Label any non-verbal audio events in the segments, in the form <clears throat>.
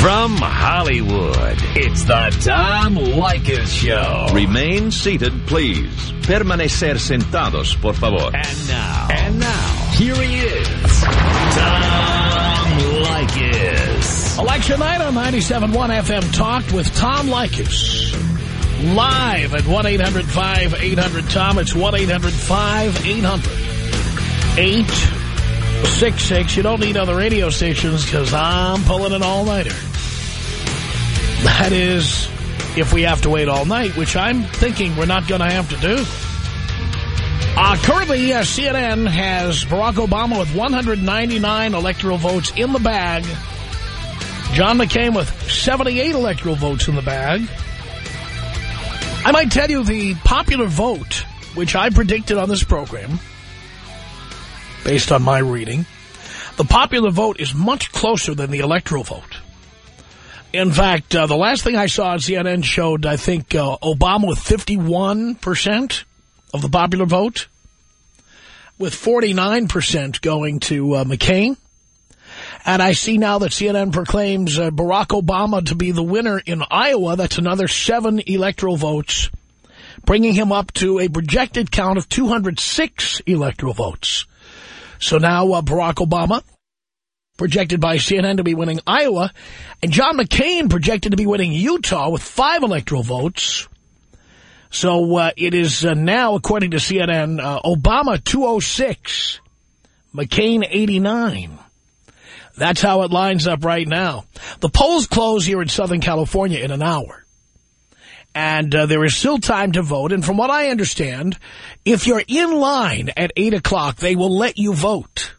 From Hollywood, it's the Tom Leykis Show. Remain seated, please. Permanecer sentados, por favor. And now. And now. Here he is. Tom Leykis. Election night on 97.1 FM Talk with Tom Leykis. Live at 1-800-5800-TOM. It's 1-800-5800-866. You don't need other radio stations because I'm pulling an all-nighter. That is, if we have to wait all night, which I'm thinking we're not going to have to do. Uh, currently, uh, CNN has Barack Obama with 199 electoral votes in the bag. John McCain with 78 electoral votes in the bag. I might tell you the popular vote, which I predicted on this program, based on my reading, the popular vote is much closer than the electoral vote. In fact, uh, the last thing I saw on CNN showed, I think, uh, Obama with 51% of the popular vote, with 49% going to uh, McCain. And I see now that CNN proclaims uh, Barack Obama to be the winner in Iowa. That's another seven electoral votes, bringing him up to a projected count of 206 electoral votes. So now uh, Barack Obama projected by CNN to be winning Iowa, and John McCain projected to be winning Utah with five electoral votes. So uh, it is uh, now, according to CNN, uh, Obama 206, McCain 89. That's how it lines up right now. The polls close here in Southern California in an hour. And uh, there is still time to vote. And from what I understand, if you're in line at 8 o'clock, they will let you vote.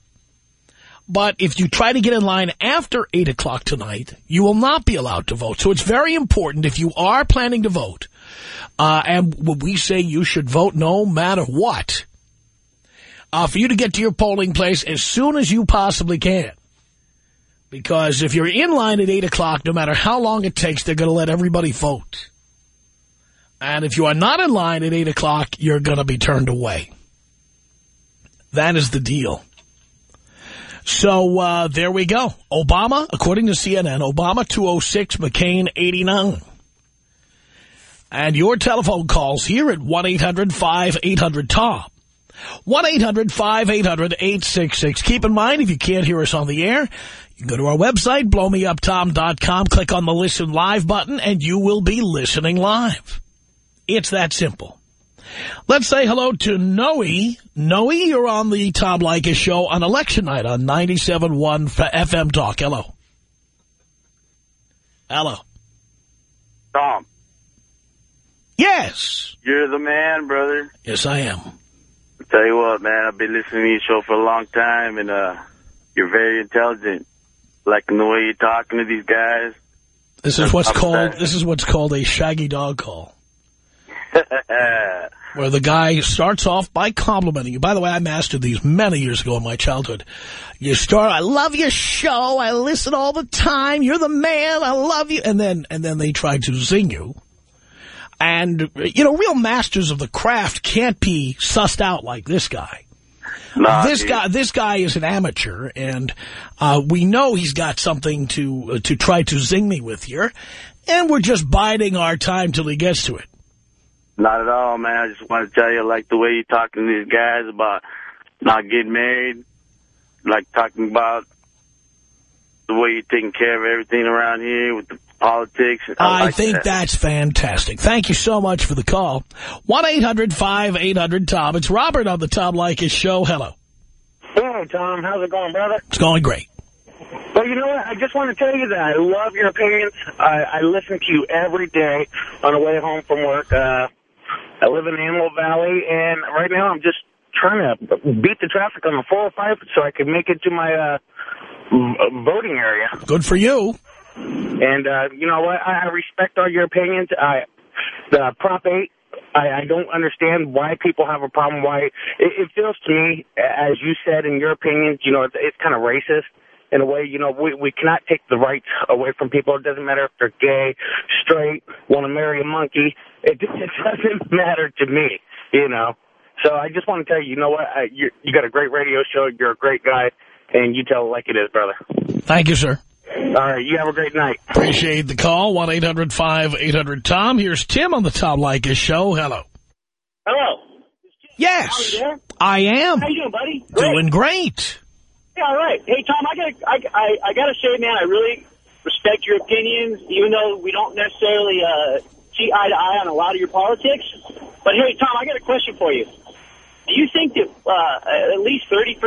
But if you try to get in line after 8 o'clock tonight, you will not be allowed to vote. So it's very important if you are planning to vote, uh, and we say you should vote no matter what, uh, for you to get to your polling place as soon as you possibly can. Because if you're in line at 8 o'clock, no matter how long it takes, they're going to let everybody vote. And if you are not in line at 8 o'clock, you're going to be turned away. That is the deal. So uh, there we go. Obama, according to CNN, Obama 206, McCain 89. And your telephone calls here at 1-800-5800-TOM. 1-800-5800-866. Keep in mind, if you can't hear us on the air, you can go to our website, blowmeuptom.com, click on the Listen Live button, and you will be listening live. It's that simple. Let's say hello to Noe. Noe, you're on the Tom Leykis show on election night on 97.1 FM Talk. Hello. Hello. Tom. Yes. You're the man, brother. Yes, I am. I'll tell you what, man, I've been listening to your show for a long time, and uh, you're very intelligent. Like the way you're talking to these guys. This is what's called this is what's called a shaggy dog call. <laughs> where the guy starts off by complimenting you. By the way, I mastered these many years ago in my childhood. You start, I love your show. I listen all the time. You're the man. I love you. And then, and then they try to zing you. And, you know, real masters of the craft can't be sussed out like this guy. Nah, this dude. guy, this guy is an amateur, and uh, we know he's got something to uh, to try to zing me with here, and we're just biding our time till he gets to it. Not at all, man. I just want to tell you, like, the way you're talking to these guys about not getting married, like talking about the way you're taking care of everything around here with the politics. I, like think that. that's fantastic. Thank you so much for the call. 1-800-5800-TOM. It's Robert on the Tom Leykis show. Hello. Hey, Tom. How's it going, brother? It's going great. Well, you know what? I just want to tell you that I love your opinions. I, I listen to you every day on the way home from work. Uh, I live in Antelope Valley, and right now I'm just trying to beat the traffic on the 405 so I can make it to my uh, voting area. Good for you. And uh, you know what? I, I respect all your opinions. I, the Prop 8, I, I don't understand why people have a problem. Why it, it feels to me, as you said in your opinion, you know, it's, it's kind of racist in a way. You know, we we cannot take the rights away from people. It doesn't matter if they're gay, straight, want to marry a monkey. It, <laughs> it doesn't matter to me. You know. So I just want to tell you, you know what? I, you you got a great radio show. You're a great guy, and you tell it like it is, brother. Thank you, sir. All right, you have a great night. Appreciate the call. 1-800-5800-TOM. Here's Tim on the Tom Leykis show. Hello. Hello. Yes, Are you there? I am. How you doing, buddy? Doing great. Yeah, all right. Hey, Tom, I gotta, I, I, I gotta say, man, I really respect your opinions, even though we don't necessarily uh, see eye to eye on a lot of your politics. But hey, Tom, I got a question for you. Do you think that uh, at least 30%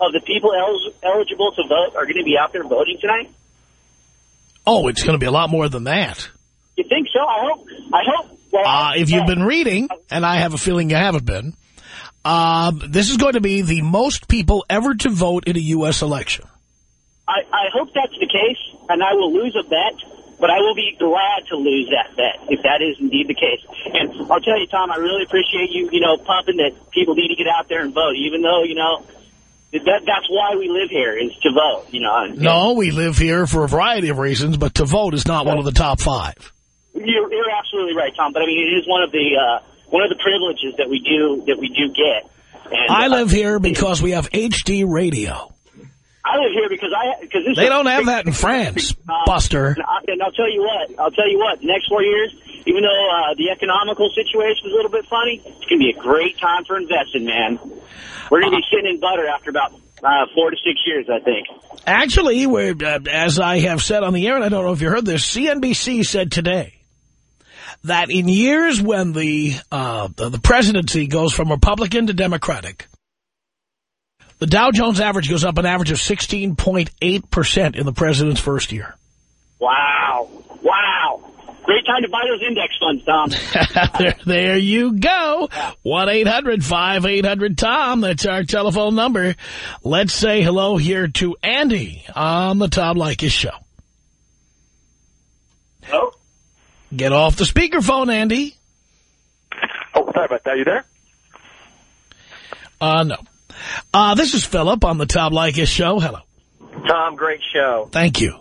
of the people el eligible to vote are going to be out there voting tonight? Oh, it's going to be a lot more than that. You think so? I hope. I hope. Well, Uh, if you've been reading, and I have a feeling you haven't been, um, this is going to be the most people ever to vote in a U.S. election. I, I hope that's the case, and I will lose a bet, but I will be glad to lose that bet if that is indeed the case. And I'll tell you, Tom, I really appreciate you, you know, pumping that people need to get out there and vote, even though, you know, that that's why we live here is to vote, you know. No, we live here for a variety of reasons, but to vote is not one of the top five. You're, you're absolutely right, Tom. But I mean, it is one of the uh, one of the privileges that we do that we do get. And, I uh, live here because we have HD radio. I live here because I because this They don't have that in France, Uh, Buster. And, I, and I'll tell you what. I'll tell you what. The next four years, even though uh, the economical situation is a little bit funny, it's going to be a great time for investing, man. We're going to be sitting in butter after about uh, four to six years, I think. Actually, we're, uh, as I have said on the air, and I don't know if you heard this, CNBC said today that in years when the uh, the, the presidency goes from Republican to Democratic, the Dow Jones average goes up an average of 16.8% in the president's first year. Wow, wow. Great time to buy those index funds, Tom. <laughs> there, there you go. 1-800-5800-TOM. That's our telephone number. Let's say hello here to Andy on the Tom Leykis show. Hello. Get off the speakerphone, Andy. Oh, sorry about that. You there? Uh, no. Uh, this is Philip on the Tom Leykis show. Hello. Tom, great show. Thank you.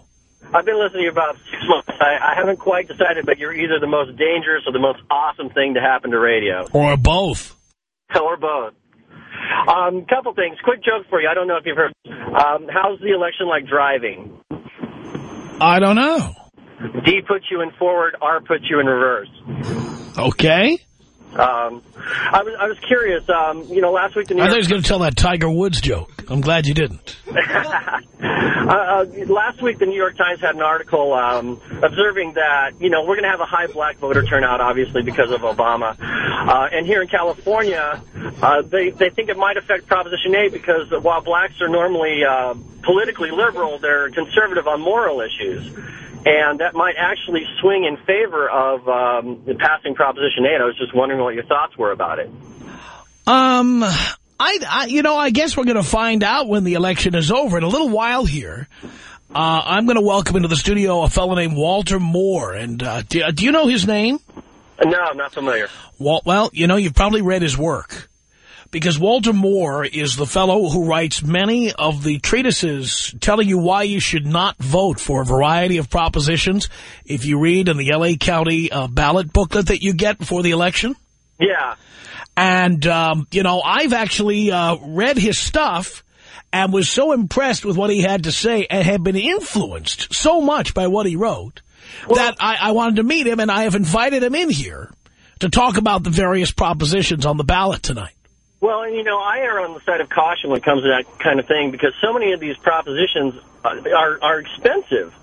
I've been listening to you about six months. I, I haven't quite decided, but you're either the most dangerous or the most awesome thing to happen to radio. Or both. or both. Um, couple things. Quick joke for you. I don't know if you've heard. Um, how's the election like driving? I don't know. D puts you in forward, R puts you in reverse. Okay. Um, I was I was curious. Um, you know, last week the New I York thought he was going to tell that Tiger Woods joke. I'm glad you didn't. <laughs> uh, uh, last week, the New York Times had an article um, observing that you know we're going to have a high black voter turnout, obviously because of Obama. Uh, and here in California, uh, they they think it might affect Proposition 8 because while blacks are normally uh, politically liberal, they're conservative on moral issues. And that might actually swing in favor of um, passing Proposition 8. I was just wondering what your thoughts were about it. Um, I, I, you know, I guess we're going to find out when the election is over. In a little while here, uh, I'm going to welcome into the studio a fellow named Walter Moore. And uh, do, do you know his name? No, I'm not familiar. Wal well, you know, you've probably read his work. Because Walter Moore is the fellow who writes many of the treatises telling you why you should not vote for a variety of propositions if you read in the L.A. County uh, ballot booklet that you get before the election. Yeah. And, um, you know, I've actually uh, read his stuff and was so impressed with what he had to say and had been influenced so much by what he wrote that I, I wanted to meet him and I have invited him in here to talk about the various propositions on the ballot tonight. Well, and you know, I err on the side of caution when it comes to that kind of thing because so many of these propositions are are expensive.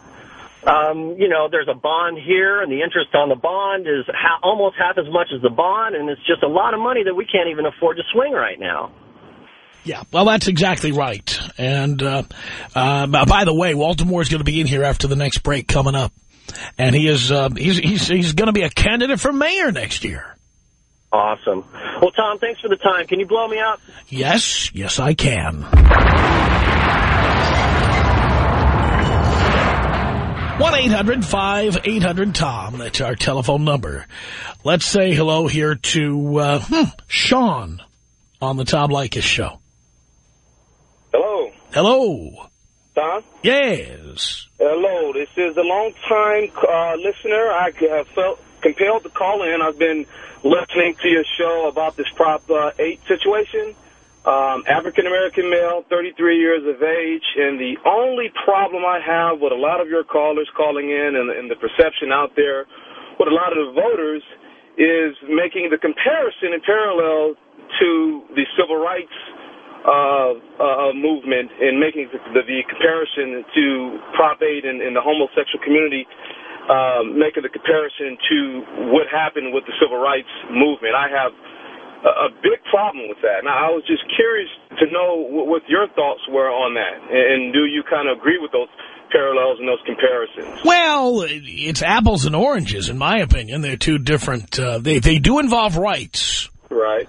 Um, you know, there's a bond here, and the interest on the bond is ha almost half as much as the bond, and it's just a lot of money that we can't even afford to swing right now. Yeah, well, that's exactly right. And uh, uh, by the way, Walter Moore is going to be in here after the next break coming up, and he is uh, he's he's he's going to be a candidate for mayor next year. Awesome. Well, Tom, thanks for the time. Can you blow me up? Yes, yes, I can. one 800 tom That's our telephone number. Let's say hello here to uh, hmm, Sean on the Tom Leykis show. Hello, Hello. Tom. Yes. Hello, this is a long-time uh, listener. I have felt compelled to call in. I've been listening to your show about this Prop uh, 8 situation. um, African American male, 33 years of age, and the only problem I have with a lot of your callers calling in and, and the perception out there with a lot of the voters is making the comparison in parallel to the civil rights uh, uh, movement and making the, the, the comparison to Prop 8 and, and the homosexual community, uh, making the comparison to what happened with the civil rights movement. I have a big problem with that. Now, I was just curious to know what your thoughts were on that, and do you kind of agree with those parallels and those comparisons? Well, it's apples and oranges, in my opinion. They're two different. Uh, they they do involve rights, right?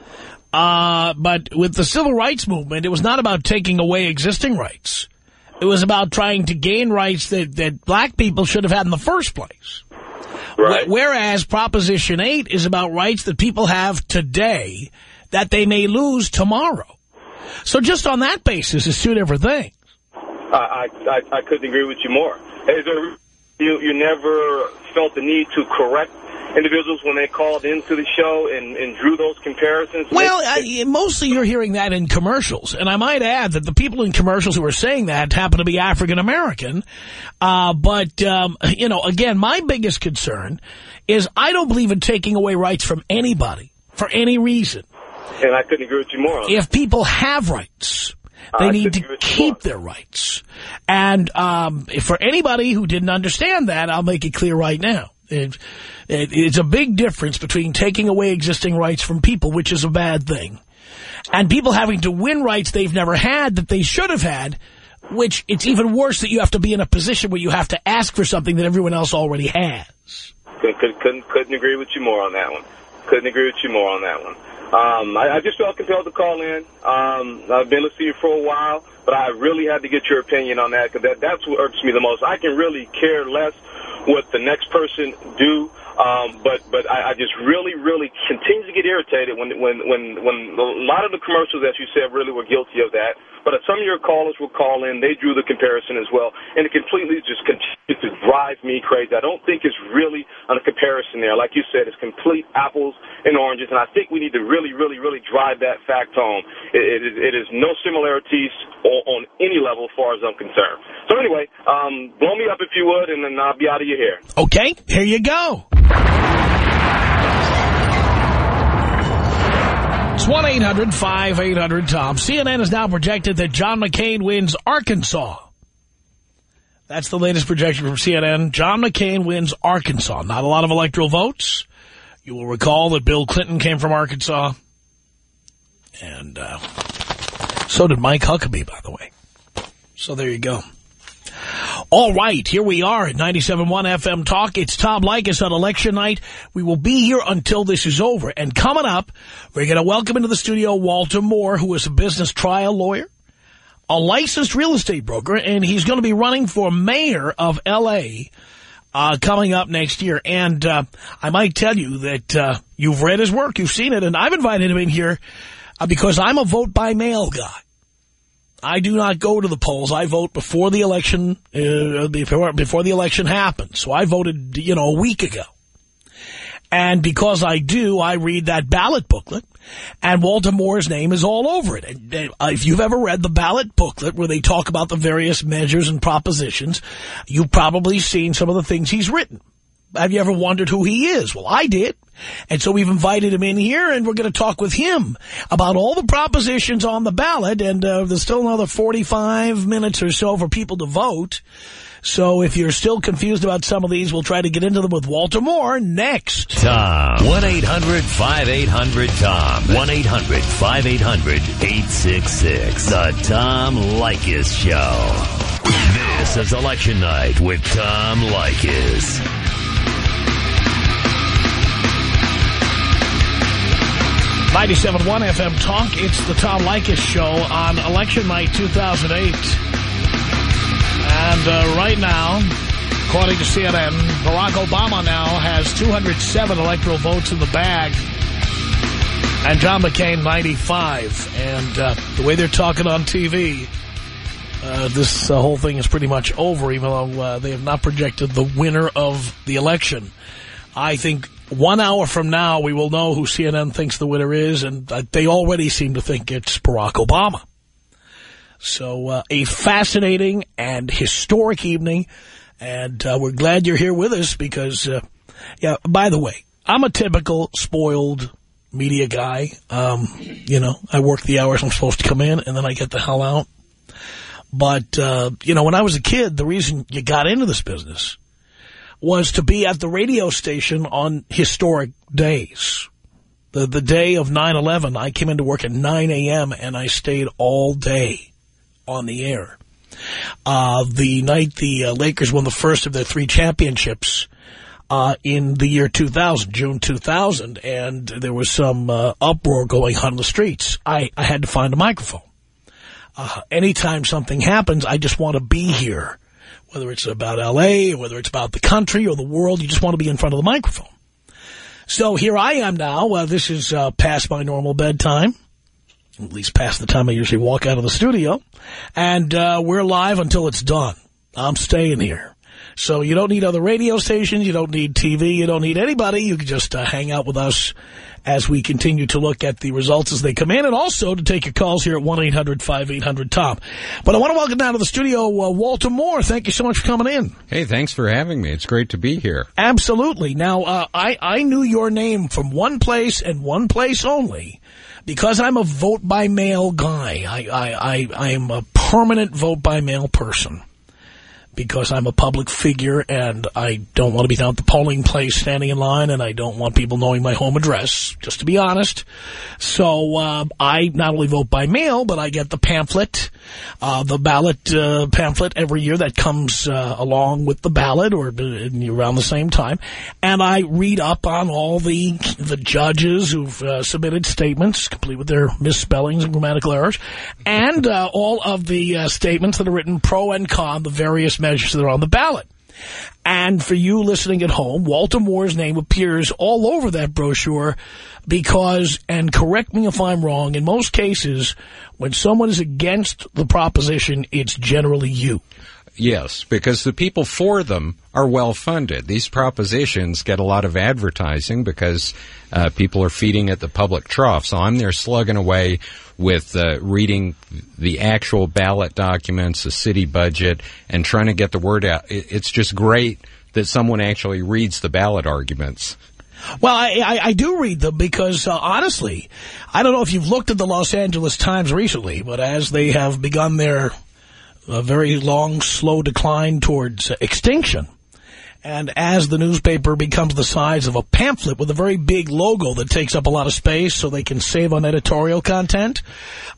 Uh, but with the civil rights movement, it was not about taking away existing rights. It was about trying to gain rights that, that black people should have had in the first place. Right. Whereas Proposition 8 is about rights that people have today that they may lose tomorrow. So just on that basis, it's two different things. I, I, I couldn't agree with you more. Is there, you, you never felt the need to correct individuals when they called into the show and, and drew those comparisons? Well, I, mostly you're hearing that in commercials. And I might add that the people in commercials who are saying that happen to be African-American. Uh, but, um, you know, again, my biggest concern is I don't believe in taking away rights from anybody for any reason. And I couldn't agree with you more. If people have rights, they need to keep their rights. And um, for anybody who didn't understand that, I'll make it clear right now. It, it, it's a big difference between taking away existing rights from people, which is a bad thing, and people having to win rights they've never had that they should have had, which it's even worse that you have to be in a position where you have to ask for something that everyone else already has. Couldn't, couldn't, couldn't agree with you more on that one. Couldn't agree with you more on that one. Um, I, I just felt compelled to call in. Um, I've been listening to you for a while, but I really had to get your opinion on that because that, that's what irks me the most. I can really care less what the next person do. Um, but but I, I just really really continue to get irritated when when when when a lot of the commercials, as you said, really were guilty of that. But some of your callers will call in; they drew the comparison as well, and it completely just continues to drive me crazy. I don't think it's really a comparison there. Like you said, it's complete apples and oranges, and I think we need to really really really drive that fact home. It, it, it is no similarities on, on any level, as far as I'm concerned. So anyway, um, blow me up if you would, and then I'll be out of your hair. Okay, here you go. It's 1-800-5800-TOM. CNN has now projected that John McCain wins Arkansas. That's the latest projection from CNN. John McCain wins Arkansas. Not a lot of electoral votes. You will recall that Bill Clinton came from Arkansas. And uh, so did Mike Huckabee, by the way. So there you go. All right, here we are at 97.1 FM Talk. It's Tom Leykis on election night. We will be here until this is over. And coming up, we're going to welcome into the studio Walter Moore, who is a business trial lawyer, a licensed real estate broker, and he's going to be running for mayor of L.A., uh, coming up next year. And uh, I might tell you that uh, you've read his work, you've seen it, and I've invited him in here uh, because I'm a vote-by-mail guy. I do not go to the polls. I vote before the election, uh, before, before the election happens. So I voted, you know, a week ago. And because I do, I read that ballot booklet, and Walter Moore's name is all over it. And uh, if you've ever read the ballot booklet where they talk about the various measures and propositions, you've probably seen some of the things he's written. Have you ever wondered who he is? Well, I did. And so we've invited him in here, and we're going to talk with him about all the propositions on the ballot. And uh, there's still another 45 minutes or so for people to vote. So if you're still confused about some of these, we'll try to get into them with Walter Moore next. Tom. 1-800-5800-TOM. 1-800-5800-866. The Tom Leykis Show. This is Election Night with Tom Leykis. 97.1 FM Talk. It's the Tom Leykis Show on Election Night 2008. And uh, right now, according to CNN, Barack Obama now has 207 electoral votes in the bag. And John McCain, 95. And uh, the way they're talking on TV, uh, this uh, whole thing is pretty much over, even though uh, they have not projected the winner of the election. I think one hour from now, we will know who CNN thinks the winner is, and uh, they already seem to think it's Barack Obama. So uh, a fascinating and historic evening, and uh, we're glad you're here with us because, uh, yeah, by the way, I'm a typical spoiled media guy. Um, you know, I work the hours I'm supposed to come in, and then I get the hell out. But, uh, you know, when I was a kid, the reason you got into this business was to be at the radio station on historic days. The, the day of 9-11, I came into work at 9 a.m. and I stayed all day on the air. Uh, the night the uh, Lakers won the first of their three championships uh, in the year 2000, June 2000, and there was some uh, uproar going on in the streets, I, I had to find a microphone. Uh, anytime something happens, I just want to be here whether it's about L.A., whether it's about the country or the world, you just want to be in front of the microphone. So here I am now. Uh, this is uh, past my normal bedtime, at least past the time I usually walk out of the studio. And uh, we're live until it's done. I'm staying here. So you don't need other radio stations. You don't need TV. You don't need anybody. You can just uh, hang out with us as we continue to look at the results as they come in and also to take your calls here at 1-800-5800-TOM. But I want to welcome down to the studio uh, Walter Moore. Thank you so much for coming in. Hey, thanks for having me. It's great to be here. Absolutely. Now, uh, I, I knew your name from one place and one place only because I'm a vote-by-mail guy. I, I, I, I am a permanent vote-by-mail person because I'm a public figure and I don't want to be down at the polling place standing in line and I don't want people knowing my home address, just to be honest. So uh, I not only vote by mail, but I get the pamphlet, uh, the ballot uh, pamphlet every year that comes uh, along with the ballot or around the same time. And I read up on all the, the judges who've uh, submitted statements, complete with their misspellings and grammatical errors, and uh, all of the statements that are written pro and con, the various measures that are on the ballot. And for you listening at home, Walter Moore's name appears all over that brochure because, and correct me if I'm wrong, in most cases, when someone is against the proposition, it's generally you. Yes, because the people for them are well funded. These propositions get a lot of advertising because uh, people are feeding at the public trough. So I'm there slugging away with uh, reading the actual ballot documents, the city budget, and trying to get the word out. It's just great that someone actually reads the ballot arguments. Well, I, I, I do read them because, uh, honestly, I don't know if you've looked at the Los Angeles Times recently, but as they have begun their uh, very long, slow decline towards extinction, and as the newspaper becomes the size of a pamphlet with a very big logo that takes up a lot of space so they can save on editorial content,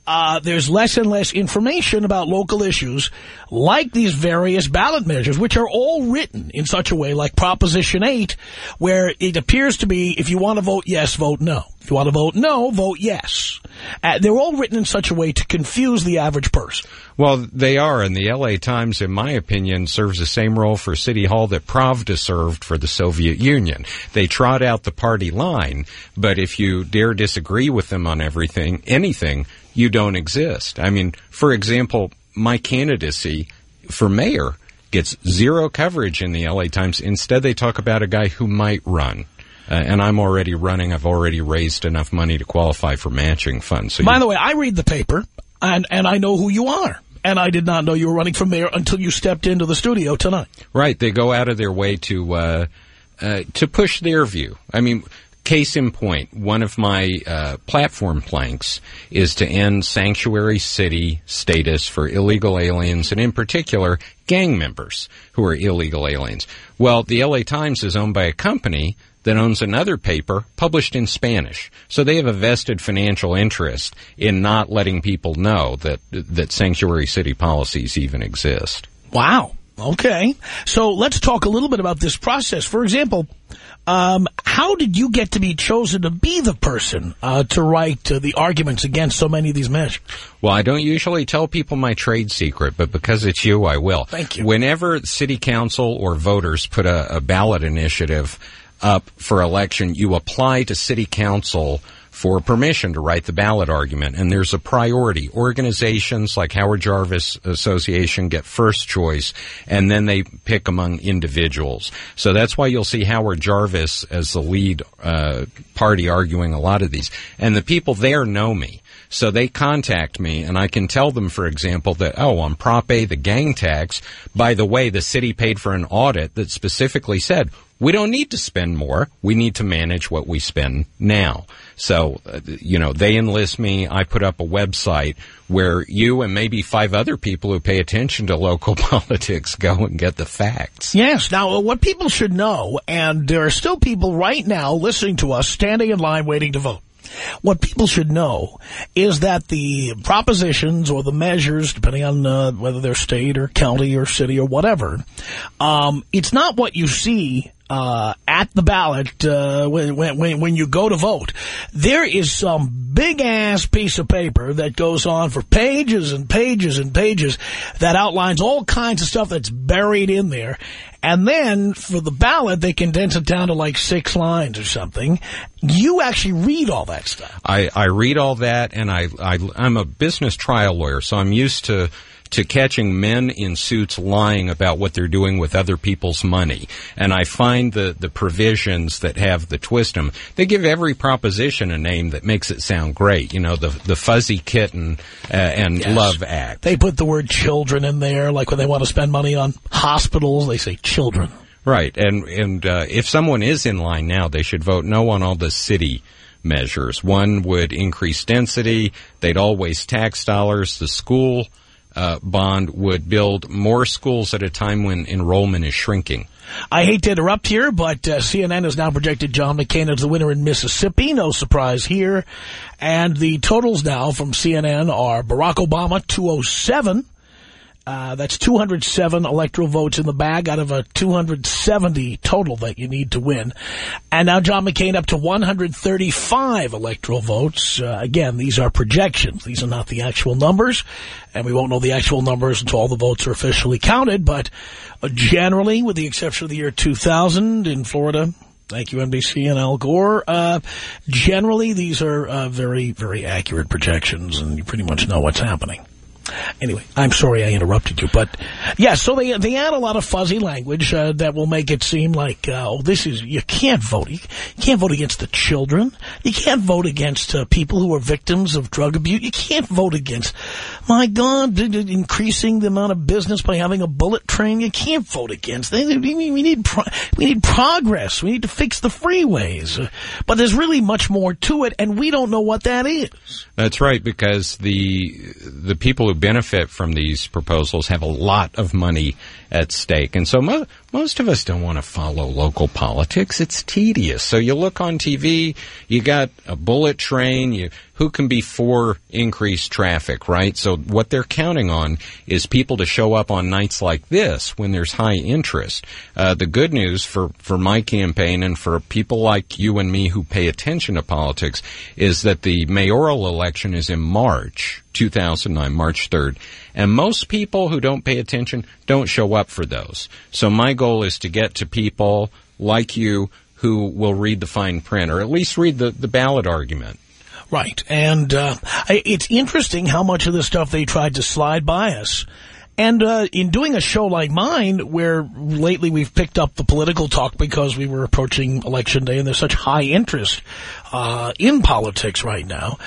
uh, there's less and less information about local issues like these various ballot measures, which are all written in such a way like Proposition 8, where it appears to be if you want to vote yes, vote no. If you want to vote no, vote yes. Uh, they're all written in such a way to confuse the average person. Well, they are, and the L.A. Times, in my opinion, serves the same role for City Hall that Pravda served for the Soviet Union. They trot out the party line, but if you dare disagree with them on everything, anything, you don't exist. I mean, for example, my candidacy for mayor gets zero coverage in the LA Times. Instead, they talk about a guy who might run. Uh, and I'm already running. I've already raised enough money to qualify for matching funds. So By the way, I read the paper, and, and I know who you are. And I did not know you were running for mayor until you stepped into the studio tonight. Right. They go out of their way to uh, uh, to push their view. I mean, case in point, one of my uh, platform planks is to end sanctuary city status for illegal aliens, and in particular, gang members who are illegal aliens. Well, the LA Times is owned by a company that owns another paper published in Spanish. So they have a vested financial interest in not letting people know that that sanctuary city policies even exist. Wow. Okay. So let's talk a little bit about this process. For example, um, how did you get to be chosen to be the person uh, to write uh, the arguments against so many of these measures? Well, I don't usually tell people my trade secret, but because it's you, I will. Thank you. Whenever city council or voters put a, a ballot initiative up for election, you apply to city council for permission to write the ballot argument. And there's a priority. Organizations like Howard Jarvis Association get first choice, and then they pick among individuals. So that's why you'll see Howard Jarvis as the lead uh, party arguing a lot of these. And the people there know me. So they contact me and I can tell them, for example, that, oh, on Prop A, the gang tax, by the way, the city paid for an audit that specifically said, we don't need to spend more. We need to manage what we spend now. So, uh, you know, they enlist me. I put up a website where you and maybe five other people who pay attention to local <laughs> politics go and get the facts. Yes. Now, what people should know, and there are still people right now listening to us standing in line waiting to vote. What people should know is that the propositions or the measures, depending on uh, whether they're state or county or city or whatever, um, it's not what you see uh, at the ballot uh, when, when, when you go to vote. There is some big-ass piece of paper that goes on for pages and pages and pages that outlines all kinds of stuff that's buried in there. And then for the ballot, they condense it down to like six lines or something. You actually read all that stuff. I, I read all that, and I, I, I'm a business trial lawyer, so I'm used to to catching men in suits lying about what they're doing with other people's money. And I find the, the provisions that have the twist them, they give every proposition a name that makes it sound great. You know, the, the fuzzy kitten uh, and Yes. love act. They put the word children in there, like when they want to spend money on hospitals, they say children. Right, and and uh, if someone is in line now, they should vote no on all the city measures. One would increase density; they'd all waste tax dollars. The school uh, bond would build more schools at a time when enrollment is shrinking. I hate to interrupt here, but uh, CNN has now projected John McCain as the winner in Mississippi. No surprise here. And the totals now from CNN are Barack Obama, 207. Uh, that's 207 electoral votes in the bag out of a 270 total that you need to win. And now John McCain up to 135 electoral votes. Uh, again, these are projections. These are not the actual numbers. And we won't know the actual numbers until all the votes are officially counted. But uh, generally, with the exception of the year 2000 in Florida, Thank you, NBC and Al Gore. Uh, generally, these are uh, very, very accurate projections, and you pretty much know what's happening. Anyway, I'm sorry I interrupted you, but yeah, so they they add a lot of fuzzy language uh, that will make it seem like, uh, oh, this is, you can't vote. You can't vote against the children. You can't vote against uh, people who are victims of drug abuse. You can't vote against, my God, increasing the amount of business by having a bullet train. You can't vote against. We need we need progress. We need to fix the freeways. But there's really much more to it, and we don't know what that is. That's right, because the the people who benefit from these proposals have a lot of money at stake, and so mo- most of us don't want to follow local politics. It's tedious. So you look on TV, you got a bullet train. You who can be for increased traffic, right? So what they're counting on is people to show up on nights like this when there's high interest. Uh, the good news for for my campaign and for people like you and me who pay attention to politics is that the mayoral election is in March 2009, March 3rd. And most people who don't pay attention don't show up for those. So my goal is to get to people like you who will read the fine print or at least read the, the ballot argument. Right. And uh, it's interesting how much of the stuff they tried to slide by us. And uh, in doing a show like mine, where lately we've picked up the political talk because we were approaching Election Day and there's such high interest uh, in politics right now,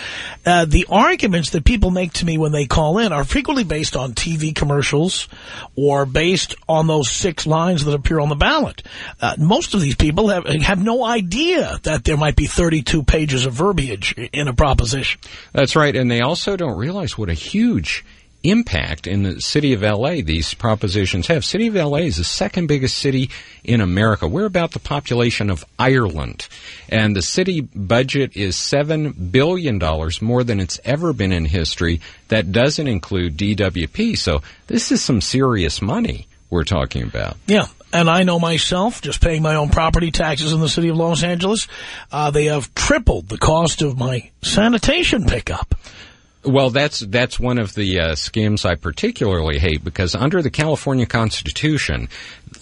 uh, the arguments that people make to me when they call in are frequently based on TV commercials or based on those six lines that appear on the ballot. Uh, most of these people have, have no idea that there might be 32 pages of verbiage in a proposition. That's right. And they also don't realize what a huge impact in the city of LA these propositions have. City of LA is the second biggest city in America. We're about the population of Ireland. And the city budget is $7 billion more than it's ever been in history. That doesn't include DWP. So this is some serious money we're talking about. Yeah. And I know myself, just paying my own property taxes in the city of Los Angeles, uh, they have tripled the cost of my sanitation pickup. Well, that's that's one of the uh, schemes I particularly hate because under the California Constitution,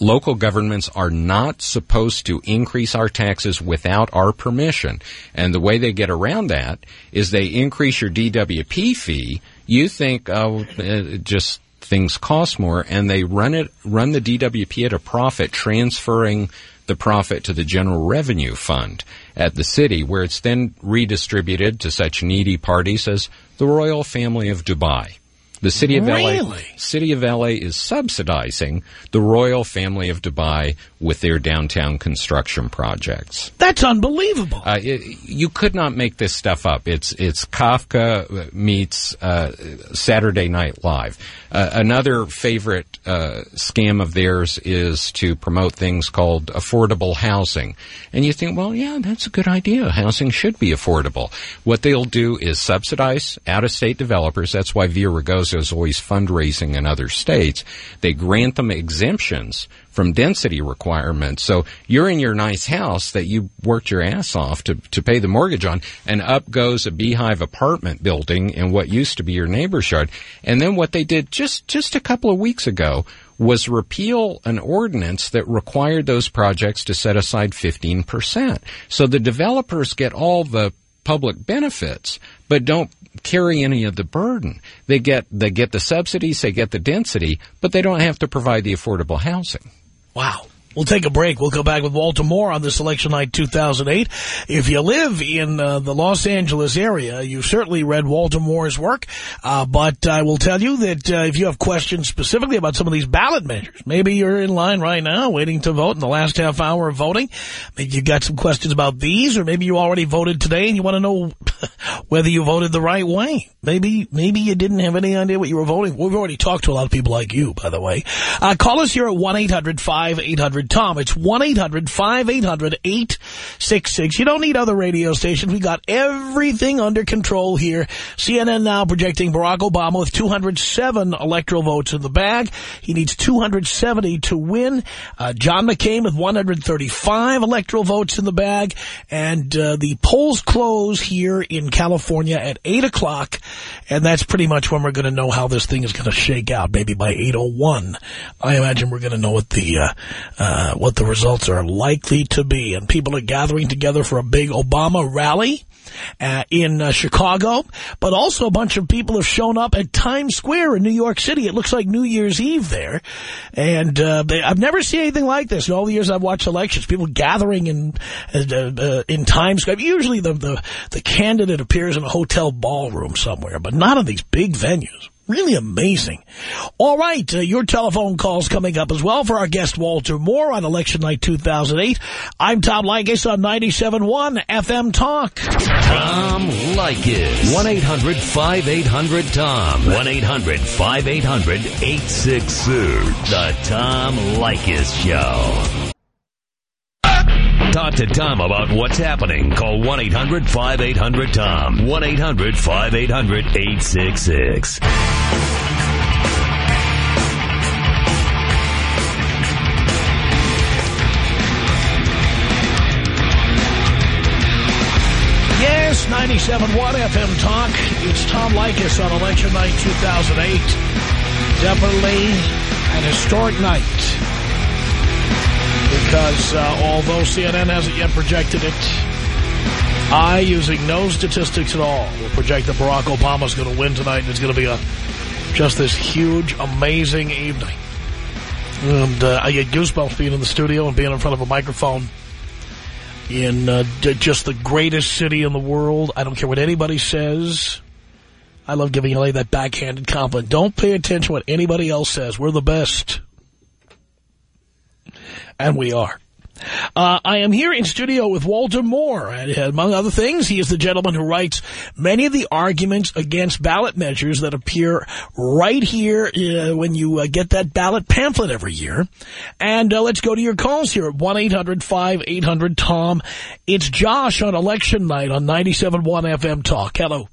local governments are not supposed to increase our taxes without our permission. And the way they get around that is they increase your DWP fee. You think, oh, uh, just things cost more, and they run it, run the DWP at a profit, transferring the profit to the general revenue fund at the city, where it's then redistributed to such needy parties as the royal family of Dubai. The city of Really? LA, city of LA is subsidizing the royal family of Dubai with their downtown construction projects. That's unbelievable. Uh, it, you could not make this stuff up. It's it's Kafka meets uh, Saturday Night Live. Uh, another favorite uh, scam of theirs is to promote things called affordable housing, and you think, well, yeah, that's a good idea. Housing should be affordable. What they'll do is subsidize out-of-state developers. That's why Villaraigosa is always fundraising in other states. They grant them exemptions from density requirements. So you're in your nice house that you worked your ass off to, to pay the mortgage on, and up goes a beehive apartment building in what used to be your neighbor's yard. And then what they did just, just a couple of weeks ago was repeal an ordinance that required those projects to set aside 15%. So the developers get all the public benefits, but don't carry any of the burden. They get, they get the subsidies, they get the density, but they don't have to provide the affordable housing. Wow. We'll take a break. We'll go back with Walter Moore on this election night 2008. If you live in uh, the Los Angeles area, you've certainly read Walter Moore's work. Uh, but I will tell you that uh, if you have questions specifically about some of these ballot measures, maybe you're in line right now waiting to vote in the last half hour of voting. Maybe you've got some questions about these, or maybe you already voted today and you want to know <laughs> whether you voted the right way. Maybe maybe you didn't have any idea what you were voting. We've already talked to a lot of people like you, by the way. Uh, call us here at 1-800-5800-TOM. It's 1-800-5800-866. You don't need other radio stations. We got everything under control here. CNN now projecting Barack Obama with 207 electoral votes in the bag. He needs 270 to win. Uh, John McCain with 135 electoral votes in the bag. And uh, the polls close here in California at 8 o'clock. And that's pretty much when we're going to know how this thing is going to shake out. Maybe by 8.01. I imagine we're going to know what the, uh, uh, what the results are likely to be. And people are gathering together for a big Obama rally. Uh, in uh, Chicago, but also a bunch of people have shown up at Times Square in New York City. It looks like New Year's Eve there, and uh, they, I've never seen anything like this in all the years I've watched elections. People gathering in uh, in Times Square. Usually, the, the the candidate appears in a hotel ballroom somewhere, but not in these big venues. Really amazing. All right, uh, your telephone calls coming up as well for our guest Walter Moore on Election Night 2008. I'm Tom Leykis on 97.1 FM Talk. Tom Leykis. 1-800-5800-TOM. 1-800-5800-866. The Tom Leykis Show. Talk to Tom about what's happening. Call 1-800-5800-TOM. 1-800-5800-866. Yes, 97.1 FM Talk. It's Tom Leykis on Election Night 2008. Definitely an historic night. Because uh, although CNN hasn't yet projected it, I, using no statistics at all, will project that Barack Obama's going to win tonight. And it's going to be a just this huge, amazing evening. And uh, I get goosebumps being in the studio and being in front of a microphone in uh, just the greatest city in the world. I don't care what anybody says. I love giving LA that backhanded compliment. Don't pay attention to what anybody else says. We're the best. And we are. Uh, I am here in studio with Walter Moore. And among other things, he is the gentleman who writes many of the arguments against ballot measures that appear right here uh, when you uh, get that ballot pamphlet every year. And uh, let's go to your calls here at 1-800-5800-TOM. It's Josh on election night on 97.1 FM Talk. Hello.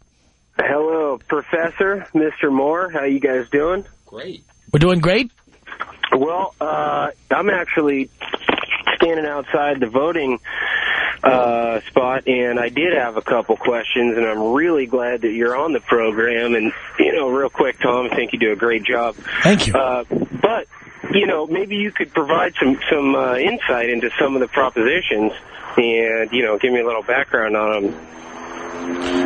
Hello, Professor, Mr. Moore. How you guys doing? Great. We're doing great. Well, uh, I'm actually standing outside the voting uh, spot, and I did have a couple questions, and I'm really glad that you're on the program. And, you know, real quick, Tom, I think you do a great job. Thank you. Uh, but you know, maybe you could provide some some uh, insight into some of the propositions, and you know, give me a little background on them.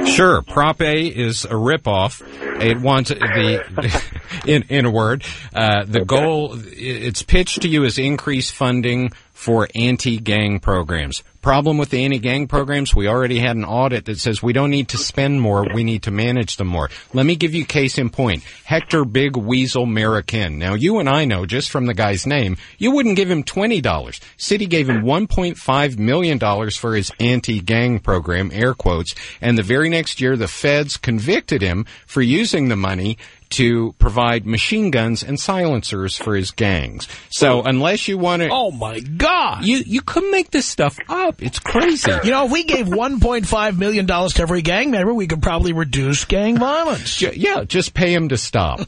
Sure, Prop A is a ripoff. It wants the, <laughs> in in a word, uh, the goal. It's pitched to you as increased funding for anti-gang programs. Problem with the anti-gang programs, we already had an audit that says we don't need to spend more, we need to manage them more. Let me give you case in point. Hector Big Weasel Marroquin. Now you and I know just from the guy's name, you wouldn't give him $20. City gave him $1.5 million for his anti-gang program, air quotes, and the very next year the feds convicted him for using the money to provide machine guns and silencers for his gangs. So unless you want to, oh my god, you you couldn't make this stuff up. It's crazy. You know, if we gave 1.5 million dollars to every gang member, we could probably reduce gang violence. Yeah, just pay him to stop.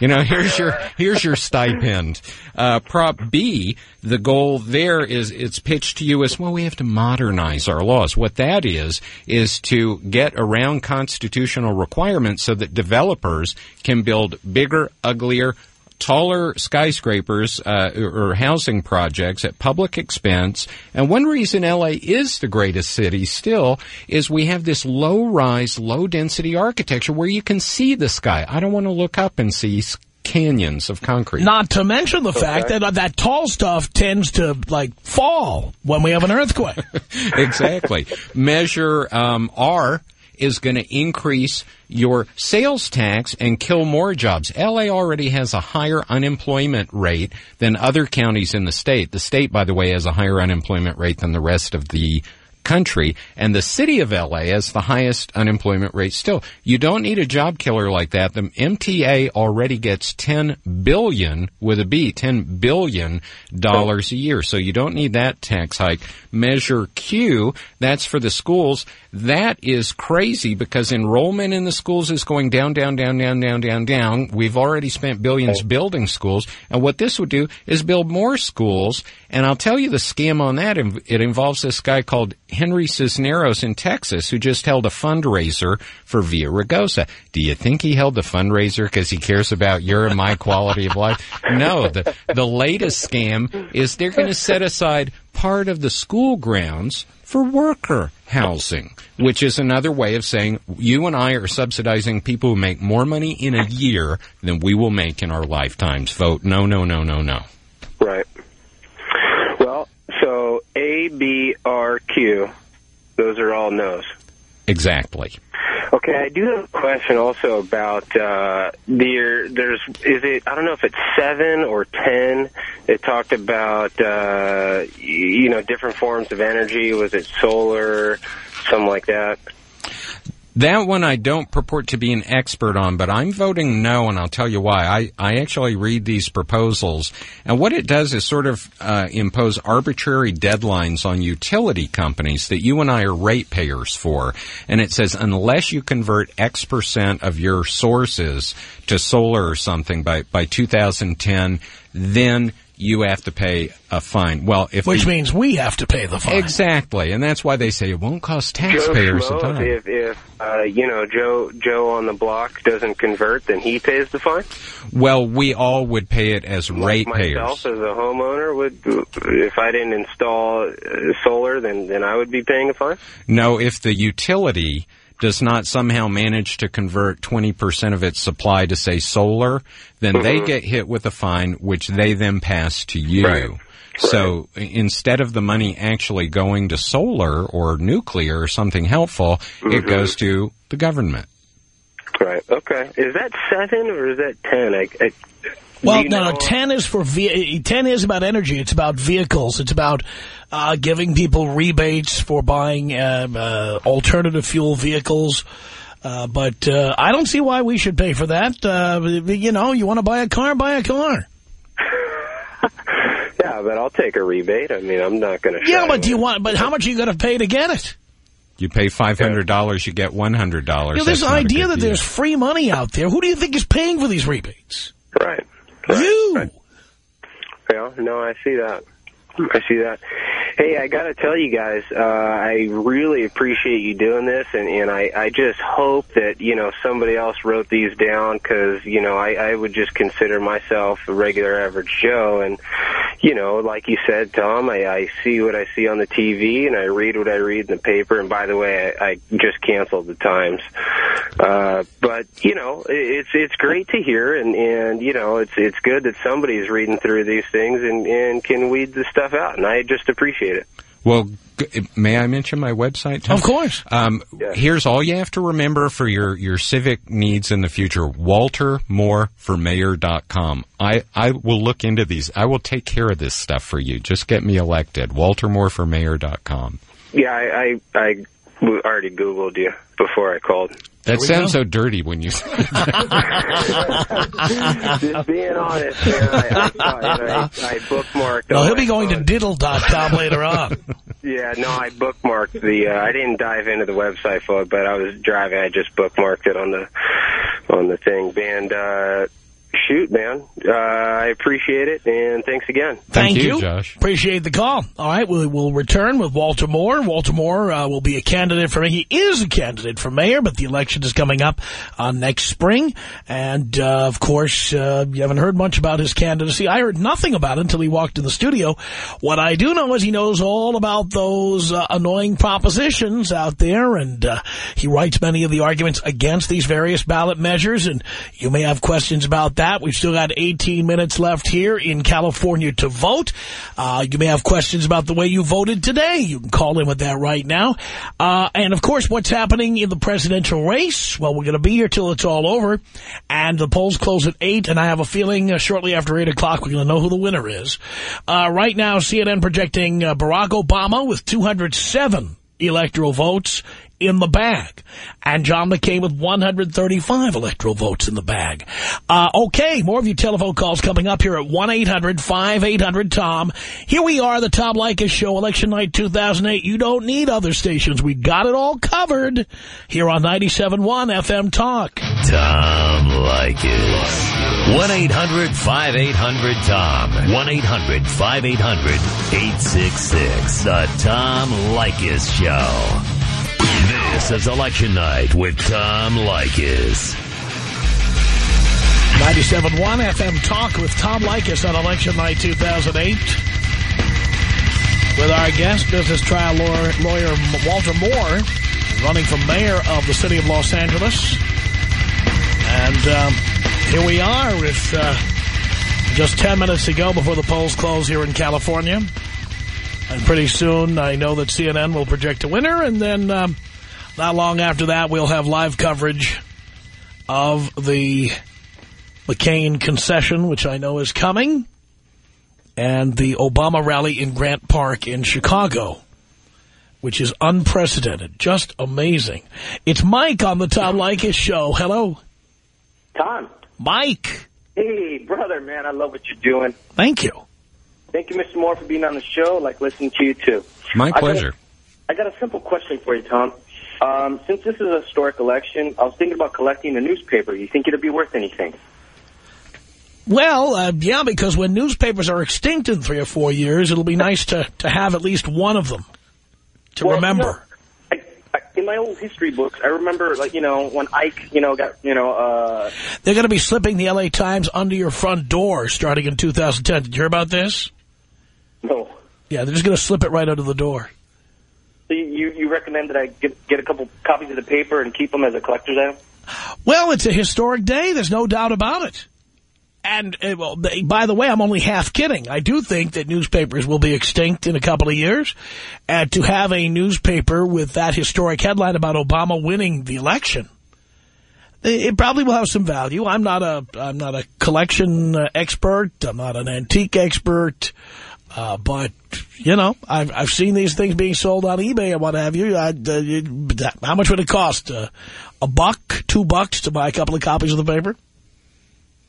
you know, here's your here's your stipend. Uh, Prop B, the goal there is it's pitched to you as well. We have to modernize our laws. What that is is to get around constitutional requirements so that developers can build bigger, uglier, taller skyscrapers uh, or housing projects at public expense. And one reason LA is the greatest city still is we have this low rise, low density architecture where you can see the sky. I don't want to look up and see canyons of concrete. Not to mention the okay. fact that uh, that tall stuff tends to like fall when we have an earthquake. <laughs> exactly. Measure um, R is going to increase your sales tax and kill more jobs. LA already has a higher unemployment rate than other counties in the state. The state, by the way, has a higher unemployment rate than the rest of the country, and the city of LA has the highest unemployment rate still. You don't need a job killer like that. The MTA already gets 10 billion with a B, 10 billion dollars a year. So you don't need that tax hike. Measure Q, that's for the schools. That is crazy because enrollment in the schools is going down, down, down, down, down, down, down. We've already spent billions building schools. And what this would do is build more schools. And I'll tell you the scam on that. It involves this guy called Henry Cisneros in Texas who just held a fundraiser for Villaraigosa. Do you think he held the fundraiser because he cares about your and my quality of life? No, the, the latest scam is they're going to set aside part of the school grounds for worker housing, which is another way of saying you and I are subsidizing people who make more money in a year than we will make in our lifetimes. Vote no, no, no, no, no. Right. Well, so A, B, R, Q, those are all no's. Exactly. Okay, I do have a question also about uh, the there's is it I don't know if it's seven or ten. It talked about uh, you know different forms of energy. Was it solar, something like that? That one I don't purport to be an expert on, but I'm voting no, and I'll tell you why. I, I actually read these proposals, and what it does is sort of uh, impose arbitrary deadlines on utility companies that you and I are ratepayers for. And it says unless you convert X percent of your sources to solar or something by, by 2010, then you have to pay a fine. Well, if which the, means we have to pay the fine exactly, and that's why they say it won't cost taxpayers Joe a dime. If, if uh, you know Joe Joe on the block doesn't convert, then he pays the fine. Well, we all would pay it as like ratepayers. Myself as a homeowner would, if I didn't install uh, solar, then then I would be paying a fine. No, if the utility does not somehow manage to convert 20% of its supply to say solar, then mm-hmm. they get hit with a fine, which they then pass to you. Right. So right. instead of the money actually going to solar or nuclear or something helpful, mm-hmm. it goes to the government. Right. Okay. Is that seven or is that ten? I, I, well, no, no, 10 is for, 10 is about energy. It's about vehicles. It's about uh, giving people rebates for buying uh, uh, alternative fuel vehicles. Uh, but uh, I don't see why we should pay for that. Uh, you know, you want to buy a car, buy a car. <laughs> yeah, but I'll take a rebate. I mean, I'm not going to. Yeah, but do you want? But how much are you going to pay to get it? You pay five hundred dollars, you get one hundred dollars. You know, this idea that deal. there's free money out there. Who do you think is paying for these rebates? Right. Right, you. Right. Yeah, no, I see that. I see that. Hey, I got to tell you guys, uh, I really appreciate you doing this, and, and I, I just hope that, you know, somebody else wrote these down because, you know, I, I would just consider myself a regular average Joe. And, you know, like you said, Tom, I, I see what I see on the TV, and I read what I read in the paper. And by the way, I, I just canceled the Times. Uh, but, you know, it's it's great to hear, and, and you know, it's it's good that somebody's reading through these things and, and can weed the stuff out, and I just appreciate it. Well, may I mention my website? Tom? Of course. Um, Here's all you have to remember for your, your civic needs in the future. WalterMooreForMayor.com. I, I will look into these. I will take care of this stuff for you. Just get me elected. WalterMooreForMayor.com. Yeah, I, I, I already Googled you before I called. That sounds go. so dirty when you say that. <laughs> Just being honest, man, I, I, it. I, I bookmarked. Well, he'll be my going to phone. diddle.com later on. <laughs> Yeah, no, I bookmarked the. Uh, I didn't dive into the website for it, but I was driving. I just bookmarked it on the on the thing. And uh, shoot, man, uh, I appreciate it, and thanks again. Thank, you, Josh. Appreciate the call. All right, we will return with Walter Moore. Walter Moore uh, will be a candidate for He is a candidate for mayor, but the election is coming up uh, next spring. And, uh, of course, uh, you haven't heard much about his candidacy. I heard nothing about it until he walked in the studio. What I do know is he knows all about those uh, annoying propositions out there, and uh, he writes many of the arguments against these various ballot measures, and you may have questions about that. We've still got 18 minutes left here in California to vote. Uh, you may have questions about the way you voted today. You can call in with that right now. Uh, and, of course, what's happening in the presidential race? Well, we're going to be here till it's all over, and the polls close at 8, and I have a feeling uh, shortly after 8 o'clock we're going to know who the winner is. Uh, right now, CNN projecting uh, Barack Obama with 207 electoral votes in the bag. And John McCain with 135 electoral votes in the bag. Uh, okay, more of your telephone calls coming up here at 1-800-5800-TOM. Here we are, the Tom Leykis Show, Election Night 2008. You don't need other stations. We got it all covered here on 97.1 FM Talk. Tom Leykis. 1-800-5800-TOM. 1-800-5800-866. The Tom Leykis Show. This is Election Night with Tom Leykis. 97.1 FM Talk with Tom Leykis on Election Night 2008. With our guest, business trial lawyer, lawyer Walter Moore, running for mayor of the city of Los Angeles. And um, here we are with uh, just 10 minutes to go before the polls close here in California. And pretty soon, I know that CNN will project a winner, and then um, not long after that, we'll have live coverage of the McCain concession, which I know is coming, and the Obama rally in Grant Park in Chicago, which is unprecedented, just amazing. It's Mike on the Tom Leykis show. Hello. Tom. Mike. Hey, brother, man, I love what you're doing. Thank you. Thank you, Mr. Moore, for being on the show. Like listening to you, too. My I got a- pleasure. I got a simple question for you, Tom. Um, since this is a historic election, I was thinking about collecting a newspaper. Do you think it'd be worth anything? Well, uh, yeah, because when newspapers are extinct in three or four years, it'll be nice to, to have at least one of them to Well, remember. I, in my old history books, I remember, like, you know, when Ike, you know, got, you know, uh, They're going to be slipping the L.A. Times under your front door starting in 2010. Did you hear about this? no. Yeah, they're just going to slip it right under the door. So you, you recommend that I get, get a couple copies of the paper and keep them as a collector's item? Well, it's a historic day. There's no doubt about it. And, uh, well, by the way, I'm only half kidding. I do think that newspapers will be extinct in a couple of years. And to have a newspaper with that historic headline about Obama winning the election, it it probably will have some value. I'm not a I'm not a collection uh, expert. I'm not an antique expert. Uh, but, you know, I've, I've seen these things being sold on eBay and what have you. I, uh, you how much would it cost? Uh, a buck, two bucks to buy a couple of copies of the paper?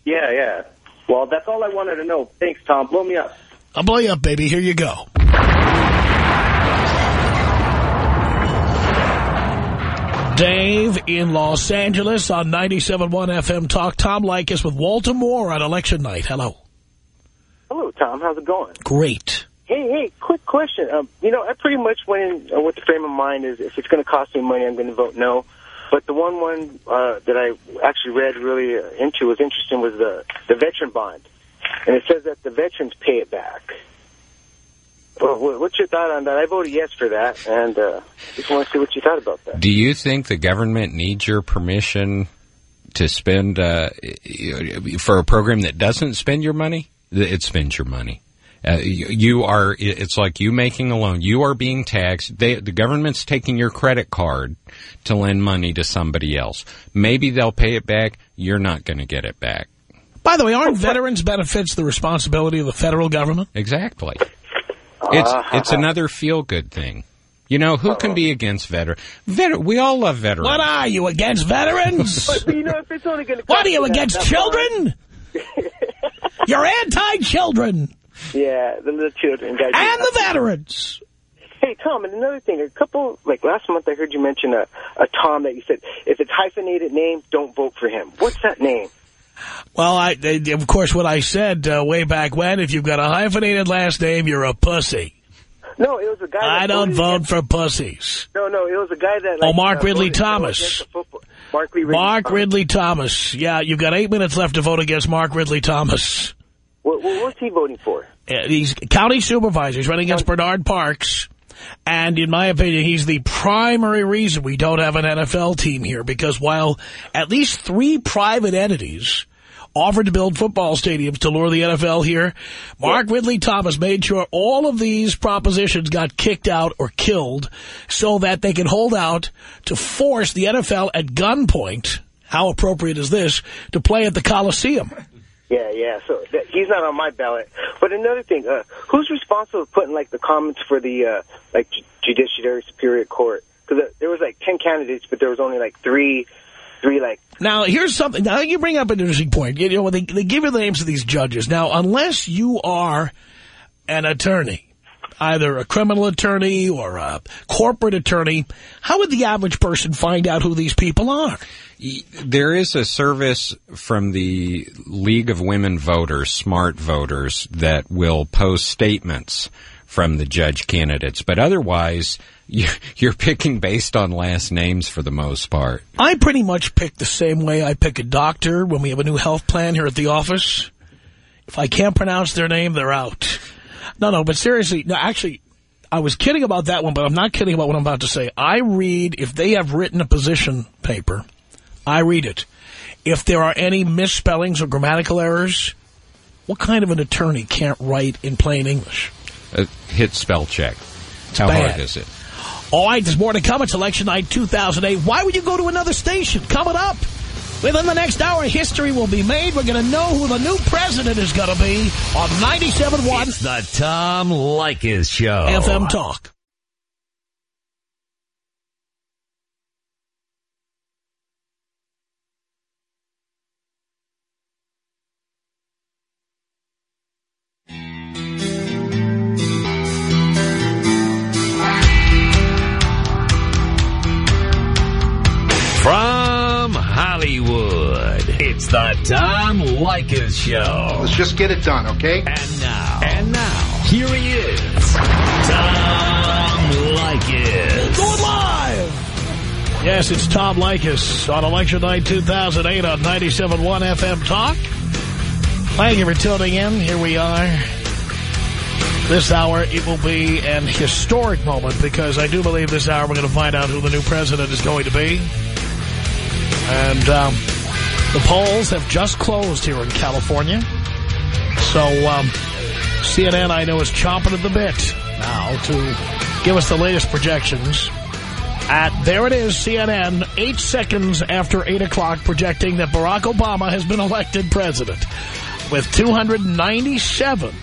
Yeah, yeah. Well, that's all I wanted to know. Thanks, Tom. Blow me up. I'll blow you up, baby. Here you go. Dave in Los Angeles on 97.1 FM Talk. Tom Leykis with Walter Moore on election night. Hello. Hello, Tom. How's it going? Great. Hey, hey, quick question. Um, you know, I pretty much went in uh, with the frame of mind is if it's going to cost me money, I'm going to vote no. But the one one uh, that I actually read really uh, into was interesting was the the veteran bond, and it says that the veterans pay it back. Well, what's your thought on that? I voted yes for that, and uh, just want to see what you thought about that. Do you think the government needs your permission to spend uh, for a program that doesn't spend your money? It spends your money. Uh, you, you are. It's like you making a loan. You are being taxed. They, the government's taking your credit card to lend money to somebody else. Maybe they'll pay it back. You're not going to get it back. By the way, aren't veterans benefits the responsibility of the federal government? Exactly. It's Uh, it's another feel good thing. You know who can be against veterans? Veter- we all love veterans. What are you against veterans? <laughs> But, you know, if it's only going to what are you against children? <laughs> You're anti-children Yeah, the little children. Guys. and the veterans. Hey, Tom, and another thing, a couple, like last month I heard you mention a, a Tom that you said, if it's hyphenated name, don't vote for him. What's that name? Well, I, of course, what I said uh, way back when, if you've got a hyphenated last name, you're a pussy. No, it was a guy I don't vote for pussies. No, no, it was a guy that. Oh, Mark uh, Ridley Thomas. Against the football- Mark Ridley. Mark Thomas. Ridley Thomas. Yeah, you've got eight minutes left to vote against Mark Ridley Thomas. What, what, what's he voting for? Uh, He's county supervisor. He's running against Bernard Parks. And in my opinion, he's the primary reason we don't have an NFL team here. Because while at least three private entities offered to build football stadiums to lure the NFL here, Mark Ridley Thomas made sure all of these propositions got kicked out or killed so that they could hold out to force the NFL at gunpoint, how appropriate is this, to play at the Coliseum. Yeah, yeah. So that, he's not on my ballot. But another thing, uh, who's responsible for putting like the comments for the uh, like Judiciary Superior Court? Because uh, there was like ten candidates, but there was only like three, three like Now, here's something. Now, you bring up an interesting point. You know, they, they give you the names of these judges. Now, unless you are an attorney, either a criminal attorney or a corporate attorney, how would the average person find out who these people are? There is a service from the League of Women Voters, Smart Voters, that will post statements from the judge candidates. But otherwise, you- you're picking based on last names for the most part. I pretty much pick the same way I pick a doctor when we have a new health plan here at the office. If I can't pronounce their name, they're out. No, no, but seriously, no, actually, I was kidding about that one, but I'm not kidding about what I'm about to say. I read, if they have written a position paper, I read it. If there are any misspellings or grammatical errors, what kind of an attorney can't write in plain English? Uh, hit spell check. How bad. hard is it? All right, there's more to come. It's Election Night 2008. Why would you go to another station? Coming up, within the next hour, history will be made. We're going to know who the new president is going to be on 97.1 It's the Tom Leykis Show. FM Talk. From Hollywood, it's the Tom Leykis Show. Let's just get it done, okay? And now, and now, here he is, Tom Leykis. Going live! Yes, it's Tom Leykis on Election Night 2008 on 97.1 FM Talk. Thank you for tuning in. Here we are. This hour, it will be an historic moment because I do believe this hour we're going to find out who the new president is going to be. And um, the polls have just closed here in California. So um, CNN, I know, is chomping at the bit now to give us the latest projections. At, there it is, CNN, eight seconds after 8 o'clock, projecting that Barack Obama has been <laughs> elected president with 297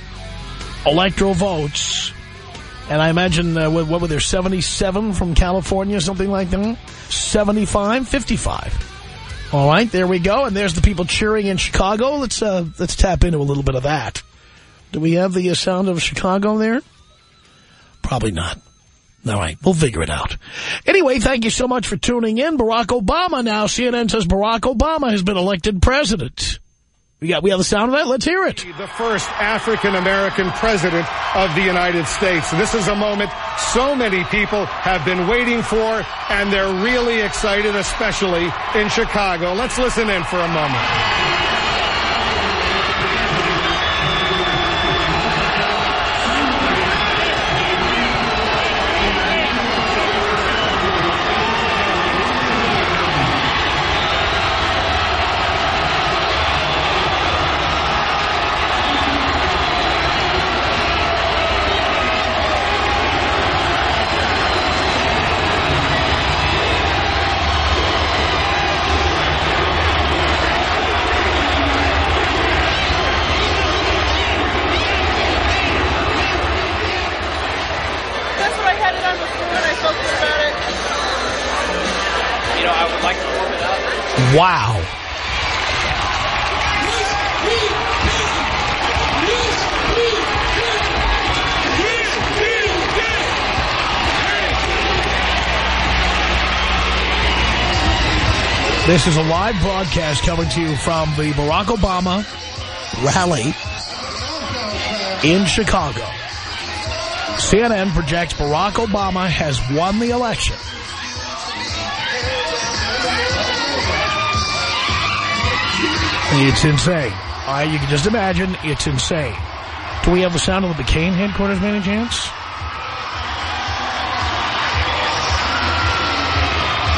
electoral votes. And I imagine, uh, what, what were there, 77 from California, something like that? 75, 55. All right, there we go. And there's the people cheering in Chicago. Let's uh, let's tap into a little bit of that. Do we have the uh, sound of Chicago there? Probably not. All right, we'll figure it out. Anyway, thank you so much for tuning in. Barack Obama now. CNN says Barack Obama has been elected president. We got we have the sound of that. Let's hear it. The first African-American president of the United States. This is a moment so many people have been waiting for, and they're really excited, especially in Chicago. Let's listen in for a moment. That's what I had it on before and I felt good about it. You know, I would like to warm it up. Wow. This is a live broadcast coming to you from the Barack Obama rally in Chicago. CNN projects Barack Obama has won the election. It's insane. You can just imagine, it's insane. Do we have the sound of the McCain headquarters, by any chance?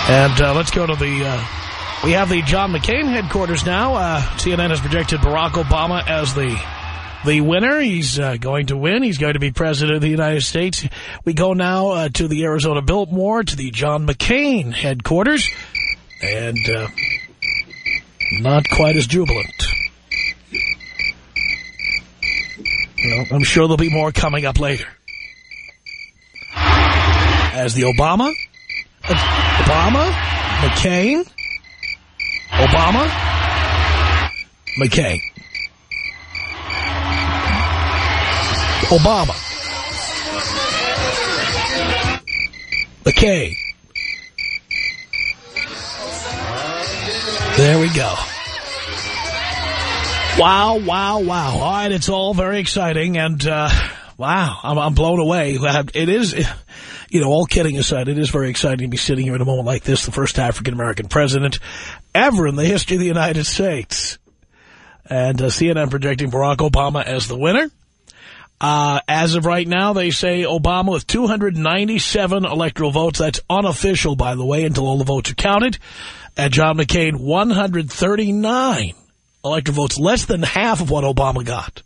And uh, let's go to the... Uh, we have the John McCain headquarters now. Uh, CNN has projected Barack Obama as the the winner. He's uh, going to win. He's going to be president of the United States. We go now uh, to the Arizona Biltmore, to the John McCain headquarters. And uh, not quite as jubilant. Well, I'm sure there'll be more coming up later. As the Obama, Obama, McCain, Obama, McCain. Obama. McCain. There we go. Wow, wow, wow. All right, it's all very exciting, and uh, wow, I'm, I'm blown away. It is, you know, all kidding aside, it is very exciting to be sitting here at a moment like this, the first African-American president ever in the history of the United States. And uh, CNN projecting Barack Obama as the winner. Uh, as of right now, they say Obama with 297 electoral votes. That's unofficial, by the way, until all the votes are counted. And John McCain, 139 electoral votes, less than half of what Obama got.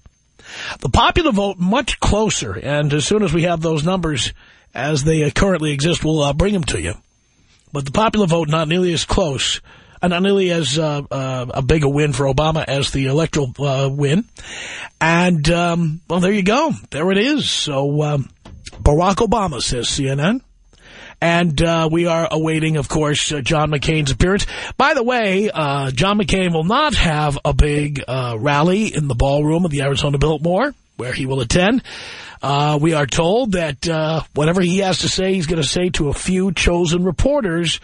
The popular vote, much closer. And as soon as we have those numbers as they uh, currently exist, we'll uh, bring them to you. But the popular vote, not nearly as close and not nearly as uh, uh, a big a win for Obama as the electoral uh, win. And, um, well, there you go. There it is. So, um, Barack Obama, says CNN. And uh, we are awaiting, of course, uh, John McCain's appearance. By the way, uh, John McCain will not have a big uh, rally in the ballroom of the Arizona Biltmore, where he will attend. Uh, we are told that uh, whatever he has to say, he's going to say to a few chosen reporters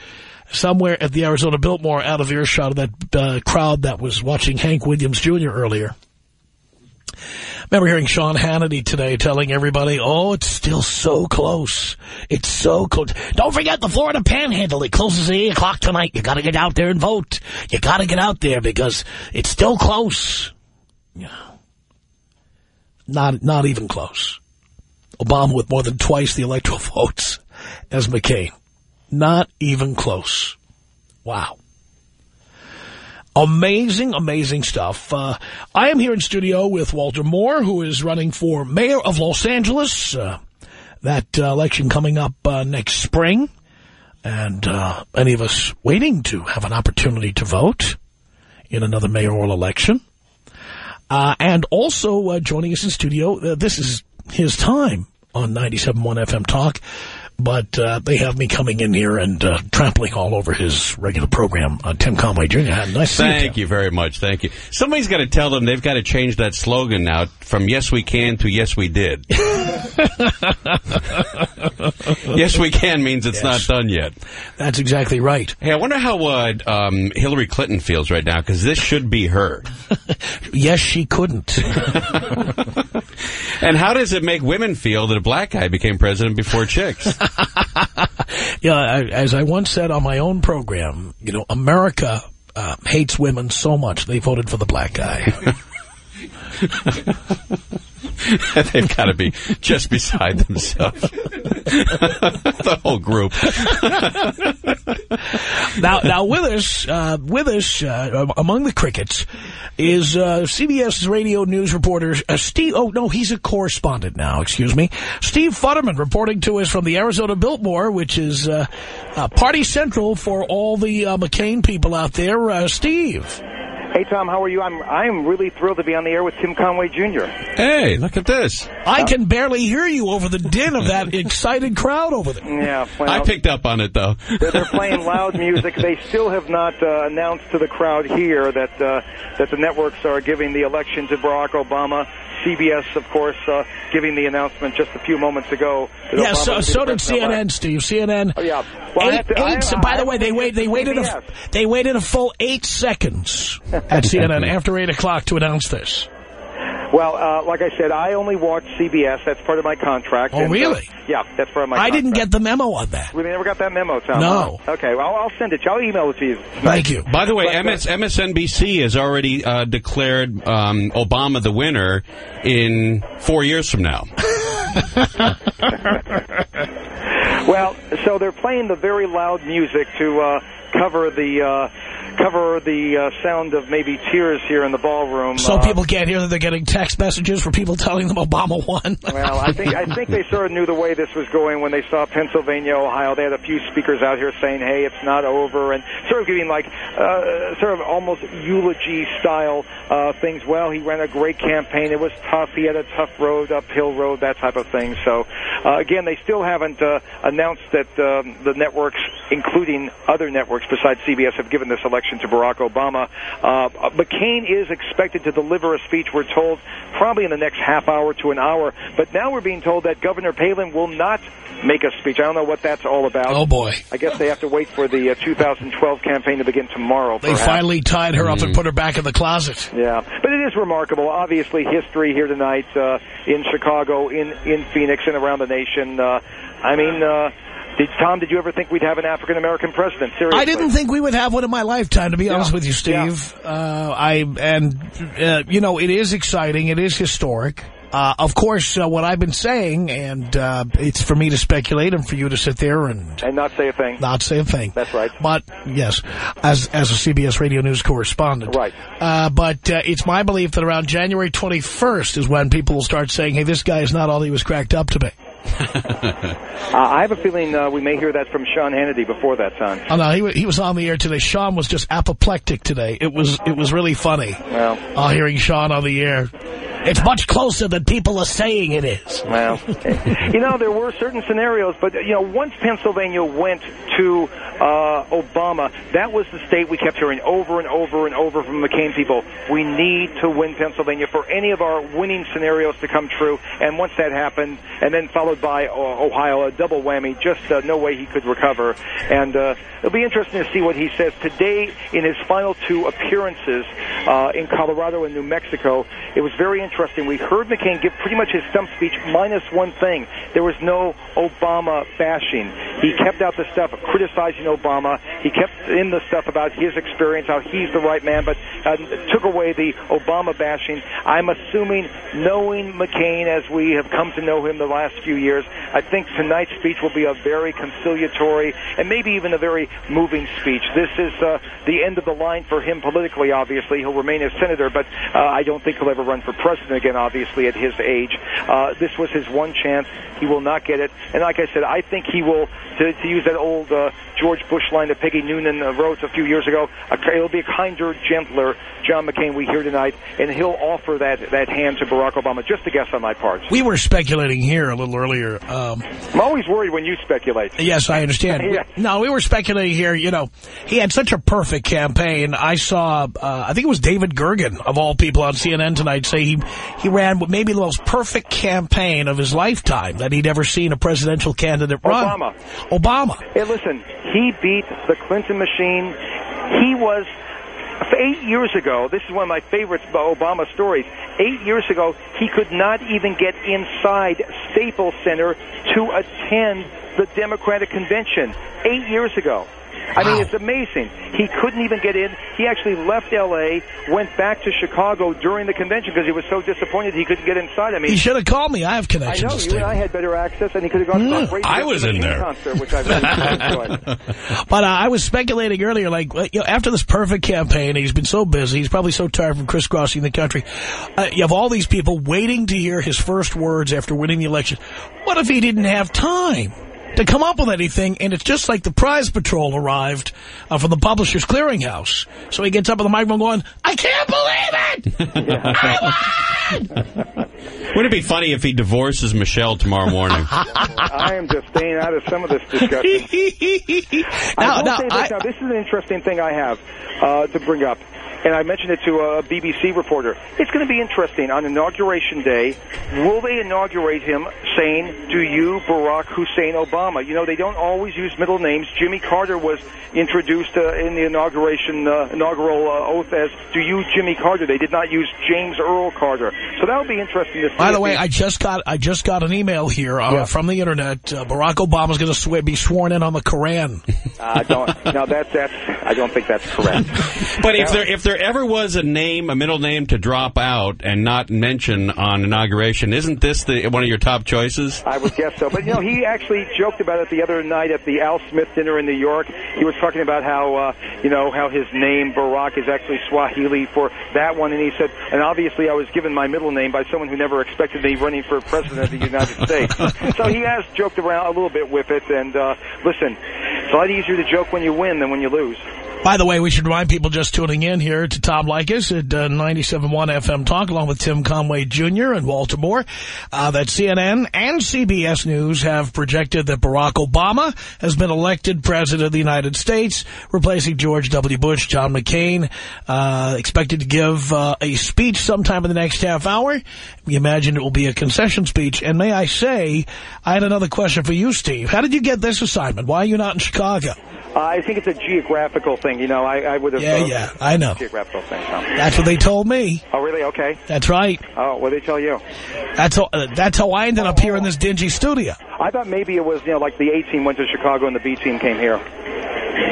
somewhere at the Arizona Biltmore out of earshot of that crowd that was watching Hank Williams Jr. earlier. Remember hearing Sean Hannity today telling everybody, oh, it's still so close. It's so close. Don't forget the Florida Panhandle. It closes at 8 o'clock tonight. You got to get out there and vote. You got to get out there because it's still close. Yeah. Not, not even close. Obama with more than twice the electoral <laughs> votes as McCain. Not even close. Wow. Amazing, amazing stuff. Uh, I am here in studio with Walter Moore, who is running for mayor of Los Angeles. Uh, that uh, election coming up uh, next spring. And uh, any of us waiting to have an opportunity to vote in another mayoral election. Uh, and also joining us in studio, this is his time on 97.1 FM Talk. But uh, they have me coming in here and uh, trampling all over his regular program. Uh, Tim Conway Jr. Nice Thank you, you very much. Thank you. Somebody's got to tell them they've got to change that slogan now from yes we can to yes we did. <laughs> yes, we can means it's Yes. not done yet. That's exactly right. Hey, I wonder how uh, um, Hillary Clinton feels right now because this should be her. <laughs> Yes, she couldn't. <laughs> <laughs> And how does it make women feel that a black guy became president before chicks? <laughs> Yeah, I, as I once said on my own program, you know, America uh, hates women so much they voted for the black guy. <laughs> <laughs> They've got to be just beside themselves. <laughs> the whole group. <laughs> now, now with us, uh, with us uh, among the crickets is uh, CBS radio news reporter uh, Steve. Oh no, he's a correspondent now. Excuse me, Steve Futterman reporting to us from the Arizona Biltmore, which is uh, uh, party central for all the McCain people out there. Steve. Hey Tom, how are you? I'm I'm really thrilled to be on the air with Tim Conway Jr. Hey, look at this. I can barely hear you over the din of that <laughs> excited crowd over there. Yeah, well, I picked up on it, though. they're, they're playing loud music. They still have not uh, announced to the crowd here that uh, that the networks are giving the election to Barack Obama. CBS, of course, uh, giving the announcement just a few moments ago. that Yeah, so, so did. CNN, Steve. CNN. Oh, yeah. Well, Eight, to- I eight- have- by I the way, they wait. They waited a they waited a full eight seconds <laughs> at CNN after eight o'clock to announce this. Well, uh, like I said, I only watch CBS. That's part of my contract. Oh, and, uh, really? yeah, that's part of my I contract. didn't get the memo on that. We never got that memo, Tom. No. Okay, well, I'll send it. I'll email it to you. Thank you. By the way, But, uh, MS, MSNBC has already uh, declared um, Obama the winner in four years from now. <laughs> Well, so they're playing the very loud music to uh, cover the uh, cover the uh, sound of maybe tears here in the ballroom. So uh, people can't hear that they're getting text messages from people telling them Obama won. <laughs> Well, I think I think they sort of knew the way this was going when they saw Pennsylvania, Ohio. They had a few speakers out here saying, "Hey, it's not over," and sort of giving like uh, sort of almost eulogy style uh, things. Well, he ran a great campaign. It was tough. He had a tough road, uphill road, that type of thing. So, uh, again, they still haven't uh, announced that um, the networks, including other networks besides CBS, have given this election to Barack Obama. Uh, McCain is expected to deliver a speech. We're told probably in the next half hour to an hour. But now we're being told that Governor Palin will not make a speech. I don't know what that's all about. Oh, boy. I guess they have to wait for the uh, 2012 campaign to begin tomorrow. They perhaps. finally tied her up and put her back in the closet. Yeah, but it is remarkable. Obviously, history here tonight uh, in Chicago, in in Phoenix, and around the nation. Uh, I mean, uh, did Tom? Did you ever think we'd have an African American president? Seriously, I didn't think we would have one in my lifetime, to be honest with you, Steve. Uh, I and uh, you know it is exciting. It is historic. Uh, of course, uh, what I've been saying, and uh, it's for me to speculate and for you to sit there and and not say a thing. not say a thing. That's right. But yes, as as a CBS Radio News correspondent, Right. Uh, but uh, it's my belief that around January 21st is when people will start saying, "Hey, this guy is not all he was cracked up to be." <laughs> Uh, I have a feeling uh, we may hear that from Sean Hannity before that time. Oh no, he he was on the air today. Sean was just apoplectic today. It was it was really funny. Well, Uh, hearing Sean on the air. It's much closer than people are saying it is. Well, you know, there were certain scenarios, but, you know, once Pennsylvania went to uh, Obama, that was the state we kept hearing over and over and over from McCain people. We need to win Pennsylvania for any of our winning scenarios to come true. And once that happened, and then followed by uh, Ohio, a double whammy, just uh, no way he could recover. And uh, it'll be interesting to see what he says today in his final two appearances uh, in Colorado and New Mexico. It was very interesting. Trusting we heard McCain give pretty much his stump speech minus one thing. There was no Obama bashing. He kept out the stuff criticizing Obama. He kept in the stuff about his experience, how he's the right man, but uh, took away the Obama bashing. I'm assuming, knowing McCain as we have come to know him the last few years, I think tonight's speech will be a very conciliatory and maybe even a very moving speech. This is uh, the end of the line for him politically, obviously. He'll remain a senator, but uh, I don't think he'll ever run for president again, obviously, at his age. Uh, this was his one chance. He will not get it. And like I said, I think he will, to, to use that old uh, George Bush line that Peggy Noonan uh, wrote a few years ago, a, it'll be a kinder, gentler John McCain we hear tonight, and he'll offer that, that hand to Barack Obama. Just a guess on my part. We were speculating here a little earlier. Um, I'm always worried when you speculate. Yes, I understand. <laughs> Yeah. No, we were speculating here. You know, he had such a perfect campaign. I saw, uh, I think it was David Gergen, of all people on CNN tonight, say he he ran what maybe the most perfect campaign of his lifetime that he'd ever seen a presidential candidate run. Obama. Obama. Hey, listen, he beat the Clinton machine. He was eight years ago. This is one of my favorite Obama stories. Eight years ago, he could not even get inside Staples Center to attend the Democratic convention. Eight years ago. I mean, it's amazing. He couldn't even get in. He actually left L.A., went back to Chicago during the convention because he was so disappointed he couldn't get inside. I mean, He should have called me. I have connections. I know to you and I had better access, and he could have gone to Mm. a great I was in there. concert, which I really enjoyed. <laughs> But uh, I was speculating earlier, like, you know, after this perfect campaign, he's been so busy, he's probably so tired from crisscrossing the country. Uh, you have all these people waiting to hear his first words after winning the election. What if he didn't have time to come up with anything? And it's just like the prize patrol arrived uh, from the Publishers Clearinghouse. So he gets up on the microphone going, I can't believe it! <laughs> Wouldn't it be funny if he divorces Michelle tomorrow morning? <laughs> I am just staying out of some of this discussion. <laughs> I will now, say this, now, this is an interesting thing I have uh, to bring up. And I mentioned it to a BBC reporter. It's going to be interesting. On Inauguration Day, will they inaugurate him saying, Do you, Barack Hussein Obama? You know, they don't always use middle names. Jimmy Carter was introduced uh, in the inauguration, uh, inaugural uh, oath as, Do you, Jimmy Carter? They did not use James Earl Carter. So that'll be interesting to see. By the way, I just got I just got an email here uh, from the internet. Uh, Barack Obama's going to swear, be sworn in on the Koran. I don't. No, that's that's. I don't think that's correct. <laughs> But if there if there ever was a name, a middle name to drop out and not mention on inauguration, isn't this the one of your top choices? I would guess so. But, you know, he actually joked about it the other night at the Al Smith dinner in New York. He was talking about how, uh, you know, how his name, Barack, is actually Swahili for that one. And he said, and obviously I was given my middle name by someone who never expected me running for president of the United <laughs> States. so he has joked around a little bit with it. And, uh, listen, it's a lot easier to joke when you win than when you lose. By the way, we should remind people just tuning in here to Tom Leykis at uh, 97.1 FM Talk, along with Tim Conway Jr. and Walter Moore, uh, that CNN and CBS News have projected that Barack Obama has been elected president of the United States, replacing George W. Bush. John McCain uh, expected to give uh, a speech sometime in the next half hour. We imagine it will be a concession speech. And may I say, I had another question for you, Steve. How did you get this assignment? Why are you not in Chicago? Uh, I think it's a geographical thing. You know, I, I would have. Yeah, yeah, I know. Geographical thing. Tom. That's what they told me. Oh, really? Okay. That's right. Oh, what did they tell you? That's how, uh, that's how I ended up here in this dingy studio. I thought maybe it was, you know, like the A team went to Chicago and the B team came here.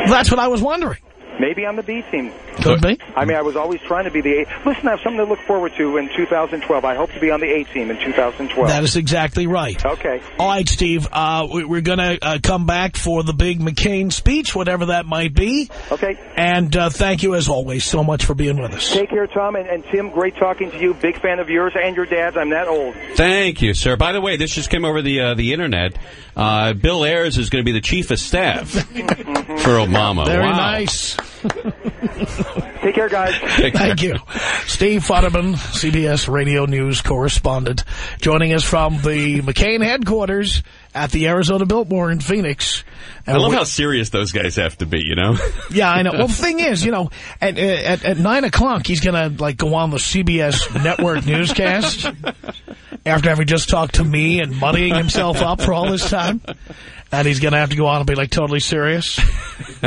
That's what I was wondering. Maybe I'm the B team. Could be. I mean, I was always trying to be the A. Listen, I have something to look forward to in 2012. I hope to be on the A team in 2012. That is exactly right. Okay. All right, Steve. Uh, we, we're going to uh, come back for the big McCain speech, whatever that might be. Okay. And uh, thank you, as always, so much for being with us. Take care, Tom. And, and Tim, great talking to you. Big fan of yours and your dad's. I'm that old. Thank you, sir. By the way, this just came over the uh, the internet. Uh, Bill Ayers is going to be the chief of staff <laughs> for Obama. Very wow. nice. <laughs> <laughs> Take care, guys. Thank you. Steve Futterman, CBS Radio News correspondent, joining us from the McCain headquarters at the Arizona Biltmore in Phoenix. I love we- how serious those guys have to be. You know. <laughs> Yeah, I know. Well, the thing is, you know, at at, at nine o'clock, he's going to like go on the CBS network newscast after having just talked to me and muddying himself up for all this time. And he's going to have to go on and be like totally serious. <laughs>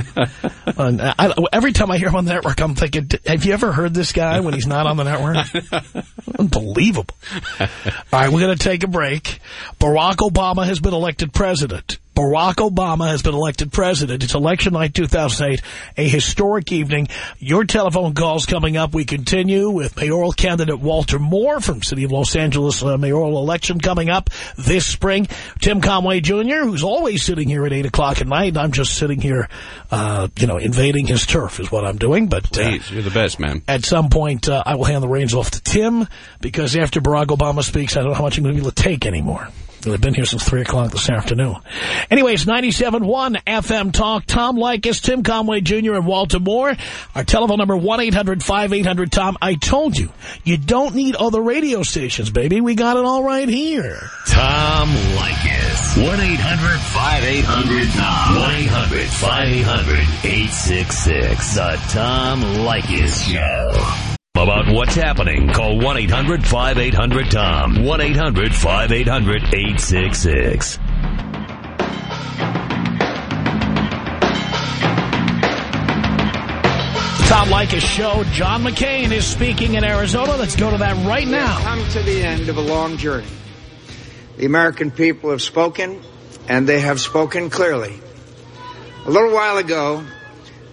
and uh, I, every time I hear him on the network, I'm thinking, have you ever heard this guy when he's not on the network? <laughs> Unbelievable. All right, we're going to take a break. Barack Obama has been elected president. Barack Obama has been elected president. It's election night 2008, a historic evening. Your telephone calls coming up. We continue with mayoral candidate Walter Moore from City of Los Angeles uh, mayoral election coming up this spring. Tim Conway Jr., who's always sitting here at 8 o'clock at night. I'm just sitting here, uh, you know, invading his turf is what I'm doing. But uh, Please, you're the best, man. at some point, uh, I will hand the reins off to Tim because after Barack Obama speaks, I don't know how much I'm going to be able to take anymore. I've been here since 3 o'clock this afternoon. Anyways, 97.1 FM Talk. Tom Leykis, Tim Conway Jr., and Walter Moore. Our telephone number, 1-800-5800-TOM. I told you, you don't need other radio stations, baby. We got it all right here. Tom Leykis. 1-800-5800-TOM. 1-800-5800-866. The Tom Leykis Show. About what's happening, call 1-800-5800-TOM. 1-800-5800-866. Tom Leykis show. John McCain is speaking in Arizona. Let's go to that right We have now. come to the end of a long journey. The American people have spoken, and they have spoken clearly. A little while ago,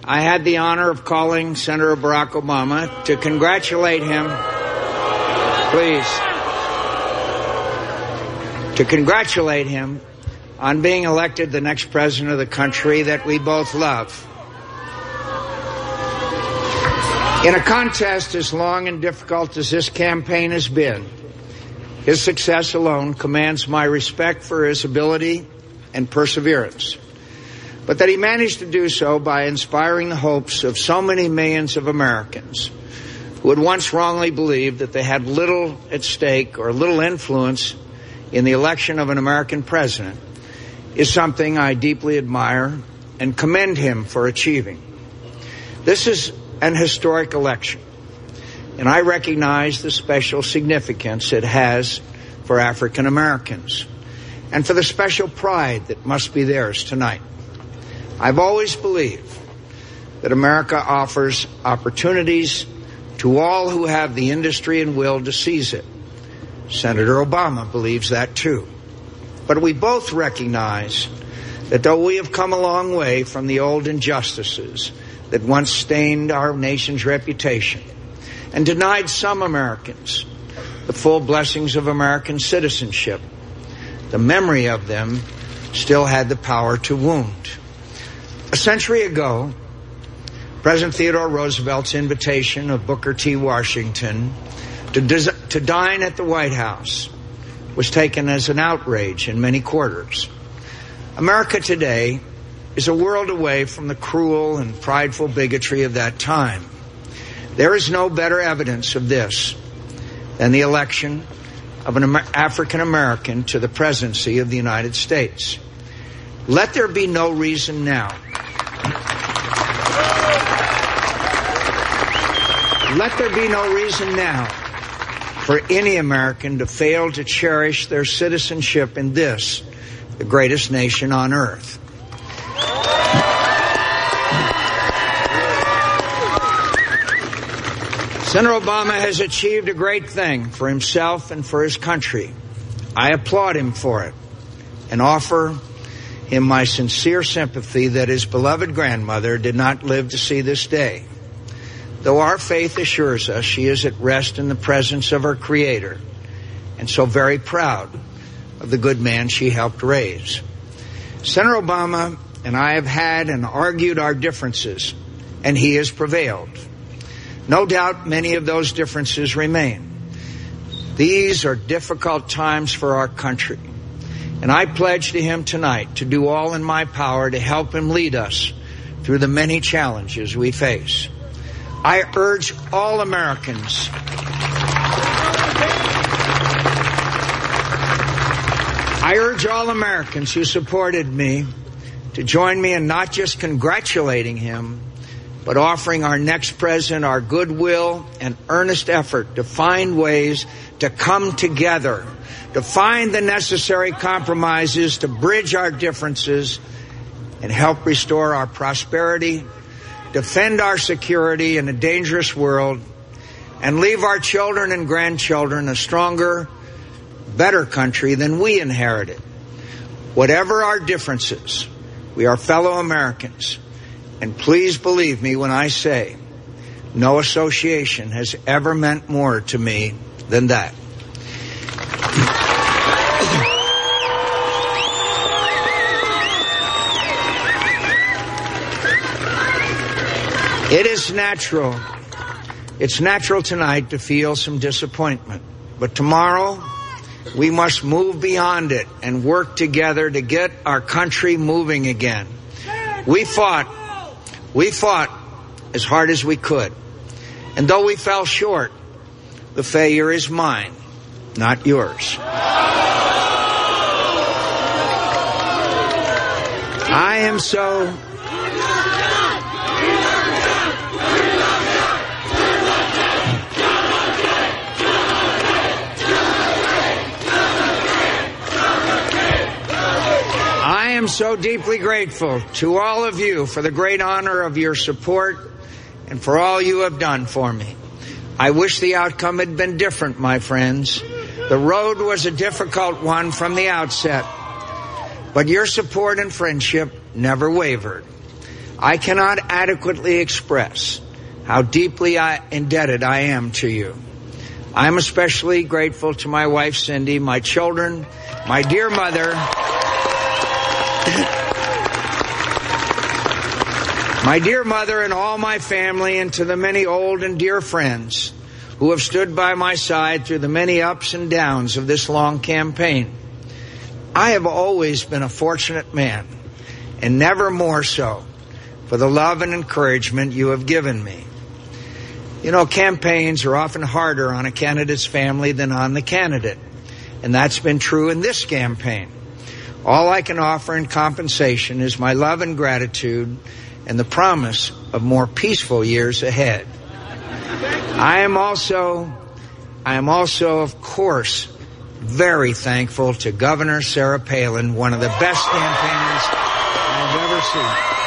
I had the honor of calling Senator Barack Obama to congratulate him. Please. To congratulate him on being elected the next president of the country that we both love. In a contest as long and difficult as this campaign has been, his success alone commands my respect for his ability and perseverance. But that he managed to do so by inspiring the hopes of so many millions of Americans who had once wrongly believed that they had little at stake or little influence in the election of an American president is something I deeply admire and commend him for achieving. This is an historic election, and I recognize the special significance it has for African Americans and for the special pride that must be theirs tonight. I've always believed that America offers opportunities to all who have the industry and will to seize it. Senator Obama believes that too. But we both recognize that though we have come a long way from the old injustices that once stained our nation's reputation and denied some Americans the full blessings of American citizenship, the memory of them still had the power to wound. A century ago, President Theodore Roosevelt's invitation of Booker T. Washington to, dis- to dine at the White House was taken as an outrage in many quarters. America today is a world away from the cruel and prideful bigotry of that time. There is no better evidence of this than the election of an Amer- African American to the presidency of the United States. Let there be no reason now. Let there be no reason now for any American to fail to cherish their citizenship in this, the greatest nation on earth. Senator Obama has achieved a great thing for himself and for his country. I applaud him for it and offer him my sincere sympathy that his beloved grandmother did not live to see this day. Though our faith assures us she is at rest in the presence of her Creator, and so very proud of the good man she helped raise. Senator Obama and I have had and argued our differences, and he has prevailed. No doubt many of those differences remain. These are difficult times for our country, and I pledge to him tonight to do all in my power to help him lead us through the many challenges we face. I urge all Americans I urge all Americans who supported me to join me in not just congratulating him, but offering our next president our goodwill and earnest effort to find ways to come together, to find the necessary compromises, to bridge our differences, and help restore our prosperity, defend our security in a dangerous world, and leave our children and grandchildren a stronger, better country than we inherited. Whatever our differences, we are fellow Americans. And please believe me when I say no association has ever meant more to me than that. Is natural. It's natural tonight to feel some disappointment. But tomorrow, we must move beyond it and work together to get our country moving again. We fought, we fought as hard as we could. And though we fell short, the failure is mine, not yours. I am so am so deeply grateful to all of you for the great honor of your support and for all you have done for me. I wish the outcome had been different, my friends. The road was a difficult one from the outset, but your support and friendship never wavered. I cannot adequately express how deeply I, indebted I am to you. I'm especially grateful to my wife Cindy, my children, my dear mother, my dear mother and all my family, and to the many old and dear friends who have stood by my side through the many ups and downs of this long campaign. I have always been a fortunate man, and never more so for the love and encouragement you have given me. You know, campaigns are often harder on a candidate's family than on the candidate. And that's been true in this campaign. All I can offer in compensation is my love and gratitude and the promise of more peaceful years ahead. I am also, I am also, of course, very thankful to Governor Sarah Palin, one of the best campaigners I've ever seen.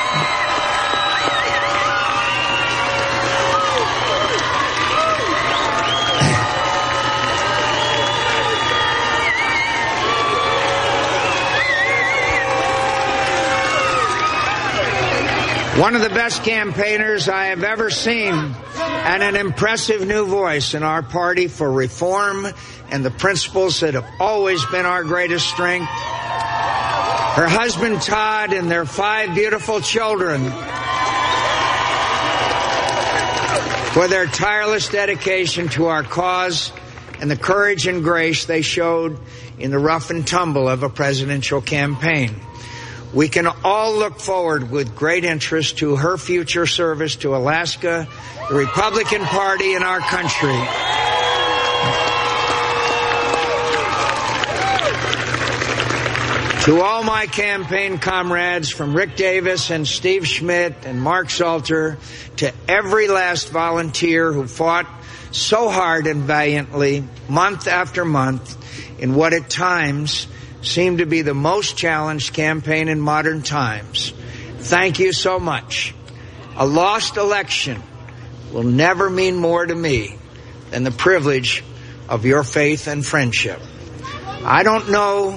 One of the best campaigners I have ever seen, and an impressive new voice in our party for reform and the principles that have always been our greatest strength. Her husband Todd and their five beautiful children for their tireless dedication to our cause and the courage and grace they showed in the rough and tumble of a presidential campaign. We can all look forward with great interest to her future service to Alaska, the Republican Party, and our country. To all my campaign comrades, from Rick Davis and Steve Schmidt and Mark Salter, to every last volunteer who fought so hard and valiantly, month after month, in what at times seemed to be the most challenged campaign in modern times. Thank you so much. A lost election will never mean more to me than the privilege of your faith and friendship. I don't know,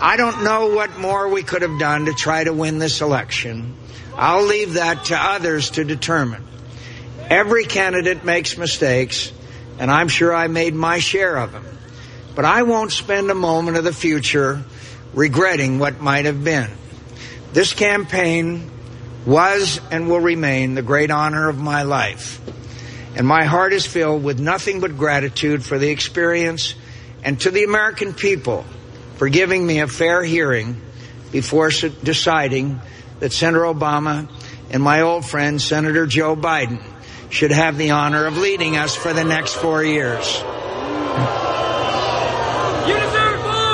I don't know what more we could have done to try to win this election. I'll leave that to others to determine. Every candidate makes mistakes, and I'm sure I made my share of them. But I won't spend a moment of the future regretting what might have been. This campaign was and will remain the great honor of my life. And my heart is filled with nothing but gratitude for the experience and to the American people for giving me a fair hearing before deciding that Senator Obama and my old friend Senator Joe Biden should have the honor of leading us for the next four years.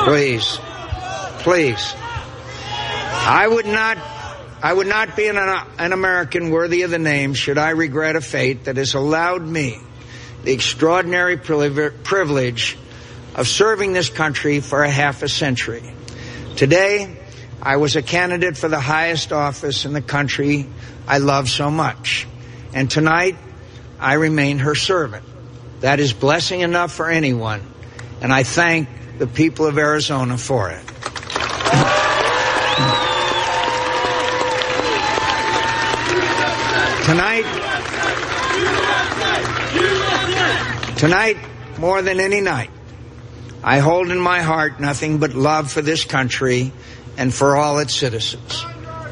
Please, please. I would not, I would not be an, an American worthy of the name should I regret a fate that has allowed me the extraordinary privilege of serving this country for a half a century. Today, I was a candidate for the highest office in the country I love so much. And tonight, I remain her servant. That is blessing enough for anyone. And I thank the people of Arizona for it. Tonight, tonight, more than any night, I hold in my heart nothing but love for this country and for all its citizens.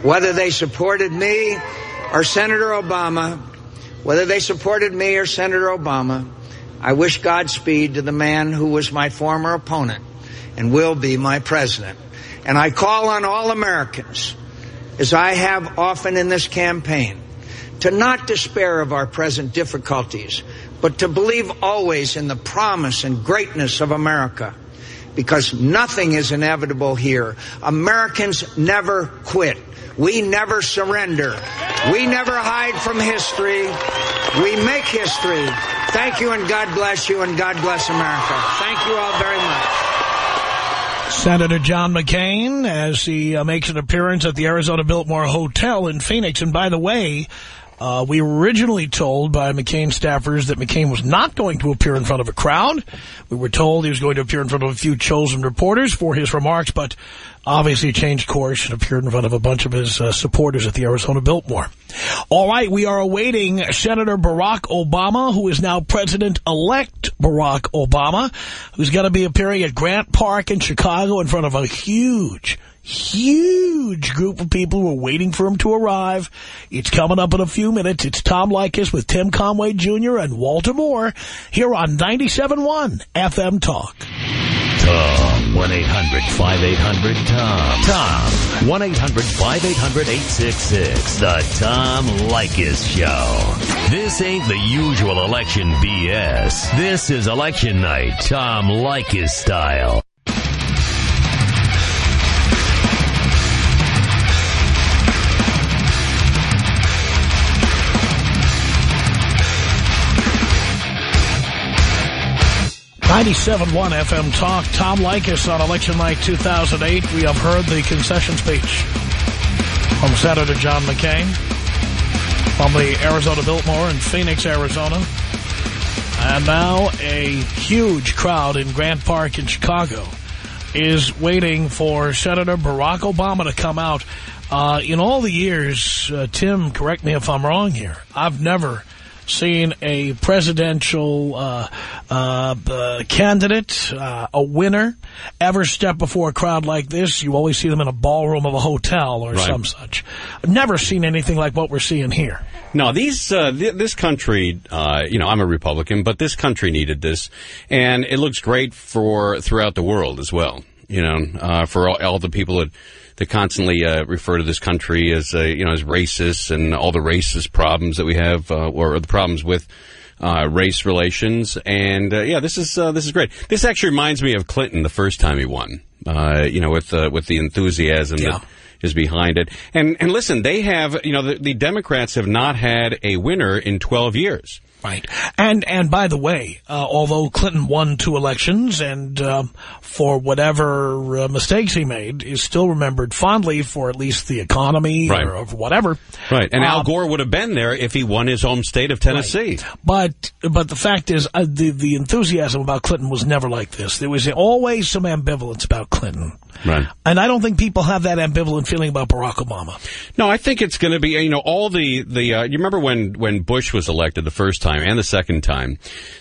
Whether they supported me or Senator Obama, whether they supported me or Senator Obama, I wish Godspeed to the man who was my former opponent and will be my president. And I call on all Americans, as I have often in this campaign, to not despair of our present difficulties, but to believe always in the promise and greatness of America. Because nothing is inevitable here. Americans never quit. We never surrender. We never hide from history. We make history. Thank you and God bless you and God bless America. Thank you all very much. Senator John McCain as he uh, makes an appearance at the Arizona Biltmore Hotel in Phoenix. And by the way, uh, we were originally told by McCain staffers that McCain was not going to appear in front of a crowd. We were told he was going to appear in front of a few chosen reporters for his remarks, but obviously changed course and appeared in front of a bunch of his uh, supporters at the Arizona Biltmore. All right, we are awaiting Senator Barack Obama, who is now President-elect Barack Obama, who's going to be appearing at Grant Park in Chicago in front of a huge, huge group of people who are waiting for him to arrive. It's coming up in a few minutes. It's Tom Leykis with Tim Conway Jr. and Walter Moore here on 97.1 FM Talk. Tom. 1-800-5800-TOM. Tom. 1-800-5800-866. The Tom Leykis Show. This ain't the usual election BS. This is election night, Tom Leykis style. Ninety-seven one FM Talk. Tom Leykis on election night 2008. We have heard the concession speech from Senator John McCain from the Arizona Biltmore in Phoenix, Arizona. And now a huge crowd in Grant Park in Chicago is waiting for Senator Barack Obama to come out. Uh, in all the years, uh, Tim, correct me if I'm wrong here, I've never seen a presidential uh, uh, uh, candidate, uh, a winner, ever step before a crowd like this. You always see them in a ballroom of a hotel or Right. some such. I've never seen anything like what we're seeing here. No, these uh, th- this country, uh, you know, I'm a Republican, but this country needed this, and it looks great for throughout the world as well. You know, uh, for all, all the people that that constantly uh, refer to this country as uh, you know as racist and all the racist problems that we have, uh, or the problems with. Uh, race relations, and uh, yeah, this is uh, this is great. This actually reminds me of Clinton the first time he won. Uh, you know, with uh, with the enthusiasm that is behind it. And and listen, they have you know the, the Democrats have not had a winner in 12 years. Right. And and by the way, uh, although Clinton won two elections and um, for whatever uh, mistakes he made, is still remembered fondly for at least the economy Right. or, or whatever. Right. And Al Um, Gore would have been there if he won his home state of Tennessee. But but the fact is, uh, the the enthusiasm about Clinton was never like this. There was always some ambivalence about Clinton, Right. and I don't think people have that ambivalent feeling about Barack Obama. No, I think it's going to be you know all the the uh, you remember when when Bush was elected the first time and the second time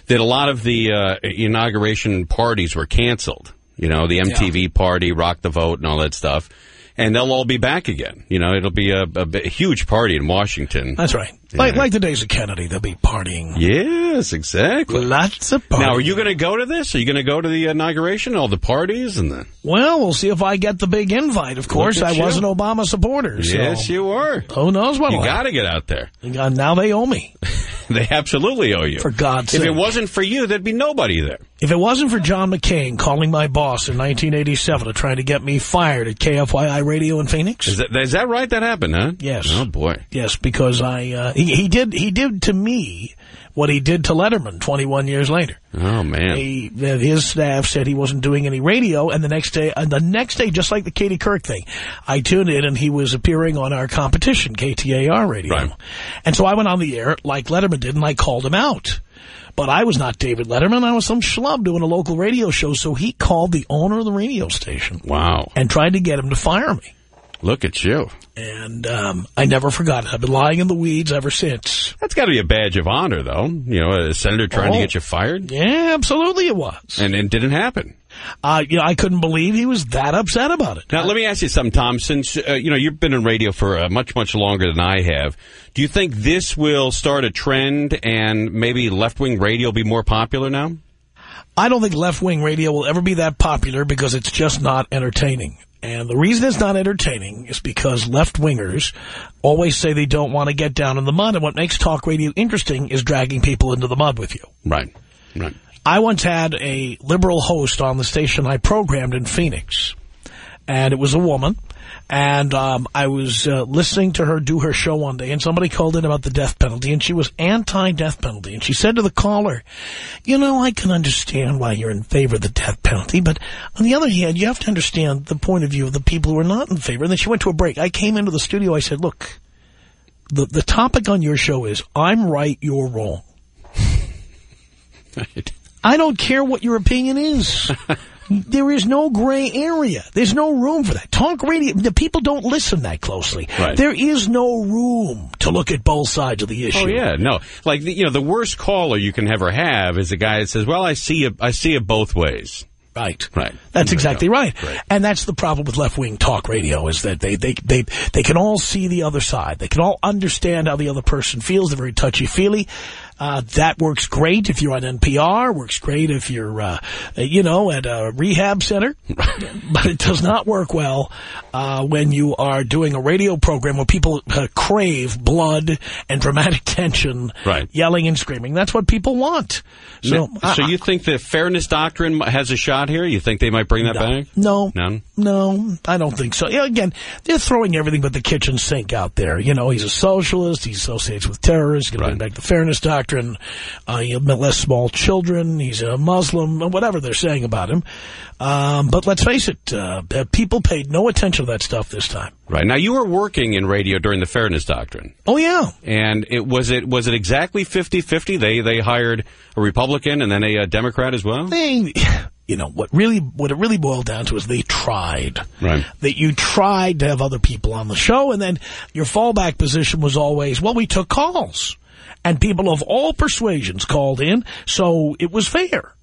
that a lot of the uh, inauguration parties were canceled. You know, the MTV party, Rock the Vote, and all that stuff. And they'll all be back again. You know, it'll be a, a, a huge party in Washington. That's right. Like like the days of Kennedy, they'll be partying. Yes, exactly. Lots of parties. Now, are you going to go to this? Are you going to go to the inauguration, all the parties and the? Well, we'll see if I get the big invite. Of course, I you. was an Obama supporter. So Yes, you were. Who knows what? You got to get out there. And Now they owe me. <laughs> They absolutely owe you. For God's sake. If it wasn't for you, there'd be nobody there. If it wasn't for John McCain calling my boss in 1987 to try to get me fired at KFYI Radio in Phoenix. Is that, is that right? That happened, huh? Yes. Oh boy. Yes, because I uh, he, he did he did to me what he did to Letterman 21 years later. Oh man. He, his staff said he wasn't doing any radio, and the next day, and the next day, just like the Katie Couric thing, I tuned in and he was appearing on our competition, KTAR radio. right. And so I went on the air like Letterman did, and I called him out. But I was not David Letterman. I was some schlub doing a local radio show, so he called the owner of the radio station Wow. and tried to get him to fire me. Look at you. And um, I never forgot it. I've been lying in the weeds ever since. That's got to be a badge of honor, though. You know, a senator trying to Oh. get you fired. Yeah, absolutely it was. And it didn't happen. Uh, you know, I couldn't believe he was that upset about it. Now, let me ask you something, Tom. Since uh, you know you've been in radio for uh, much, much longer than I have, do you think this will start a trend and maybe left-wing radio will be more popular now? I don't think left-wing radio will ever be that popular because it's just not entertaining. And the reason it's not entertaining is because left-wingers always say they don't want to get down in the mud. And what makes talk radio interesting is dragging people into the mud with you. Right. Right. I once had a liberal host on the station I programmed in Phoenix. And it was a woman. And um, I was uh, listening to her do her show one day, and somebody called in about the death penalty, and she was anti-death penalty. And she said to the caller, you know, I can understand why you're in favor of the death penalty, but on the other hand, you have to understand the point of view of the people who are not in favor. And then she went to a break. I came into the studio, I said, look, the, the topic on your show is, I'm right, you're wrong. <laughs> I don't care what your opinion is. <laughs> there is no gray area. There's no room for that. Talk radio, the people don't listen that closely. Right. There is no room to look at both sides of the oh, issue. Oh yeah, no. Like the, you know, the worst caller you can ever have is a guy that says, "Well, I see you, I see it both ways." Right. Right. That's exactly go. right. And that's the problem with left-wing talk radio is that they, they, they, they can all see the other side. They can all understand how the other person feels. They're very touchy-feely. Uh, that works great if you're on NPR, works great if you're, uh, you know, at a rehab center. <laughs> but it does not work well uh, when you are doing a radio program where people uh, crave blood and dramatic <laughs> tension, Right. yelling and screaming. That's what people want. So, No- so you think the fairness doctrine has a shot here? You think they might bring that back? No. None. No, I don't think so. Again, they're throwing everything but the kitchen sink out there. You know, he's a socialist. He associates with terrorists. He's Going to bring back the fairness doctrine. Uh, he'll molest small children. He's a Muslim. Whatever they're saying about him. Um, but let's face it, uh, people paid no attention to that stuff this time. Right. Now you were working in radio during the fairness doctrine. Oh yeah. And it was it was it exactly 50-50? They they hired a Republican and then a, uh Democrat as well? They, <sighs> you know, what really, what it really boiled down to is they tried. Right. That you tried to have other people on the show, and then your fallback position was always, well, we took calls. And people of all persuasions called in, so it was fair.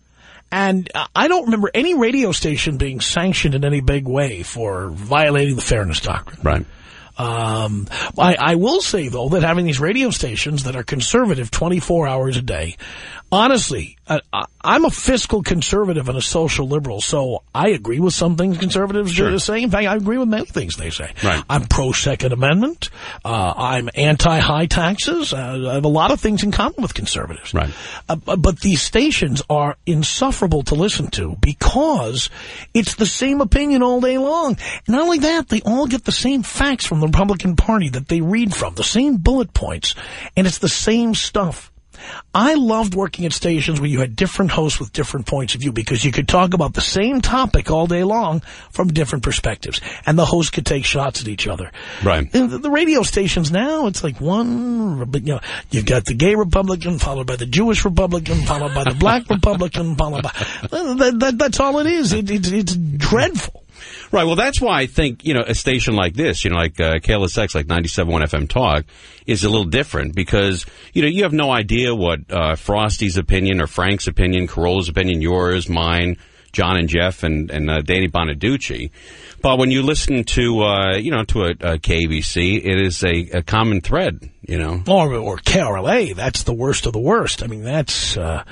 And I don't remember any radio station being sanctioned in any big way for violating the fairness doctrine. Right. Um, I, I will say, though, that having these radio stations that are conservative 24 hours a day, honestly, I, I'm a fiscal conservative and a social liberal, so I agree with some things conservatives Sure. are saying. In fact, I agree with many things they say. Right. I'm pro-Second Amendment. Uh, I'm anti-high taxes. Uh, I have a lot of things in common with conservatives. Right. Uh, but these stations are insufferable to listen to because it's the same opinion all day long. And not only that, they all get the same facts from the Republican Party that they read from, the same bullet points, and it's the same stuff. I loved working at stations where you had different hosts with different points of view because you could talk about the same topic all day long from different perspectives. And the hosts could take shots at each other. Right. The radio stations now, it's like one, you know, you've got the gay Republican, followed by the Jewish Republican, followed by the black <laughs> Republican, followed by, that, that, that's all it is. It, it, it's dreadful. Right. Well, that's why I think, you know, a station like this, you know, like uh, KLSX, like 97.1 FM Talk, is a little different because, you know, you have no idea what uh, Frosty's opinion or Frank's opinion, Carolla's opinion, yours, mine, John and Jeff, and, and uh, Danny Bonaduce. But when you listen to, uh, you know, to a, a KBC, it is a, a common thread, you know. Or, or KRLA, that's the worst of the worst. I mean, that's, uh,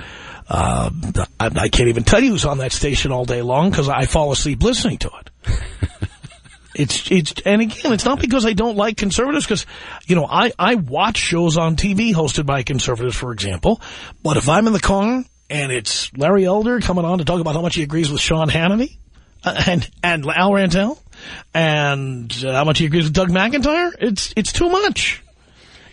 uh, I, I can't even tell you who's on that station all day long because I fall asleep listening to it. <laughs> It's, it's, and again, it's not because I don't like conservatives, because, you know, I, I watch shows on TV hosted by conservatives, for example, but if I'm in the car and it's Larry Elder coming on to talk about how much he agrees with Sean Hannity, uh, and, and Al Rantel, and uh, how much he agrees with Doug McIntyre, it's, it's too much.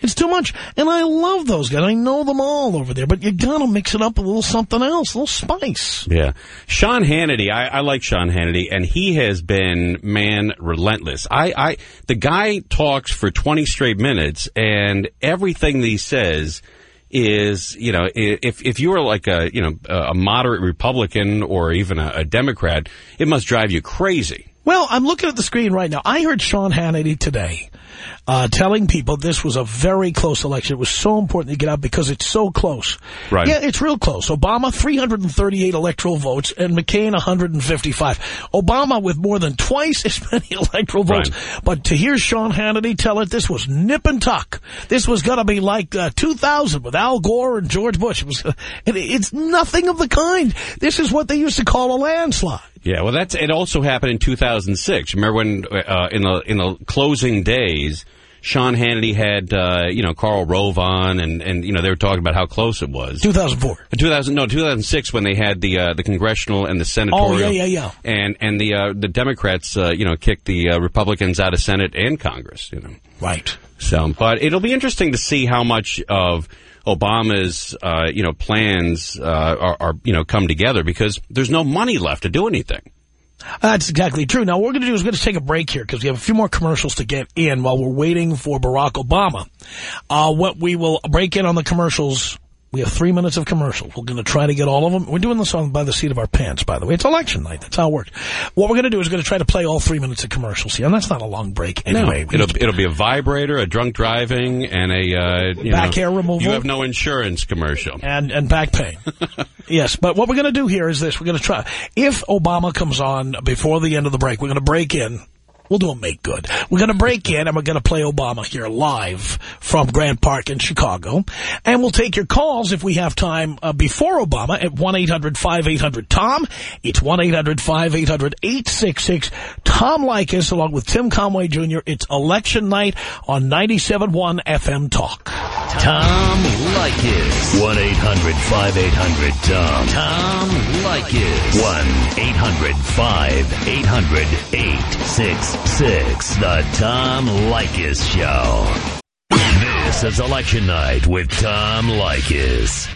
It's too much. And I love those guys. I know them all over there, but you gotta mix it up a little something else, a little spice. Yeah. Sean Hannity, I, I like Sean Hannity, and he has been, man, relentless. I, I, the guy talks for 20 straight minutes, and everything that he says is, you know, if, if you are like a, you know, a moderate Republican or even a, a Democrat, it must drive you crazy. Well, I'm looking at the screen right now. I heard Sean Hannity today uh, telling people this was a very close election. It was so important to get out because it's so close. Right. Yeah, it's real close. Obama, 338 electoral votes, and McCain, 155. Obama with more than twice <laughs> as many electoral votes. But to hear Sean Hannity tell it, this was nip and tuck. This was going to be like uh, 2000 with Al Gore and George Bush. It was, <laughs> and it's nothing of the kind. This is what they used to call a landslide. Yeah, well, that's it. Also happened in 2006. Remember when uh, in the in the closing days, Sean Hannity had, uh, you know, Karl Rove on, and, and, you know, they were talking about how close it was. 2004. 2000, no, 2006 when they had the, uh, the congressional and the senatorial. Oh, yeah, yeah, yeah. And, and the, uh, the Democrats, uh, you know, kicked the uh, Republicans out of Senate and Congress, you know. Right. So, but it'll be interesting to see how much of Obama's, uh, you know, plans, uh, are, are, you know, come together because there's no money left to do anything. That's exactly true. Now, what we're going to do is we're going to take a break here because we have a few more commercials to get in while we're waiting for Barack Obama. Uh, what we will break in on the commercials we have three minutes of commercials. We're going to try to get all of them. We're doing this on by the seat of our pants, by the way. It's election night. That's how it works. What we're going to do is we're going to try to play all three minutes of commercials here, and that's not a long break anyway. No, it'll, it'll be a vibrator, a drunk driving, and a uh, you back know, hair removal. You have no insurance commercial. And and back pain. <laughs> yes, but what we're going to do here is this. We're going to try. If Obama comes on before the end of the break, we're going to break in We'll do a make good. We're going to break in and we're going to play Obama here live from Grant Park in Chicago. And we'll take your calls if we have time uh, before Obama at 1-800-5800-TOM. It's 1-800-5800-866. Tom Leykis along with Tim Conway Jr. It's election night on 97.1 FM Talk. Tom Leykis. 1-800-5800-TOM. Tom Leykis. 1-800-5800-866. The Tom Leykis Show. This is Election Night with Tom Leykis.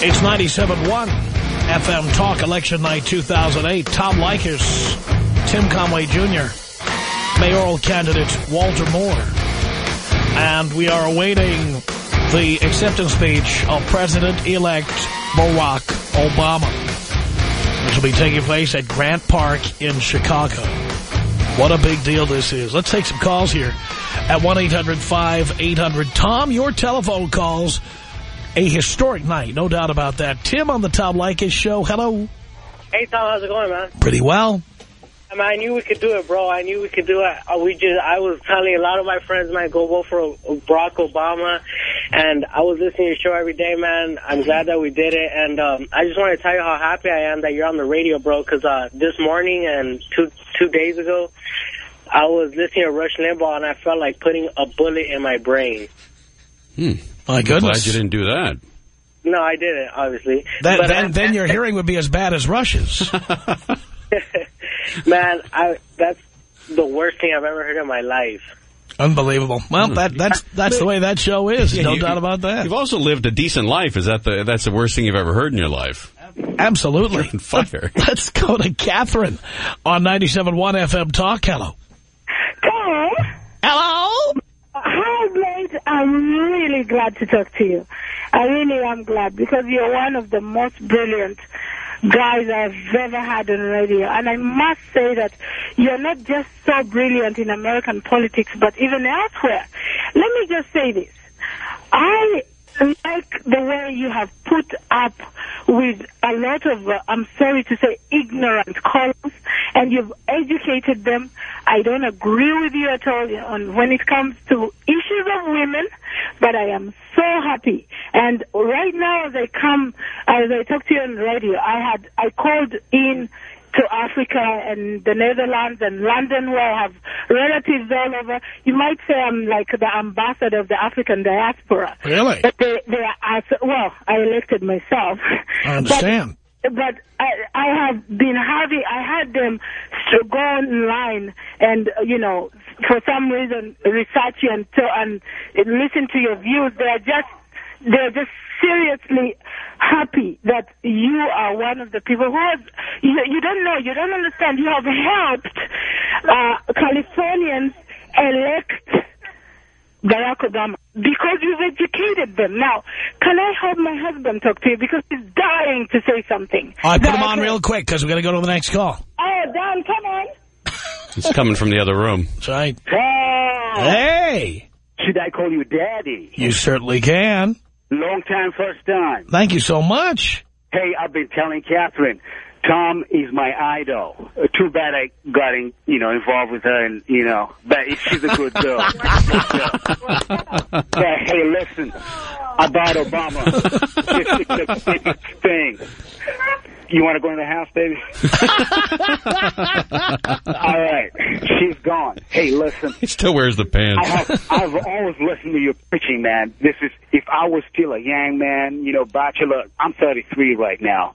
It's 97.1 FM Talk Election Night 2008. Tom Leykis, Tim Conway Jr., mayoral candidate Walter Moore. And we are awaiting the acceptance speech of President-elect Barack Obama, which will be taking place at Grant Park in Chicago. What a big deal this is. Let's take some calls here at 1-800-5800-TOM. Your telephone calls a historic night, no doubt about that. Tim on the Tom Leykis show. Hello. Hey, Tom. How's it going, man? Pretty well. I mean, I knew we could do it, bro. I knew we could do it. We just, I was telling a lot of my friends, man, go vote for Barack Obama. And I was listening to your show every day, man. I'm glad that we did it. And um, I just want to tell you how happy I am that you're on the radio, bro. Because uh, this morning and two two days ago, I was listening to Rush Limbaugh, and I felt like putting a bullet in my brain. Hmm. My I'm goodness. glad you didn't do that. No, I didn't, obviously. That, then, I- then your hearing would be as bad as Rush's. <laughs> Man, I that's the worst thing I've ever heard in my life. Unbelievable. Well, that that's that's the way that show is. Yeah, no you- doubt about that. You've also lived a decent life. Is that the that's the worst thing you've ever heard in your life? Absolutely. Fire. <laughs> Let's go to Catherine on 97.1 FM Talk. Hello. Tom. Hello. I'm really glad to talk to you. I really am glad because you're one of the most brilliant guys I've ever had on radio. And I must say that you're not just so brilliant in American politics, but even elsewhere. Let me just say this. I like the way you have put up with a lot of, uh, I'm sorry to say, ignorant callers, and you've educated them. I don't agree with you at all on when it comes to issues of women, but I am so happy. And right now, as I come, as I talk to you on radio, I had, I called in to Africa and the Netherlands and London where I have relatives all over. You might say I'm like the ambassador of the African diaspora. Really? But they, they are, well, I elected myself. <laughs> I understand. But, but I, I have been having, I had them to go online and, you know, for some reason research you and, to, and listen to your views. They are just, they're just seriously happy that you are one of the people who has, you, you don't know, you don't understand, you have helped uh, Californians elect Barack Obama because you've educated them. Now, can I have my husband talk to you because he's dying to say something. All right, put him on real quick because we're going to go to the next call. Oh, Dan, come on. It's coming from the other room. That's right. Oh. Hey. Should I call you Daddy? You certainly can. Long time, first time. Thank you so much. Hey, I've been telling Catherine Tom is my idol. Uh, too bad I got in, you know involved with her, and you know, but she's a good girl. <laughs> yeah, hey, listen about Obama. It's, it's a big thing. You want to go in the house, baby? <laughs> All right, she's gone. Hey, listen. He still wears the pants. I have, I've always listened to your preaching, man. This is, if I was still a young man, you know, bachelor, I'm 33 right now.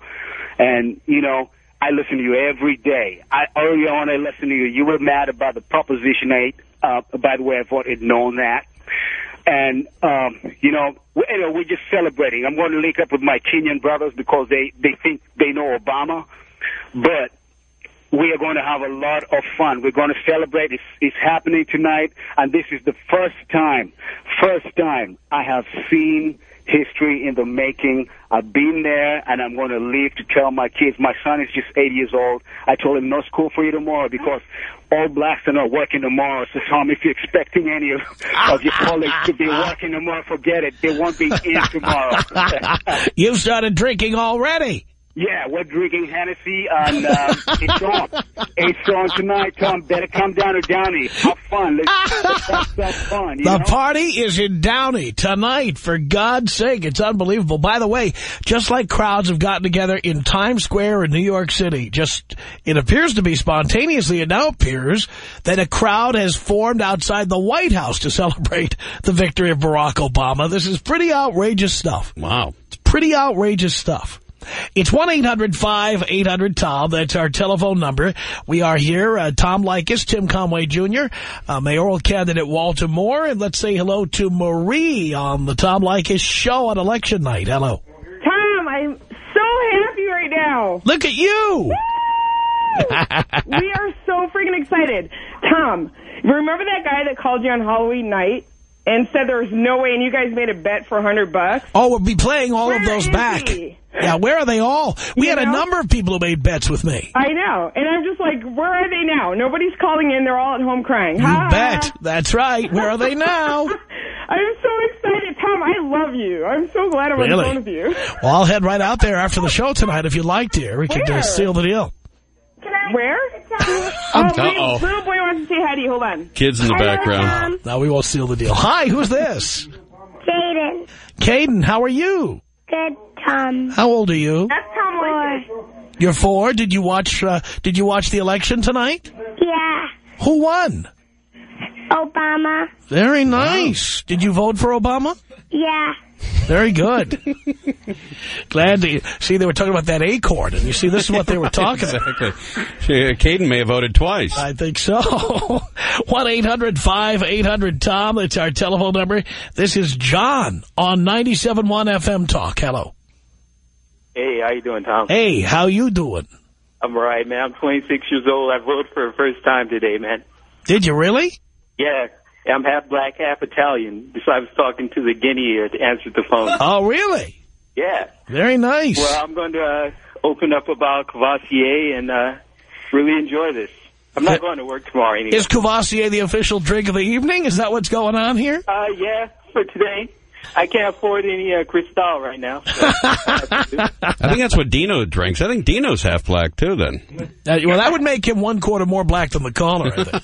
And, you know, I listen to you every day. I Early on, I listened to you. You were mad about the Proposition 8. Uh, by the way, I've already known that. And, um, you know, we're just celebrating. I'm going to link up with my Kenyan brothers because they, they think they know Obama. But we are going to have a lot of fun. We're going to celebrate. It's, it's happening tonight, and this is the first time, first time I have seen history in the making. I've been there, and I'm going to leave to tell my kids. My son is just eight years old. I told him no school for you tomorrow because all blacks are not working tomorrow. So, Tom, if you're expecting any of, of your colleagues to be working tomorrow, forget it. They won't be in tomorrow. <laughs> You've started drinking already. Yeah, we're drinking Hennessy, and uh, it's <laughs> on. It's on tonight, Tom. Better come down to Downey. Have fun. Let's, let's <laughs> have some fun. The know? party is in Downey tonight, for God's sake. It's unbelievable. By the way, just like crowds have gotten together in Times Square in New York City, just it appears to be spontaneously, it now appears that a crowd has formed outside the White House to celebrate the victory of Barack Obama. This is pretty outrageous stuff. Wow. It's pretty outrageous stuff. It's 1-800-5800-TOM. That's our telephone number. We are here, uh, Tom Leykis, Tim Conway Jr., uh, mayoral candidate Walter Moore, and let's say hello to Marie on the Tom Leykis show on election night. Hello. Tom, I'm so happy right now. Look at you. <laughs> we are so freaking excited. Tom, remember that guy that called you on Halloween night and said there was no way, and you guys made a bet for a 100 bucks? Oh, we'll be playing all Where of those back. he? Yeah, where are they all? We You had a number of people who made bets with me. I know. And I'm just like, where are they now? Nobody's calling in. They're all at home crying. You Ha! bet. That's right. Where are they <laughs> now? I'm so excited. Tom, I love you. I'm so glad I'm on Really? the phone with you. Well, I'll head right out there after the show tonight if you'd like to. We can uh, seal the deal. Where? <laughs> I'm- oh, wait, Uh-oh. little boy wants to say hi to you. Hold on. Kids in the background. Now we won't seal the deal. Hi, who's this? Jaden. Caden, how are you? Good, Tom. How old are you? That's Tom Leykis. You're four. Did you watch? Uh, did you watch the election tonight? Yeah. Who won? Obama. Very nice. Did you vote for Obama? Yeah. Very good. Glad to see they were talking about that ACORN, and you see this is what they were talking about. Exactly. Caden may have voted twice. I think so. <laughs> 1-800-5800-TOM. That's our telephone number. This is John on 97.1 FM Talk. Hello. Hey, how you doing, Tom? Hey, how you doing? I'm all right, man. I'm 26 years old. I voted for the first time today, man. Did you really? Yeah, I'm half black, half Italian. So I was talking to the Guinea here to answer the phone. <laughs> Oh, really? Yeah. Very nice. Well, I'm going to uh, open up about Courvoisier and uh, really enjoy this. I'm not going to work tomorrow anyway. Is Courvoisier the official drink of the evening? Is that what's going on here? Uh, yeah, for today. I can't afford any uh, Cristal right now. <laughs> I think that's what Dino drinks. I think Dino's half black, too, then. Uh, well, that would make him one quarter more black than the caller, I think.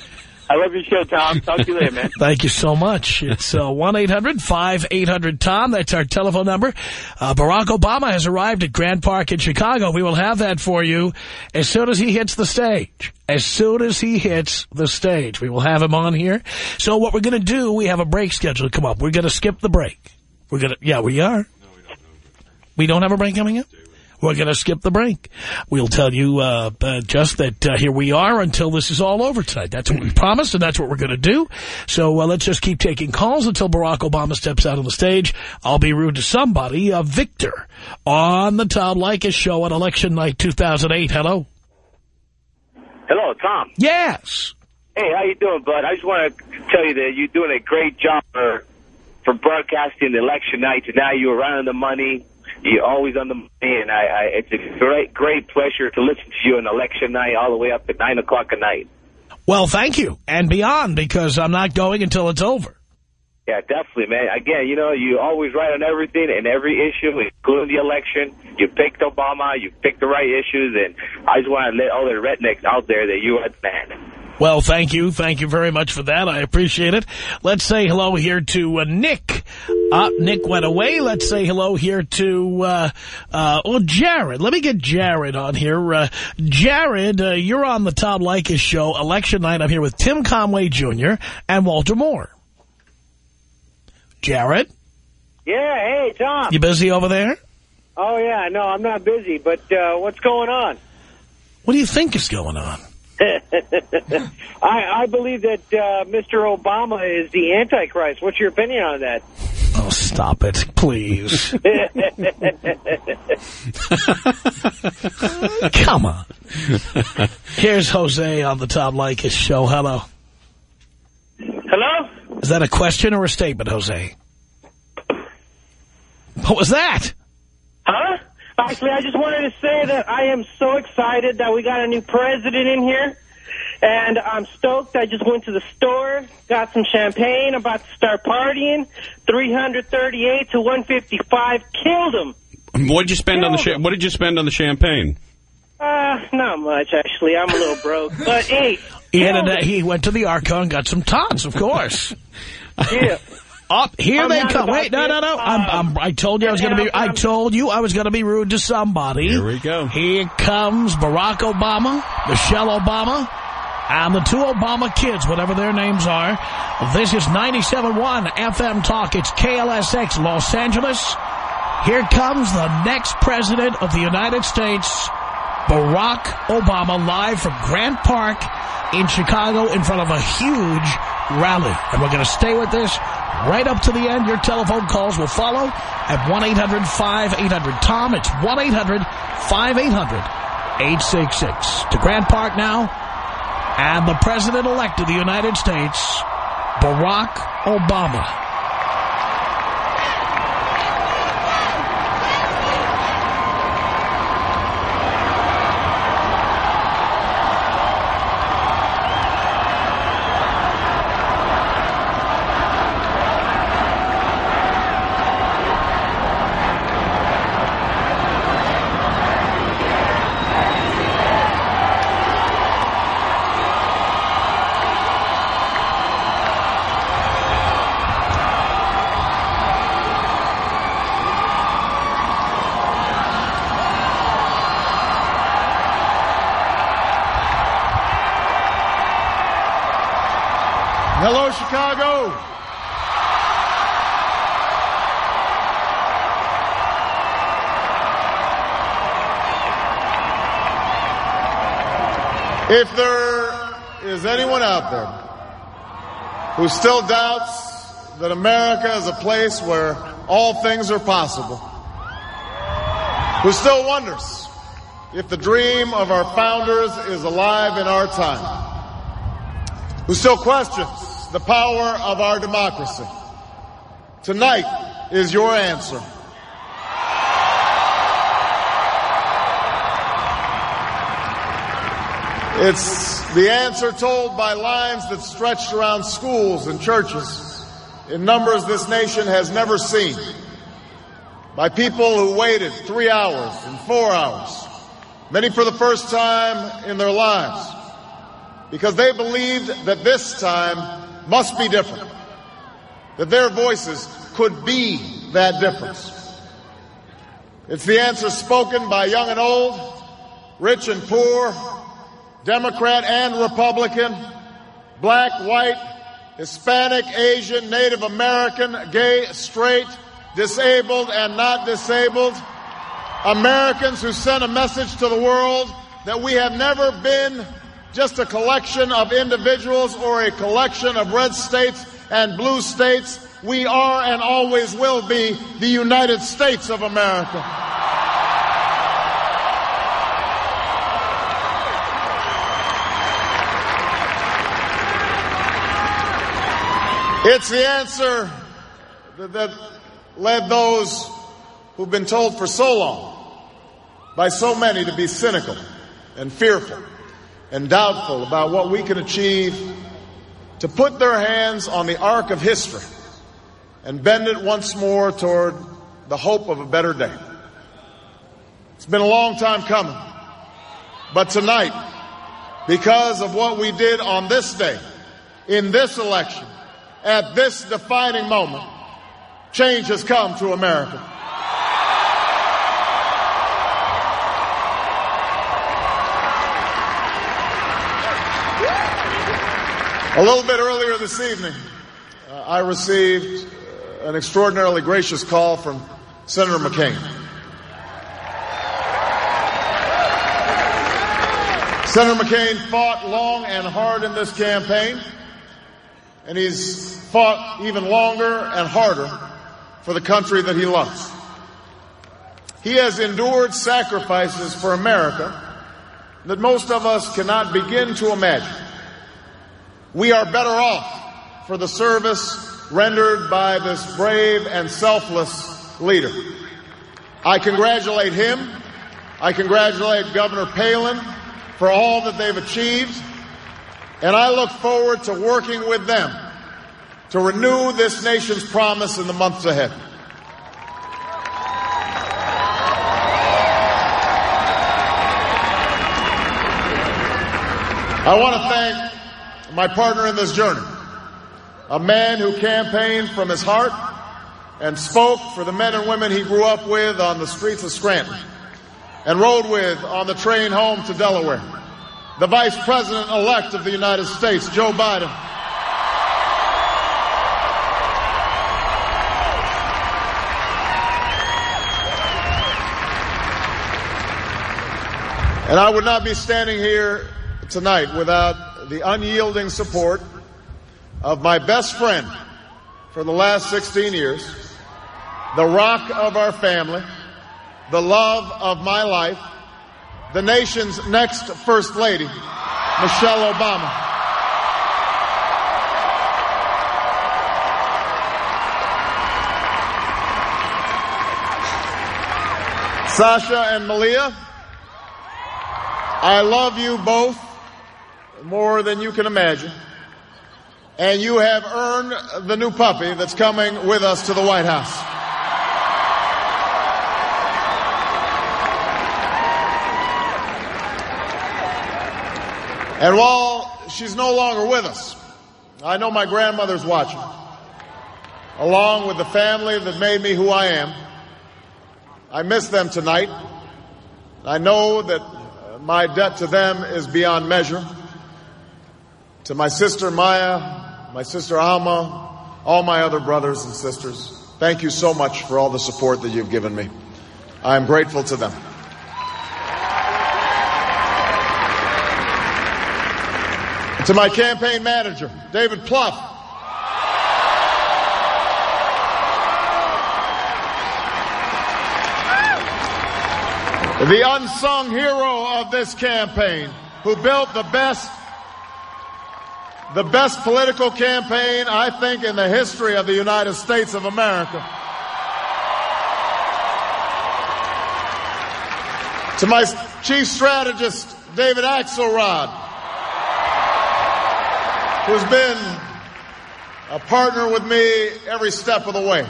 <laughs> I love your show, Tom. Talk to you later, man. <laughs> Thank you so much. It's uh, 1-800-5800-TOM. That's our telephone number. Uh, Barack Obama has arrived at Grant Park in Chicago. We will have that for you as soon as he hits the stage. As soon as he hits the stage, we will have him on here. So what we're going to do, we have a break scheduled to come up. We're going to skip the break. We're going to, yeah, we are. No, We don't have a break coming up? We're going to skip the break. We'll tell you uh, uh, just that uh, here we are until this is all over tonight. That's what we <clears throat> promised, and that's what we're going to do. So uh, let's just keep taking calls until Barack Obama steps out on the stage. I'll be rude to somebody. Uh, Victor on the Tom Leykis show on election night 2008. Hello. Hello, Tom. Yes. Hey, how you doing, bud? I just want to tell you that you're doing a great job for for broadcasting the election night. And now you're running the money. You're always on the money, and I, I, it's a great, great pleasure to listen to you on election night all the way up at 9 o'clock at night. Well, thank you. And beyond, because I'm not going until it's over. Yeah, definitely, man. Again, you know, you always right on everything and every issue, including the election. You picked Obama, you picked the right issues, and I just want to let all the rednecks out there that you are the man. Well, thank you. Thank you very much for that. I appreciate it. Let's say hello here to uh, Nick. Uh, Nick went away. Let's say hello here to, uh, uh, oh, Jared. Let me get Jared on here. Uh, Jared, uh, you're on the Tom Leykis show, election night. I'm here with Tim Conway Jr. and Walter Moore. Jared, Yeah, hey, Tom. you busy over there? Oh, yeah, no, I'm not busy, but uh, what's going on? What do you think is going on? I, I believe that uh, Mr. Obama is the Antichrist. What's your opinion on that? Oh, stop it, please. <laughs> Come on. Here's Jose on the Tom Leykis show. Hello. Hello? Is that a question or a statement, Jose? What was that? Huh? Actually, I just wanted to say that I am so excited that we got a new president in here. And I'm stoked. I just went to the store, got some champagne, about to start partying. 338 to 155, killed him. What did you spend on the cha- What did you spend on the champagne? Uh, not much, actually. I'm a little <laughs> broke. But, hey, He, had a, he went to the Arco and got some tots, of course. <laughs> yeah. Up here I'm they come. Wait, no, no, no. I'm, uh, I'm, I told you I was going to be. I told you I was going to be rude to somebody. Here we go. Here comes Barack Obama, Michelle Obama, and the two Obama kids, whatever their names are. This is 97.1 FM Talk. It's KLSX Los Angeles. Here comes the next president of the United States, Barack Obama, live from Grant Park in Chicago in front of a huge rally. And we're going to stay with this right up to the end. Your telephone calls will follow at 1-800-5800-TOM. It's 1-800-5800-866. To Grant Park now. And the President-elect of the United States, Barack Obama. If there is anyone out there who still doubts that America is a place where all things are possible, who still wonders if the dream of our founders is alive in our time, who still questions the power of our democracy, tonight is your answer. It's the answer told by lines that stretched around schools and churches in numbers this nation has never seen. By people who waited three hours and four hours, many for the first time in their lives, because they believed that this time must be different, that their voices could be that difference. It's the answer spoken by young and old, rich and poor, Democrat and Republican, black, white, Hispanic, Asian, Native American, gay, straight, disabled and not disabled, Americans who sent a message to the world that we have never been just a collection of individuals or a collection of red states and blue states. We are and always will be the United States of America. It's the answer that, that led those who've been told for so long by so many to be cynical and fearful and doubtful about what we can achieve to put their hands on the arc of history and bend it once more toward the hope of a better day. It's been a long time coming. But tonight, because of what we did on this day, in this election, at this defining moment, change has come to America. A little bit earlier this evening, uh, I received uh, an extraordinarily gracious call from Senator McCain. Senator McCain fought long and hard in this campaign, and he's fought even longer and harder for the country that he loves. He has endured sacrifices for America that most of us cannot begin to imagine. We are better off for the service rendered by this brave and selfless leader. I congratulate him. I congratulate Governor Palin for all that they've achieved. And I look forward to working with them to renew this nation's promise in the months ahead. I want to thank my partner in this journey, a man who campaigned from his heart and spoke for the men and women he grew up with on the streets of Scranton and rode with on the train home to Delaware, the Vice President elect of the United States, Joe Biden. And I would not be standing here tonight without the unyielding support of my best friend for the last 16 years, the rock of our family, the love of my life, the nation's next First Lady, Michelle Obama. Sasha and Malia, I love you both more than you can imagine. And you have earned the new puppy that's coming with us to the White House. And while she's no longer with us, I know my grandmother's watching, along with the family that made me who I am. I miss them tonight. I know that my debt to them is beyond measure. To my sister Maya, my sister Auma, all my other brothers and sisters, thank you so much for all the support that you've given me. I am grateful to them. To my campaign manager, David Plouffe. The unsung hero of this campaign, who built the best, the best political campaign, I think, in the history of the United States of America. To my chief strategist, David Axelrod, who's been a partner with me every step of the way.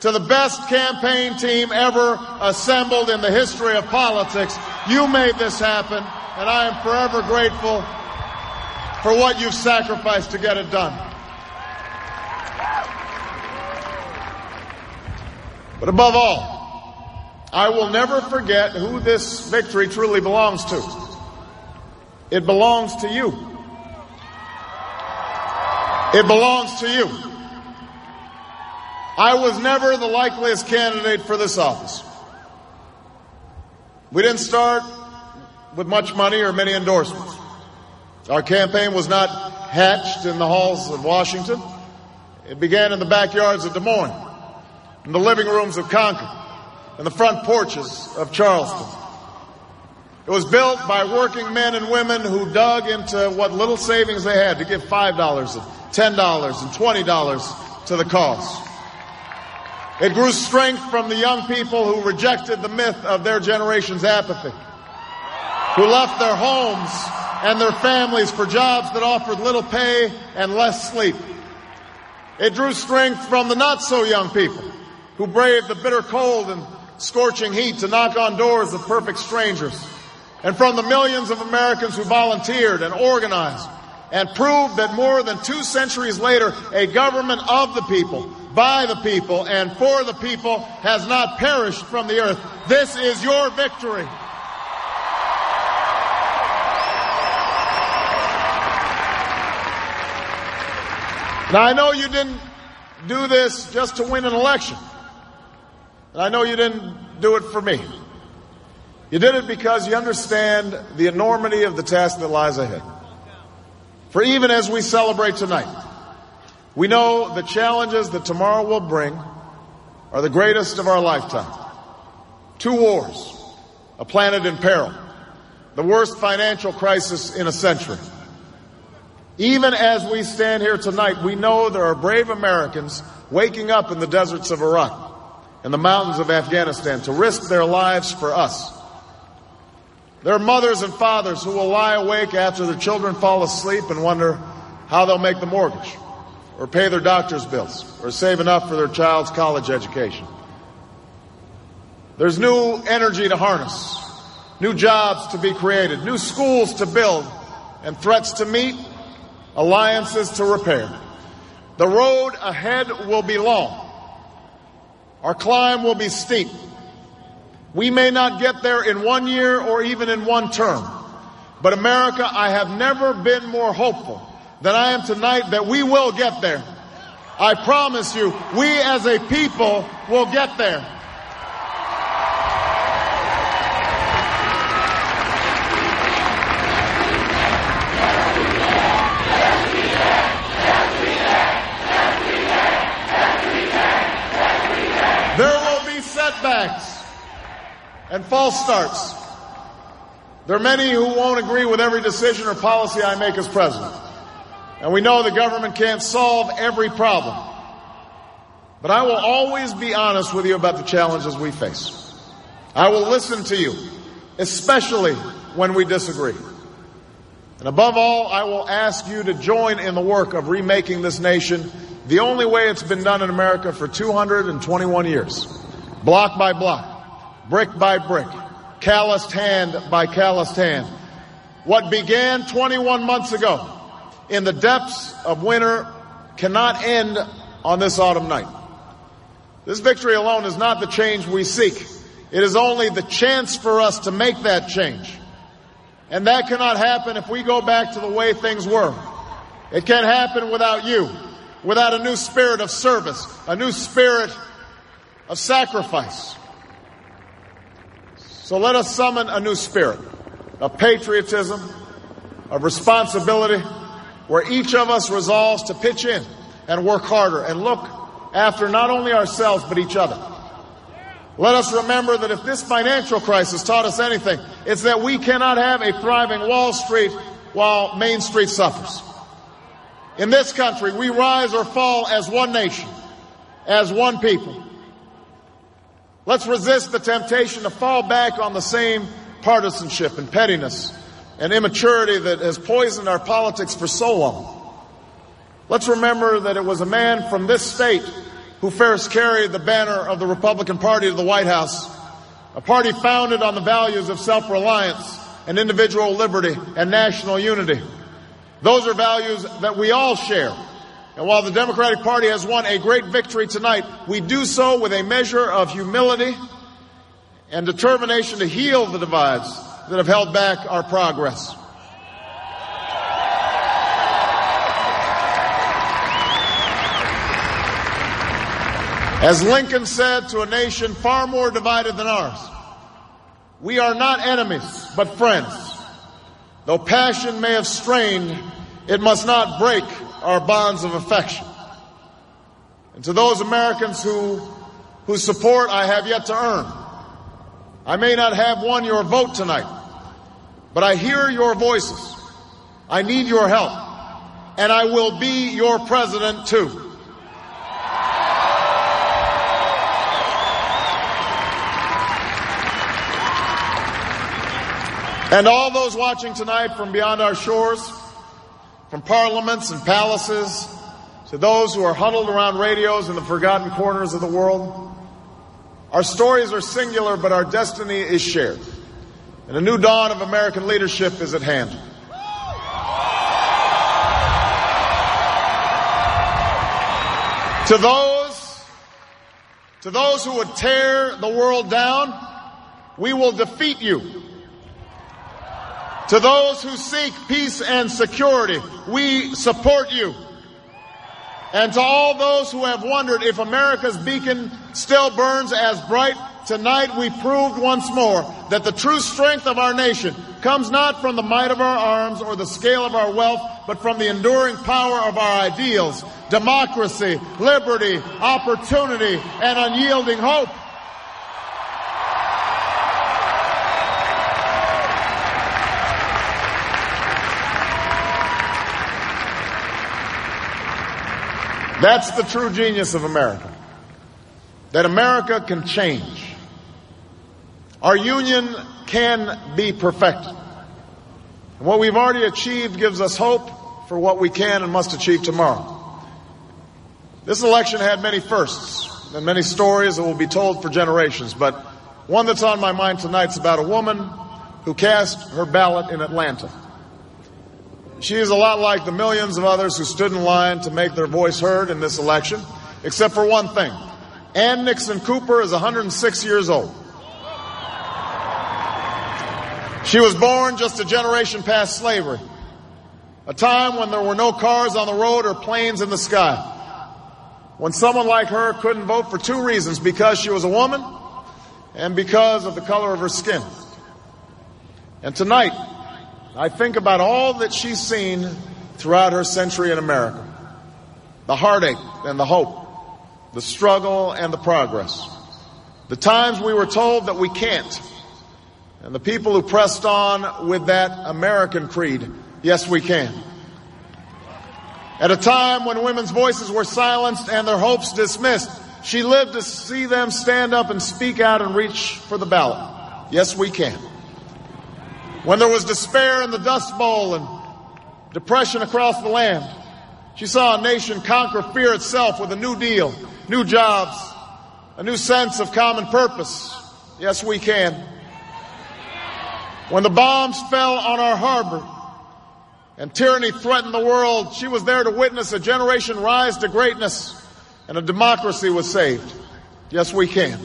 To the best campaign team ever assembled in the history of politics, you made this happen, and I am forever grateful for what you've sacrificed to get it done. But above all, I will never forget who this victory truly belongs to. It belongs to you. It belongs to you. I was never the likeliest candidate for this office. We didn't start with much money or many endorsements. Our campaign was not hatched in the halls of Washington. It began in the backyards of Des Moines, in the living rooms of Concord, in the front porches of Charleston. It was built by working men and women who dug into what little savings they had to give $5 and $10 and $20 to the cause. It grew strength from the young people who rejected the myth of their generation's apathy, who left their homes and their families for jobs that offered little pay and less sleep. It drew strength from the not so young people who braved the bitter cold and scorching heat to knock on doors of perfect strangers. And from the millions of Americans who volunteered and organized and proved that more than two centuries later, a government of the people, by the people, and for the people has not perished from the earth. This is your victory. Now, I know you didn't do this just to win an election. And I know you didn't do it for me. You did it because you understand the enormity of the task that lies ahead. For even as we celebrate tonight, we know the challenges that tomorrow will bring are the greatest of our lifetime. Two wars, a planet in peril, the worst financial crisis in a century. Even as we stand here tonight, we know there are brave Americans waking up in the deserts of Iraq and the mountains of Afghanistan to risk their lives for us. There are mothers and fathers who will lie awake after their children fall asleep and wonder how they'll make the mortgage, or pay their doctor's bills, or save enough for their child's college education. There's new energy to harness, new jobs to be created, new schools to build, and threats to meet alliances to repair. The road ahead will be long. Our climb will be steep. We may not get there in one year or even in one term. But America, I have never been more hopeful than I am tonight that we will get there. I promise you, we as a people will get there. There will be setbacks and false starts. There are many who won't agree with every decision or policy I make as president. And we know the government can't solve every problem. But I will always be honest with you about the challenges we face. I will listen to you, especially when we disagree. And above all, I will ask you to join in the work of remaking this nation the only way it's been done in America for 221 years block by block, brick by brick, calloused hand by calloused hand. What began 21 months ago in the depths of winter cannot end on this autumn night. This victory alone is not the change we seek. It is only the chance for us to make that change. And that cannot happen if we go back to the way things were. It can't happen without you, without a new spirit of service, a new spirit of sacrifice. So let us summon a new spirit of patriotism, of responsibility, where each of us resolves to pitch in and work harder and look after not only ourselves but each other. Let us remember that if this financial crisis taught us anything, it's that we cannot have a thriving Wall Street while Main Street suffers. In this country, we rise or fall as one nation, as one people. Let's resist the temptation to fall back on the same partisanship and pettiness and immaturity that has poisoned our politics for so long. Let's remember that it was a man from this state who first carried the banner of the Republican Party to the White House, a party founded on the values of self-reliance and individual liberty and national unity. Those are values that we all share and while the Democratic Party has won a great victory tonight, we do so with a measure of humility and determination to heal the divides that have held back our progress. As Lincoln said to a nation far more divided than ours, we are not enemies, but friends. Though passion may have strained, it must not break our bonds of affection. And to those Americans who, whose support I have yet to earn, I may not have won your vote tonight, but I hear your voices. I need your help, and I will be your president too. And all those watching tonight from beyond our shores, from parliaments and palaces to those who are huddled around radios in the forgotten corners of the world, our stories are singular, but our destiny is shared. And a new dawn of American leadership is at hand. To those, to those who would tear the world down, we will defeat you. To those who seek peace and security, we support you. And to all those who have wondered if America's beacon still burns as bright, tonight we proved once more that the true strength of our nation comes not from the might of our arms or the scale of our wealth, but from the enduring power of our ideals, democracy, liberty, opportunity, and unyielding hope. That's the true genius of America. That America can change. Our union can be perfected. And what we've already achieved gives us hope for what we can and must achieve tomorrow. This election had many firsts and many stories that will be told for generations, but one that's on my mind tonight is about a woman who cast her ballot in Atlanta. She is a lot like the millions of others who stood in line to make their voice heard in this election, except for one thing. Ann Nixon Cooper is 106 years old. She was born just a generation past slavery, a time when there were no cars on the road or planes in the sky. When someone like her couldn't vote for two reasons because she was a woman and because of the color of her skin. And tonight, I think about all that she's seen throughout her century in America the heartache and the hope, the struggle and the progress, the times we were told that we can't, and the people who pressed on with that American creed yes, we can. At a time when women's voices were silenced and their hopes dismissed, she lived to see them stand up and speak out and reach for the ballot. Yes, we can. When there was despair in the Dust Bowl and depression across the land, she saw a nation conquer fear itself with a new deal, new jobs, a new sense of common purpose. Yes, we can. When the bombs fell on our harbor and tyranny threatened the world, she was there to witness a generation rise to greatness and a democracy was saved. Yes, we can.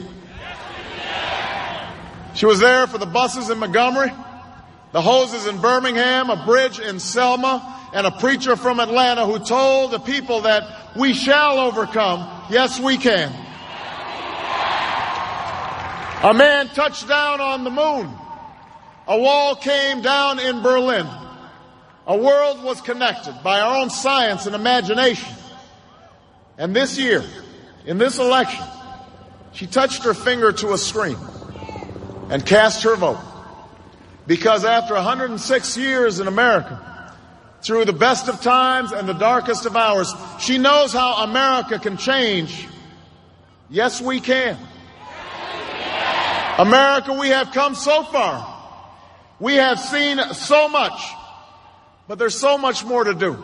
She was there for the buses in Montgomery, the hoses in Birmingham, a bridge in Selma, and a preacher from Atlanta who told the people that we shall overcome. Yes, we can. A man touched down on the moon. A wall came down in Berlin. A world was connected by our own science and imagination. And this year, in this election, she touched her finger to a screen and cast her vote. Because after 106 years in America, through the best of times and the darkest of hours, she knows how America can change. Yes, we can. America, we have come so far. We have seen so much, but there's so much more to do.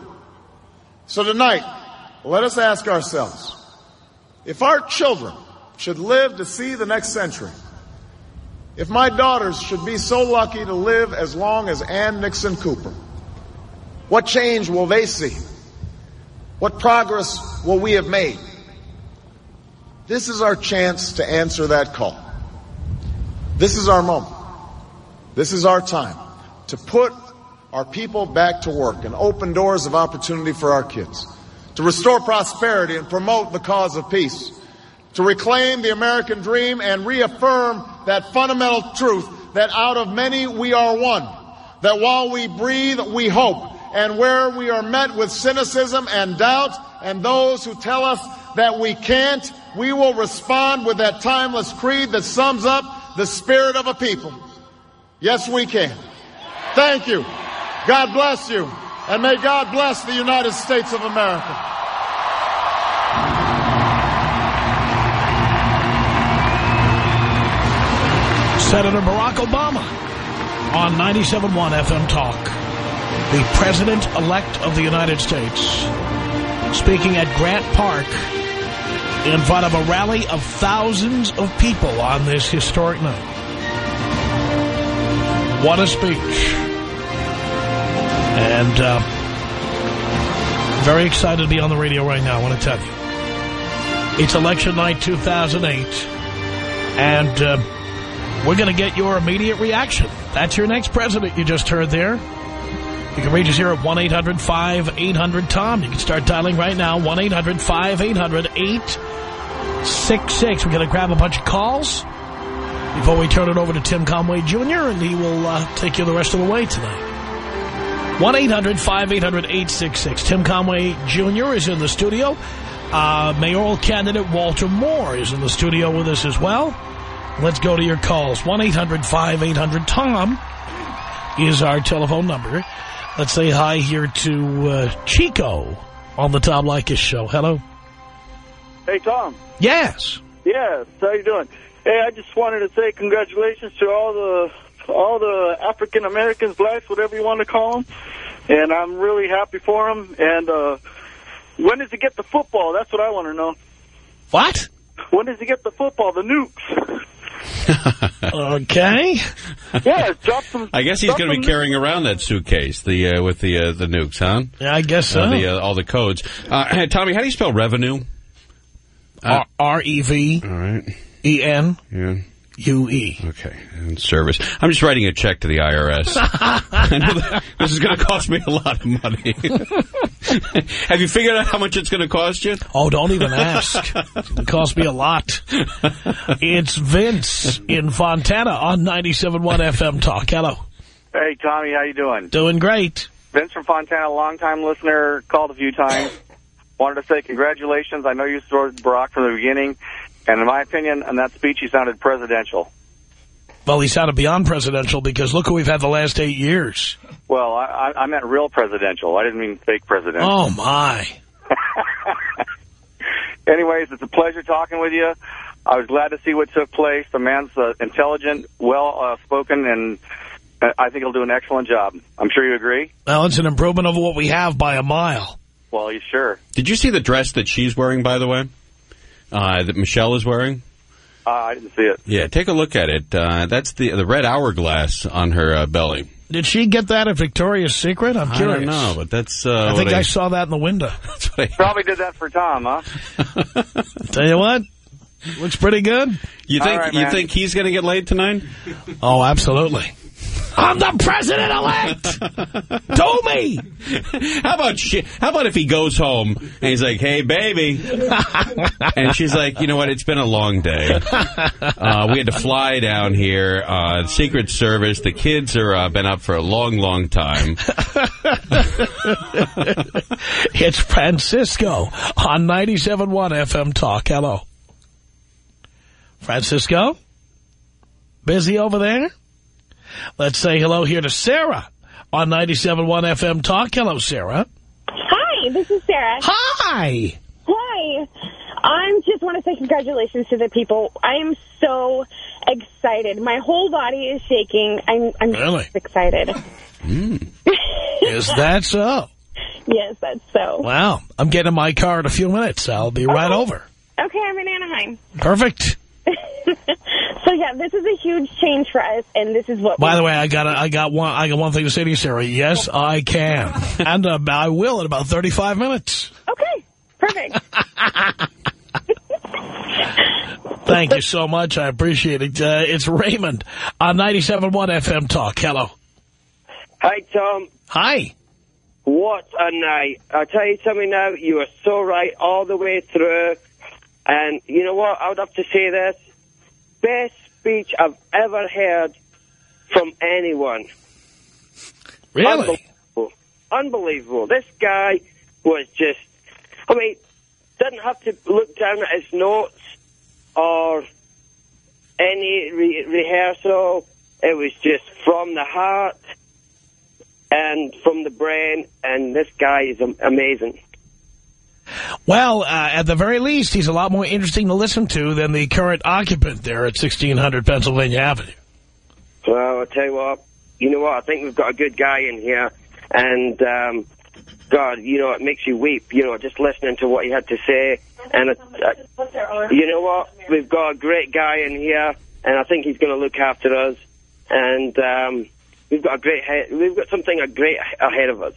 So tonight, let us ask ourselves, if our children should live to see the next century, if my daughters should be so lucky to live as long as Ann Nixon Cooper, what change will they see? What progress will we have made? This is our chance to answer that call. This is our moment. This is our time to put our people back to work and open doors of opportunity for our kids, to restore prosperity and promote the cause of peace, to reclaim the American dream and reaffirm that fundamental truth that out of many we are one, that while we breathe, we hope, and where we are met with cynicism and doubt and those who tell us that we can't, we will respond with that timeless creed that sums up the spirit of a people. Yes, we can. Thank you. God bless you. And may God bless the United States of America. Senator Barack Obama on 97.1 FM Talk, the President-elect of the United States, speaking at Grant Park in front of a rally of thousands of people on this historic night. What a speech. And uh, very excited to be on the radio right now, I want to tell you. It's election night 2008, and uh, we're going to get your immediate reaction. That's your next president you just heard there. You can reach us here at 1-800-5800-TOM. You can start dialing right now, 1-800-5800-866. We're going to grab a bunch of calls before we turn it over to Tim Conway Jr., and he will uh, take you the rest of the way tonight. 1-800-5800-866. Tim Conway Jr. is in the studio. Uh, mayoral candidate Walter Moore is in the studio with us as well. Let's go to your calls. 1-800-5800-TOM is our telephone number. Let's say hi here to uh, Chico on the Tom Leykis show. Hello. Hey, Tom. Yes. Yes. How you doing? Hey, I just wanted to say congratulations to all the all the African Americans, blacks, whatever you want to call them, and I'm really happy for them. And uh, when does he get the football? That's what I want to know. What? When does he get the football? The nukes. <laughs> okay. Yeah, drop some. I guess he's going to be carrying around that suitcase, the uh, with the uh, the nukes, huh? Yeah, I guess so. Uh, the, uh, all the codes. Uh, hey, <clears throat> Tommy, how do you spell revenue? R E V. All right. E N. Yeah. U-E. Okay. And service. I'm just writing a check to the IRS. <laughs> I know that this is going to cost me a lot of money. <laughs> Have you figured out how much it's going to cost you? Oh, don't even ask. it cost me a lot. It's Vince in Fontana on 97.1 FM Talk. Hello. Hey, Tommy, how you doing? Doing great. Vince from Fontana, long-time listener, called a few times. Wanted to say congratulations. I know you supported Barack from the beginning, and in my opinion, on that speech, he sounded presidential. Well, he sounded beyond presidential because look who we've had the last eight years. Well, I, I, I meant real presidential. I didn't mean fake presidential. Oh, my. <laughs> Anyways, it's a pleasure talking with you. I was glad to see what took place. The man's uh, intelligent, well-spoken, and uh, I think he'll do an excellent job. I'm sure you agree. Well, it's an improvement over what we have by a mile. Well, you sure? Did you see the dress that she's wearing, by the way? Uh, that Michelle is wearing? Uh, I didn't see it. Yeah, take a look at it. Uh, that's the the red hourglass on her uh, belly. Did she get that at Victoria's Secret? I'm I curious. don't know, but that's. Uh, I what think I saw that in the window. <laughs> Probably did that for Tom, huh? <laughs> Tell you what, looks pretty good. You think right, you think he's going to get laid tonight? Oh, absolutely. I'm the president-elect! <laughs> Do me! How about she, how about if he goes home and he's like, "Hey, baby," <laughs> and she's like, "You know what? It's been a long day. Uh, we had to fly down here. Uh, Secret Service. The kids are uh, been up for a long, long time. <laughs> it's Francisco on 97.1 FM Talk. Hello. Francisco? Busy over there? Let's say hello here to Sarah on 97.1 FM Talk. Hello, Sarah. Hi, this is Sarah. Hi. Hi. I just want to say congratulations to the people. I am so excited. My whole body is shaking. I'm, I'm Really? just excited. Hmm. <laughs> Is that so? Yes, that's so. Wow. I'm getting in my car in a few minutes. I'll be right over. Okay, I'm in Anaheim. Perfect. <laughs> So yeah, this is a huge change for us, and this is what. By the way, I got a, I got one I got one thing to say to you, Sarah. Yes, I can, <laughs> and uh, I will in about 35 minutes. Okay, perfect. <laughs> Thank you so much. I appreciate it. Uh, it's Raymond on 97.1 FM Talk. Hello. Hi, Tom. Hi. What a night. I'll tell you something now. You were so right all the way through. And you know what? I would have to say this. Best speech I've ever heard from anyone. Really? Unbelievable. Unbelievable. This guy was just, I mean, didn't have to look down at his notes or any re- rehearsal. It was just from the heart and from the brain, and this guy is amazing. Well, uh, at the very least, he's a lot more interesting to listen to than the current occupant there at 1600 Pennsylvania Avenue. Well, I'll tell you what, you know what, I think we've got a good guy in here, and um, God, you know, it makes you weep, you know, just listening to what he had to say. And, uh, you know what? We've got a great guy in here, and I think he's going to look after us. And um, we've got a great, we've got something great ahead of us.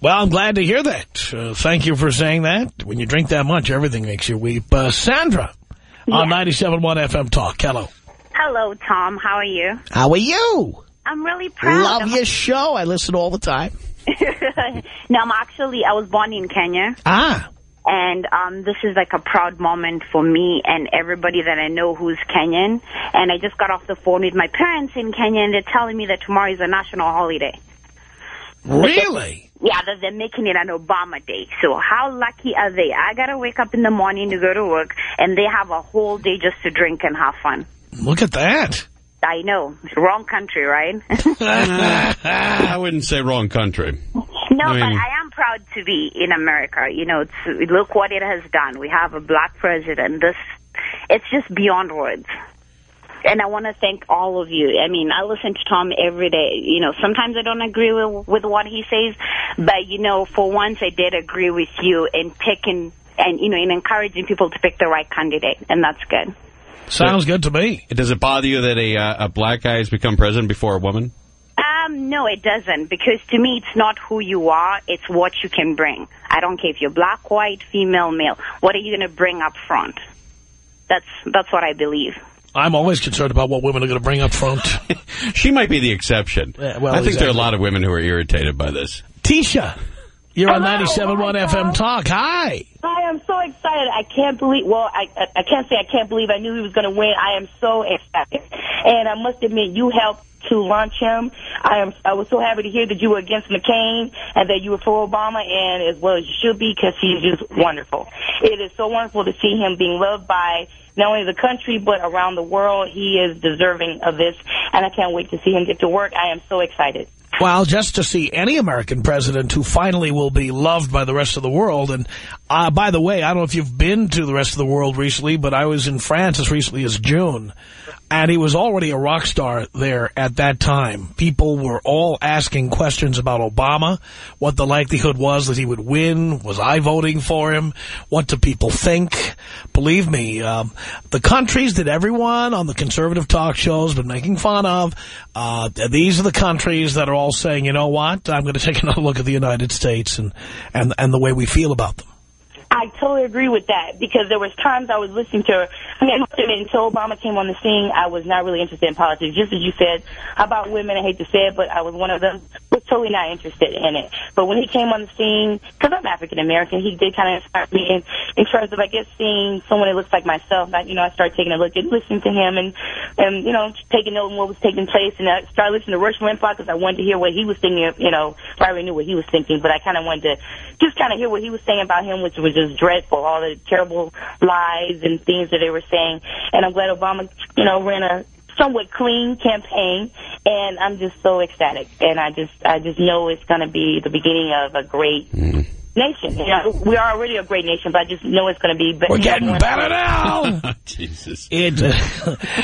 Well, I'm glad to hear that. Uh, thank you for saying that. When you drink that much, everything makes you weep. Uh, Sandra on 97.1 FM Talk. Hello. Hello, Tom. How are you? How are you? I'm really proud. Love of- your show. I listen all the time. <laughs> no, I'm actually, I was born in Kenya. Ah. And um, this is like a proud moment for me and everybody that I know who's Kenyan. And I just got off the phone with my parents in Kenya, and they're telling me that tomorrow is a national holiday. Really? Yeah, that they're making it an Obama day. So how lucky are they? I got to wake up in the morning to go to work, and they have a whole day just to drink and have fun. Look at that. I know. Wrong country, right? <laughs> <laughs> I wouldn't say wrong country. No, I but I am proud to be in America. You know, it's, look what it has done. We have a black president. This, it's just beyond words. And I want to thank all of you. I mean, I listen to Tom every day. You know, sometimes I don't agree with, with what he says, but, you know, for once I did agree with you in picking and, you know, in encouraging people to pick the right candidate, and that's good. Sounds good to me. Does it bother you that a, uh, a black guy has become president before a woman? Um, no, it doesn't, because to me, it's not who you are, it's what you can bring. I don't care if you're black, white, female, male. What are you going to bring up front? That's that's what I believe. I'm always concerned about what women are going to bring up front. <laughs> She might be the exception. well, I think there are a lot of women who are irritated by this. Tisha, you're on 97.1 FM Talk. Hi. Hi, I am so excited. I can't believe, well, I, I, I can't say I can't believe I knew he was going to win. I am so excited. And I must admit, you helped to launch him. I am. I was so happy to hear that you were against McCain and that you were for Obama, and as well as you should be, because he's just wonderful. It is so wonderful to see him being loved by not only the country, but around the world. He is deserving of this, and I can't wait to see him get to work. I am so excited. Well, just to see any American president who finally will be loved by the rest of the world. And uh, by the way, I don't know if you've been to the rest of the world recently, but I was in France as recently as June. And he was already a rock star there at that time. People were all asking questions about Obama, what the likelihood was that he would win. Was I voting for him? What do people think? Believe me, um, the countries that everyone on the conservative talk shows been making fun of, uh, these are the countries that are all saying, you know what, I'm going to take <laughs> another look at the United States and, and, and the way we feel about them. I totally agree with that because there was times I was listening to. I mean, <laughs> until Obama came on the scene, I was not really interested in politics. Just as you said about women, I hate to say it, but I was one of them. Was totally not interested in it. But when he came on the scene, because I'm African American, he did kind of inspire me in, in terms of I guess seeing someone that looks like myself. I, you know, I started taking a look and listening to him and and you know taking note of what was taking place. And I started listening to Rush Limbaugh because I wanted to hear what he was thinking. You know, I already knew what he was thinking, but I kind of wanted to just kind of hear what he was saying about him, which was just dreadful. All the terrible lies and things that they were saying. And I'm glad Obama, you know, ran a somewhat clean campaign, and I'm just so ecstatic. And I just, I just know it's going to be the beginning of a great mm-hmm. Nation. You know, we are already a great nation, but I just know it's going to be. Better. We're getting better now. <laughs> Jesus. It, uh,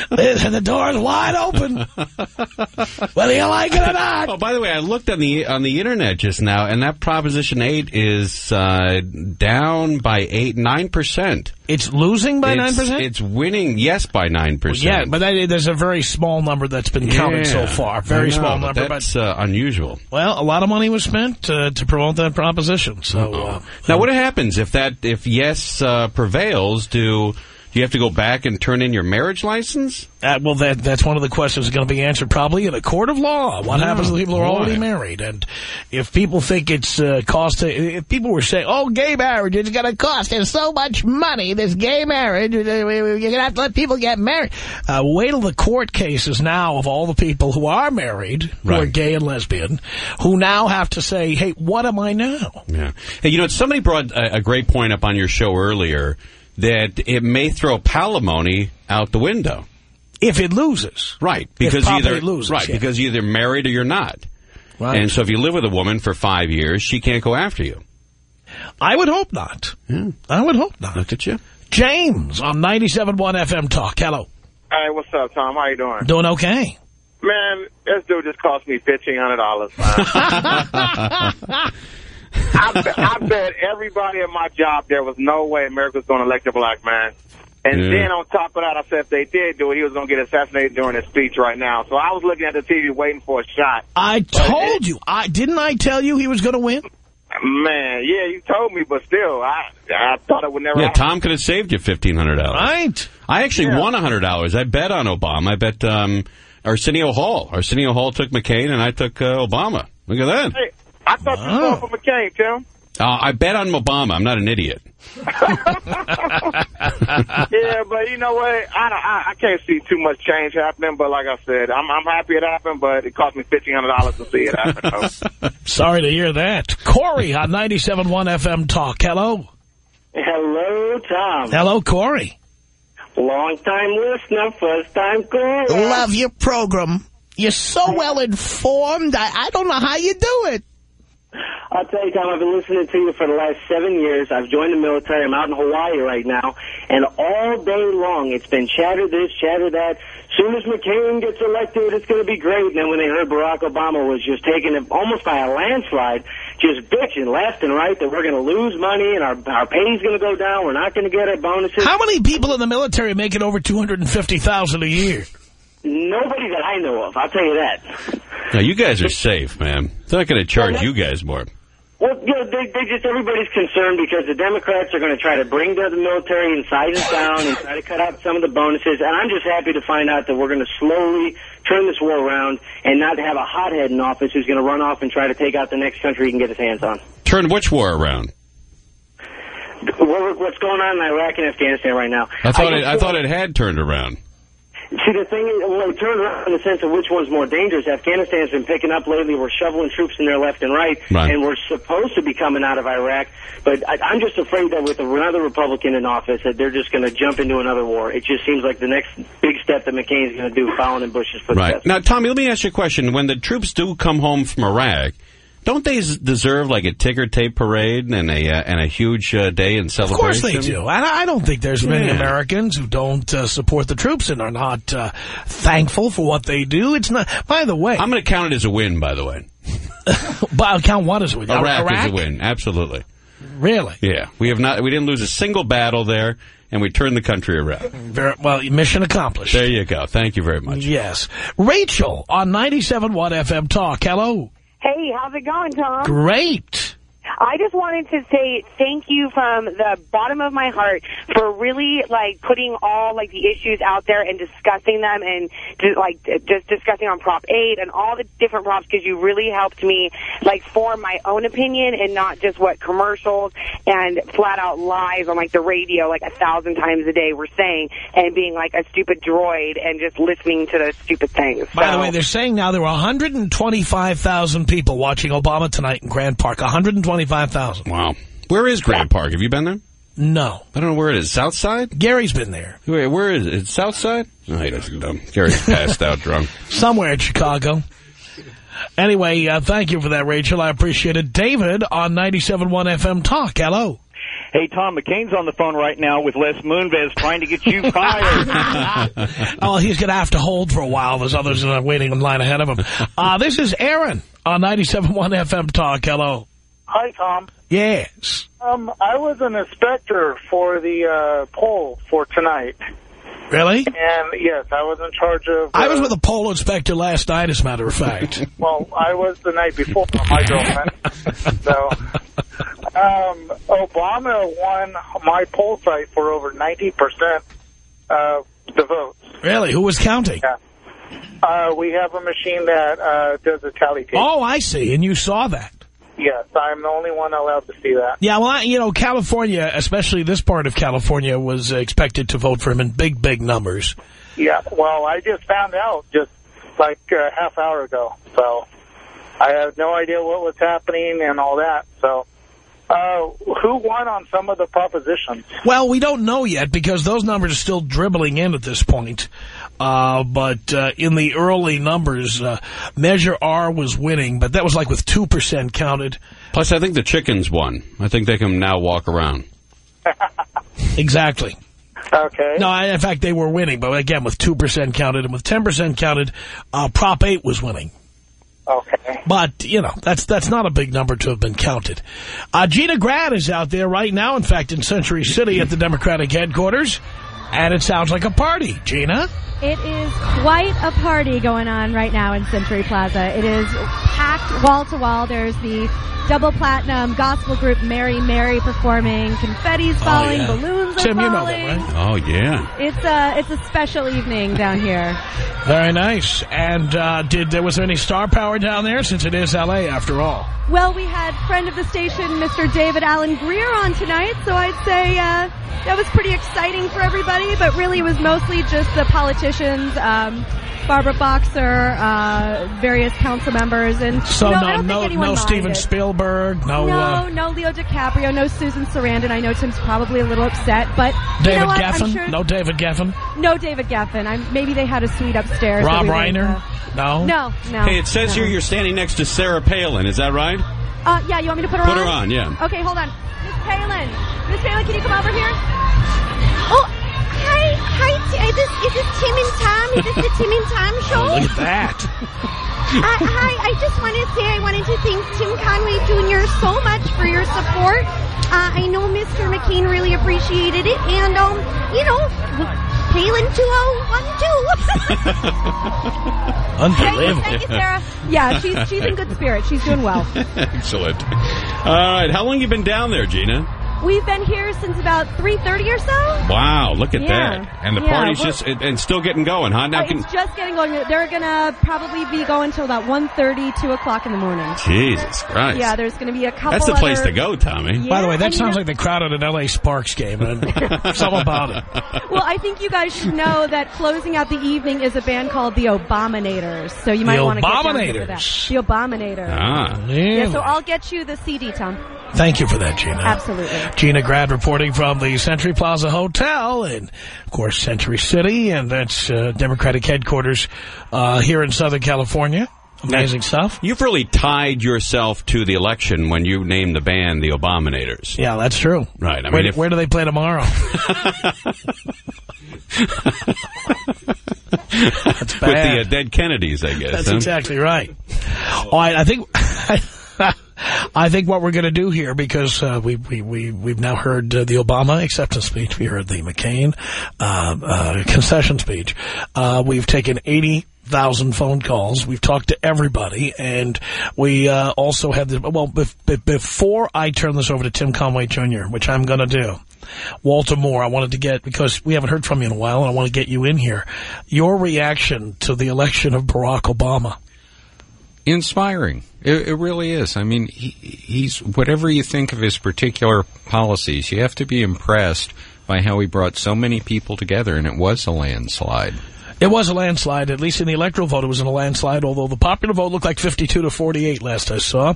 <laughs> the door's wide open. <laughs> Whether you like it or not. Oh, by the way, I looked on the on the internet just now, and that Proposition Eight is uh, down by eight nine percent. It's losing by 9%? It's winning, yes, by nine percent. Yeah, but that, there's a very small number that's been counted so far. Very small number. But That's uh, unusual. Well, a lot of money was spent uh, to promote that proposition. So uh, Now, what happens if that if yes uh, prevails? Do do you have to go back and turn in your marriage license? Uh, well, that that's one of the questions going to be answered probably in a court of law. What Oh, happens to people who are already married? And if people think it's uh, cost, if people were saying, "Oh, gay marriage is going to cost us so much money," this gay marriage, uh, you're going to have to let people get married. Uh, wait till the court cases now of all the people who are married, who are gay and lesbian, who now have to say, "Hey, what am I now?" Yeah. Hey, you know, somebody brought a, a great point up on your show earlier that it may throw palimony out the window. If it loses. Right. Because property either loses, right, yeah. because you're either married or you're not. Right. And so if you live with a woman for five years, she can't go after you. I would hope not. Yeah. I would hope not. Look at you. James on 97.1 FM Talk. Hello. Hey, what's up, Tom? How you doing? Doing okay. Man, this dude just cost me fifteen hundred dollars. <laughs> I, bet, I bet everybody at my job there was no way America was going to elect a black man. And Yeah. then on top of that, I said if they did do it, he was going to get assassinated during his speech right now. So I was looking at the TV waiting for a shot. I told you. I Didn't I tell you he was going to win? Man, yeah, you told me, but still, I I thought it would never Yeah, happen. Tom could have saved you fifteen hundred dollars. Right. I actually Yeah. won a hundred dollars. I bet on Obama. I bet um, Arsenio Hall. Arsenio Hall took McCain, and I took uh, Obama. Look at that. Hey, I thought you Wow. voted for McCain, Tim. Uh, I bet on Obama. I'm not an idiot. <laughs> <laughs> yeah, but you know what? I, don't, I I can't see too much change happening. But like I said, I'm I'm happy it happened. But it cost me fifteen hundred dollars to see it happen. <laughs> Sorry to hear that. Corey on 97.1 FM Talk. Hello. Hello, Tom. Hello, Corey. Long time listener, first time caller. Love your program. You're so well informed. I, I don't know how you do it. I'll tell you, Tom, I've been listening to you for the last seven years. I've joined the military. I'm out in Hawaii right now. And all day long, it's been chatter this, chatter that. Soon as McCain gets elected, it's going to be great. And then when they heard Barack Obama was just taking it almost by a landslide, just bitching left and right that we're going to lose money and our, our pay's going to go down. We're not going to get our bonuses. How many people in the military make it over 250000 a year? Nobody that I know of. I'll tell you that. Now, you guys are safe, man. They're not going to charge you guys more. Well, you know, they, they just everybody's concerned because the Democrats are going to try to bring down the military and size it down and try to cut out some of the bonuses. And I'm just happy to find out that we're going to slowly turn this war around and not have a hothead in office who's going to run off and try to take out the next country he can get his hands on. Turn which war around? What, what's going on in Iraq and Afghanistan right now? I thought it, I thought it had turned around. See, the thing is, well, it turned around in the sense of which one's more dangerous. Afghanistan's been picking up lately. We're shoveling troops in there left and right, Right. and we're supposed to be coming out of Iraq. But I, I'm just afraid that with another Republican in office, that they're just going to jump into another war. It just seems like the next big step that McCain's going to do, following in Bush's footsteps. Right. Now, Tommy, let me ask you a question. When the troops do come home from Iraq, don't they deserve like a ticker tape parade and a uh, and a huge uh, day in celebration? Of course they do. And I don't think there's many Yeah. Americans who don't uh, support the troops and are not uh, thankful for what they do. It's not. By the way, I'm going to count it as a win. By the way, <laughs> but I'll count one as a win. Iraq, Iraq? is a win. Absolutely. Really? Yeah. We have not. We didn't lose a single battle there, and we turned the country around. Very, well, mission accomplished. There you go. Thank you very much. Yes. Rachel on 97.1 FM Talk. Hello. Hey, how's it going, Tom? Great. I just wanted to say thank you from the bottom of my heart for really like putting all like the issues out there and discussing them and just, like just discussing on Prop 8 and all the different props because you really helped me like form my own opinion and not just what commercials and flat out lies on like the radio like a thousand times a day were saying and being like a stupid droid and just listening to those stupid things. By the way, they're saying now there were 125,000 people watching Obama tonight in Grant Park. 125,000. Wow. Where is Grant Park? Have you been there? No. I don't know where it is. South Side? Gary's been there. Wait, where is it? It's South Side? No, he doesn't know. Gary's passed out drunk. <laughs> Somewhere in Chicago. Anyway, uh, thank you for that, Rachel. I appreciate it. David on 97.1 FM Talk. Hello. Hey, Tom, McCain's on the phone right now with Les Moonves trying to get you <laughs> fired. <laughs> oh, he's going to have to hold for a while. There's others that are waiting in line ahead of him. Uh, this is Aaron on 97.1 FM Talk. Hello. Hi, Tom. Yes. Um, I was an inspector for the uh, poll for tonight. Really? And, yes, I was in charge of... I was uh, with a poll inspector last night, as a matter of fact. <laughs> Well, I was the night before my girlfriend. <laughs> so, um, Obama won my poll site for over 90% of the votes. really? Who was counting? Yeah. Uh, we have a machine that uh, does a tally tape. Oh, I see. And you saw that. Yes, I'm the only one allowed to see that. Yeah, well, I, you know, California, especially this part of California, was uh, expected to vote for him in big, big numbers. Yeah, well, I just found out just like a half hour ago. So I had no idea what was happening and all that. So uh, who won on some of the propositions? Well, we don't know yet because those numbers are still dribbling in at this point. Uh, but uh, in the early numbers, uh, Measure R was winning, but that was like with 2% counted. Plus, I think the chickens won. I think they can now walk around. <laughs> Exactly. Okay. No, I, in fact, they were winning, but again, with 2% counted and with 10% counted, uh, Prop 8 was winning. Okay. But, you know, that's that's not a big number to have been counted. Uh, Gina Grad is out there right now, in fact, in Century City at the Democratic headquarters. And it sounds like a party. Gina? It is quite a party going on right now in Century Plaza. It is packed wall to wall. There's the double platinum gospel group Mary Mary performing. Confetti's falling, yeah. balloons are Tim, you know falling. them, right? Oh, yeah. It's a it's a special evening down here. Very nice. And uh, did there was there any star power down there, since it is L.A. after all? Well, we had friend of the station, Mr. David Alan Grier, on tonight, so I'd say uh, that was pretty exciting for everybody. But really, it was mostly just the politicians, um, Barbara Boxer, uh, various council members, and So you know, I no don't no think anyone no Steven minded. Spielberg, no, No, uh, no Leo DiCaprio, no Susan Sarandon. I know Tim's probably a little upset, but you David know? Geffen, sure no David Geffen, no David Geffen. I'm, maybe they had a suite upstairs. Rob Reiner, no, No, no. Hey, it says no. here you're standing next to Sarah Palin. Is that right? Uh, yeah, you want me to put her Put on? her on, yeah. Okay, hold on. Miss Palin. Miss Palin, can you come over here? Oh, Hi, hi, T- is this, is this Tim and Tom? Is this the Tim and Tom <laughs> show? Look at that. Uh, hi, I just wanted to say I wanted to thank Tim Conway Jr. so much for your support. Uh, I know Mr. McCain really appreciated it, and, um, you know, Palin 2012. <laughs> Unbelievable. Thank you, Sarah. Yeah, she's she's in good spirits. She's doing well. <laughs> Excellent. All right. How long you been down there, Gina? We've been here since about 3.30 or so. Wow, look at Yeah. that. And the Yeah, party's just, and and still getting going, huh? Now, Uh, can, it's just getting going. They're going to probably be going till about 1.30, 2 o'clock in the morning. Jesus Christ. Yeah, there's going to be a couple That's the place other- to go, Tommy. By the way, that and sounds know- like the crowd at an L.A. Sparks game. and Something about it. <laughs> Well, I think you guys should know that closing out the evening is a band called the Abominators. So you might want to get down here for that. Abominators. The Abominators. Ah, Yeah, so I'll get you the CD, Tom. Thank you for that, Gina. Absolutely. Gina Grad reporting from the Century Plaza Hotel in, of course, Century City, and that's uh, Democratic headquarters uh, here in Southern California. Amazing stuff. You've really tied yourself to the election when you named the band the Abominators. Yeah, that's true. Right. I where, mean, if, where do they play tomorrow? <laughs> with the uh, dead Kennedys, I guess. That's huh? exactly right. All right, I think <laughs> I think what we're going to do here, because uh, we we we we've now heard uh, the Obama acceptance speech, we heard the McCain uh, uh, concession speech, uh, we've taken eighty thousand phone calls. We've talked to everybody, and we uh, also have the well. Bef bef before I turn this over to Tim Conway Jr., which I'm going to do. Walter Moore, I wanted to get, because we haven't heard from you in a while, and I want to get you in here, your reaction to the election of Barack Obama. Inspiring. It, it really is. I mean, he, he's whatever you think of his particular policies, you have to be impressed by how he brought so many people together, and it was a landslide. It was a landslide, at least in the electoral vote. It was in a landslide, although the popular vote looked like 52 to 48 last I saw.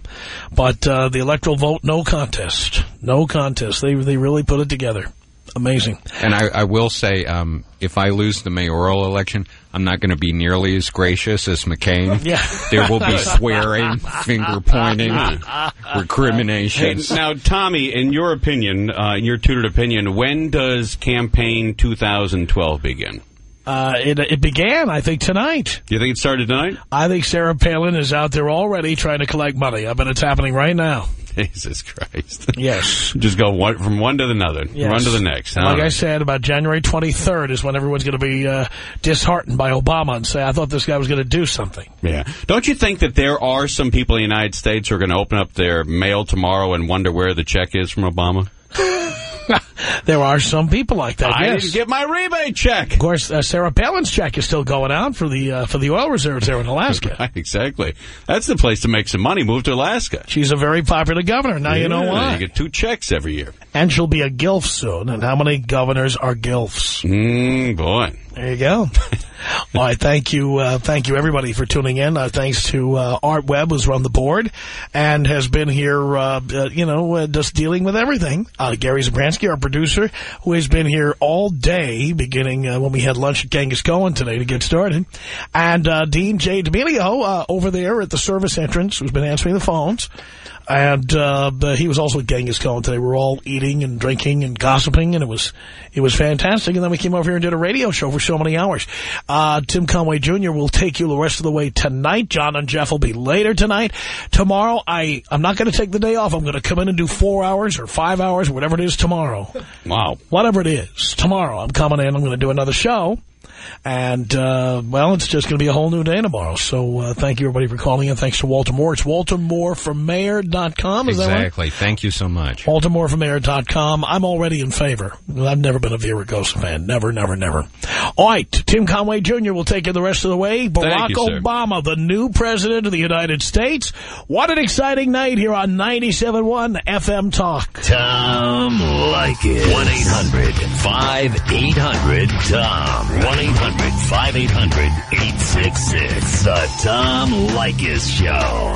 But uh, the electoral vote, no contest. No contest. They they really put it together. Amazing. And I, I will say, um, if I lose the mayoral election, I'm not going to be nearly as gracious as McCain. <laughs> Yeah. There will be swearing, finger pointing, <laughs> recriminations. Hey, now, Tommy, in your opinion, uh, in your tutored opinion, when does campaign 2012 begin? Uh, it, it began, I think, tonight. Do you think it started tonight? I think Sarah Palin is out there already trying to collect money. I bet it's happening right now. <laughs> Jesus Christ. Yes. <laughs> Just go one, from one to another, Yes. one to the next. And like I said, about January 23rd is when everyone's going to be uh, disheartened by Obama and say, I thought this guy was going to do something. Yeah. Don't you think that there are some people in the United States who are going to open up their mail tomorrow and wonder where the check is from Obama? <laughs> <laughs> There are some people like that, I yes. didn't get my rebate check. Of course, uh, Sarah Palin's check is still going out for the uh, for the oil reserves there in Alaska. <laughs> Right, exactly. That's the place to make some money. Move to Alaska. She's a very popular governor. Now you know why. You get two checks every year. And she'll be a gilf soon. And how many governors are gilfs? Mm, boy. There you go. <laughs> All right, thank you, uh, thank you everybody for tuning in. Uh, thanks to uh, Art Webb, who's run the board and has been here, uh, uh, you know, uh, just dealing with everything. Gary Zabransky, our producer, who has been here all day, beginning when we had lunch at Genghis Cohen today to get started, and uh, Dean J. D'Amelio uh, over there at the service entrance, who's been answering the phones. And uh, he was also at Genghis Cohen today. We were all eating and drinking and gossiping, and it was it was fantastic. And then we came over here and did a radio show for so many hours. Uh, Tim Conway Jr. will take you the rest of the way tonight. John and Jeff will be later tonight. Tomorrow, I, I'm not going to take the day off. I'm going to come in and do four hours or five hours, or whatever it is tomorrow. Wow. Whatever it is. Tomorrow, I'm coming in. I'm going to do another show. And, uh, well, it's just going to be a whole new day tomorrow. So uh, thank you, everybody, for calling in. Thanks to Walter Moore. It's waltermooreformayor.com. Is that right? Exactly. Thank you so much. BaltimoreForMayor.com. I'm already in favor. I've never been a Villaraigosa fan. Never, never, never. All right. Tim Conway Jr. will take you the rest of the way. Barack you, sir. Obama, the new president of the United States. What an exciting night here on 97.1 FM Talk. Tom Leykis. 1-800-5800-TOM. 1-800-5800-866. The Tom Leykis Show.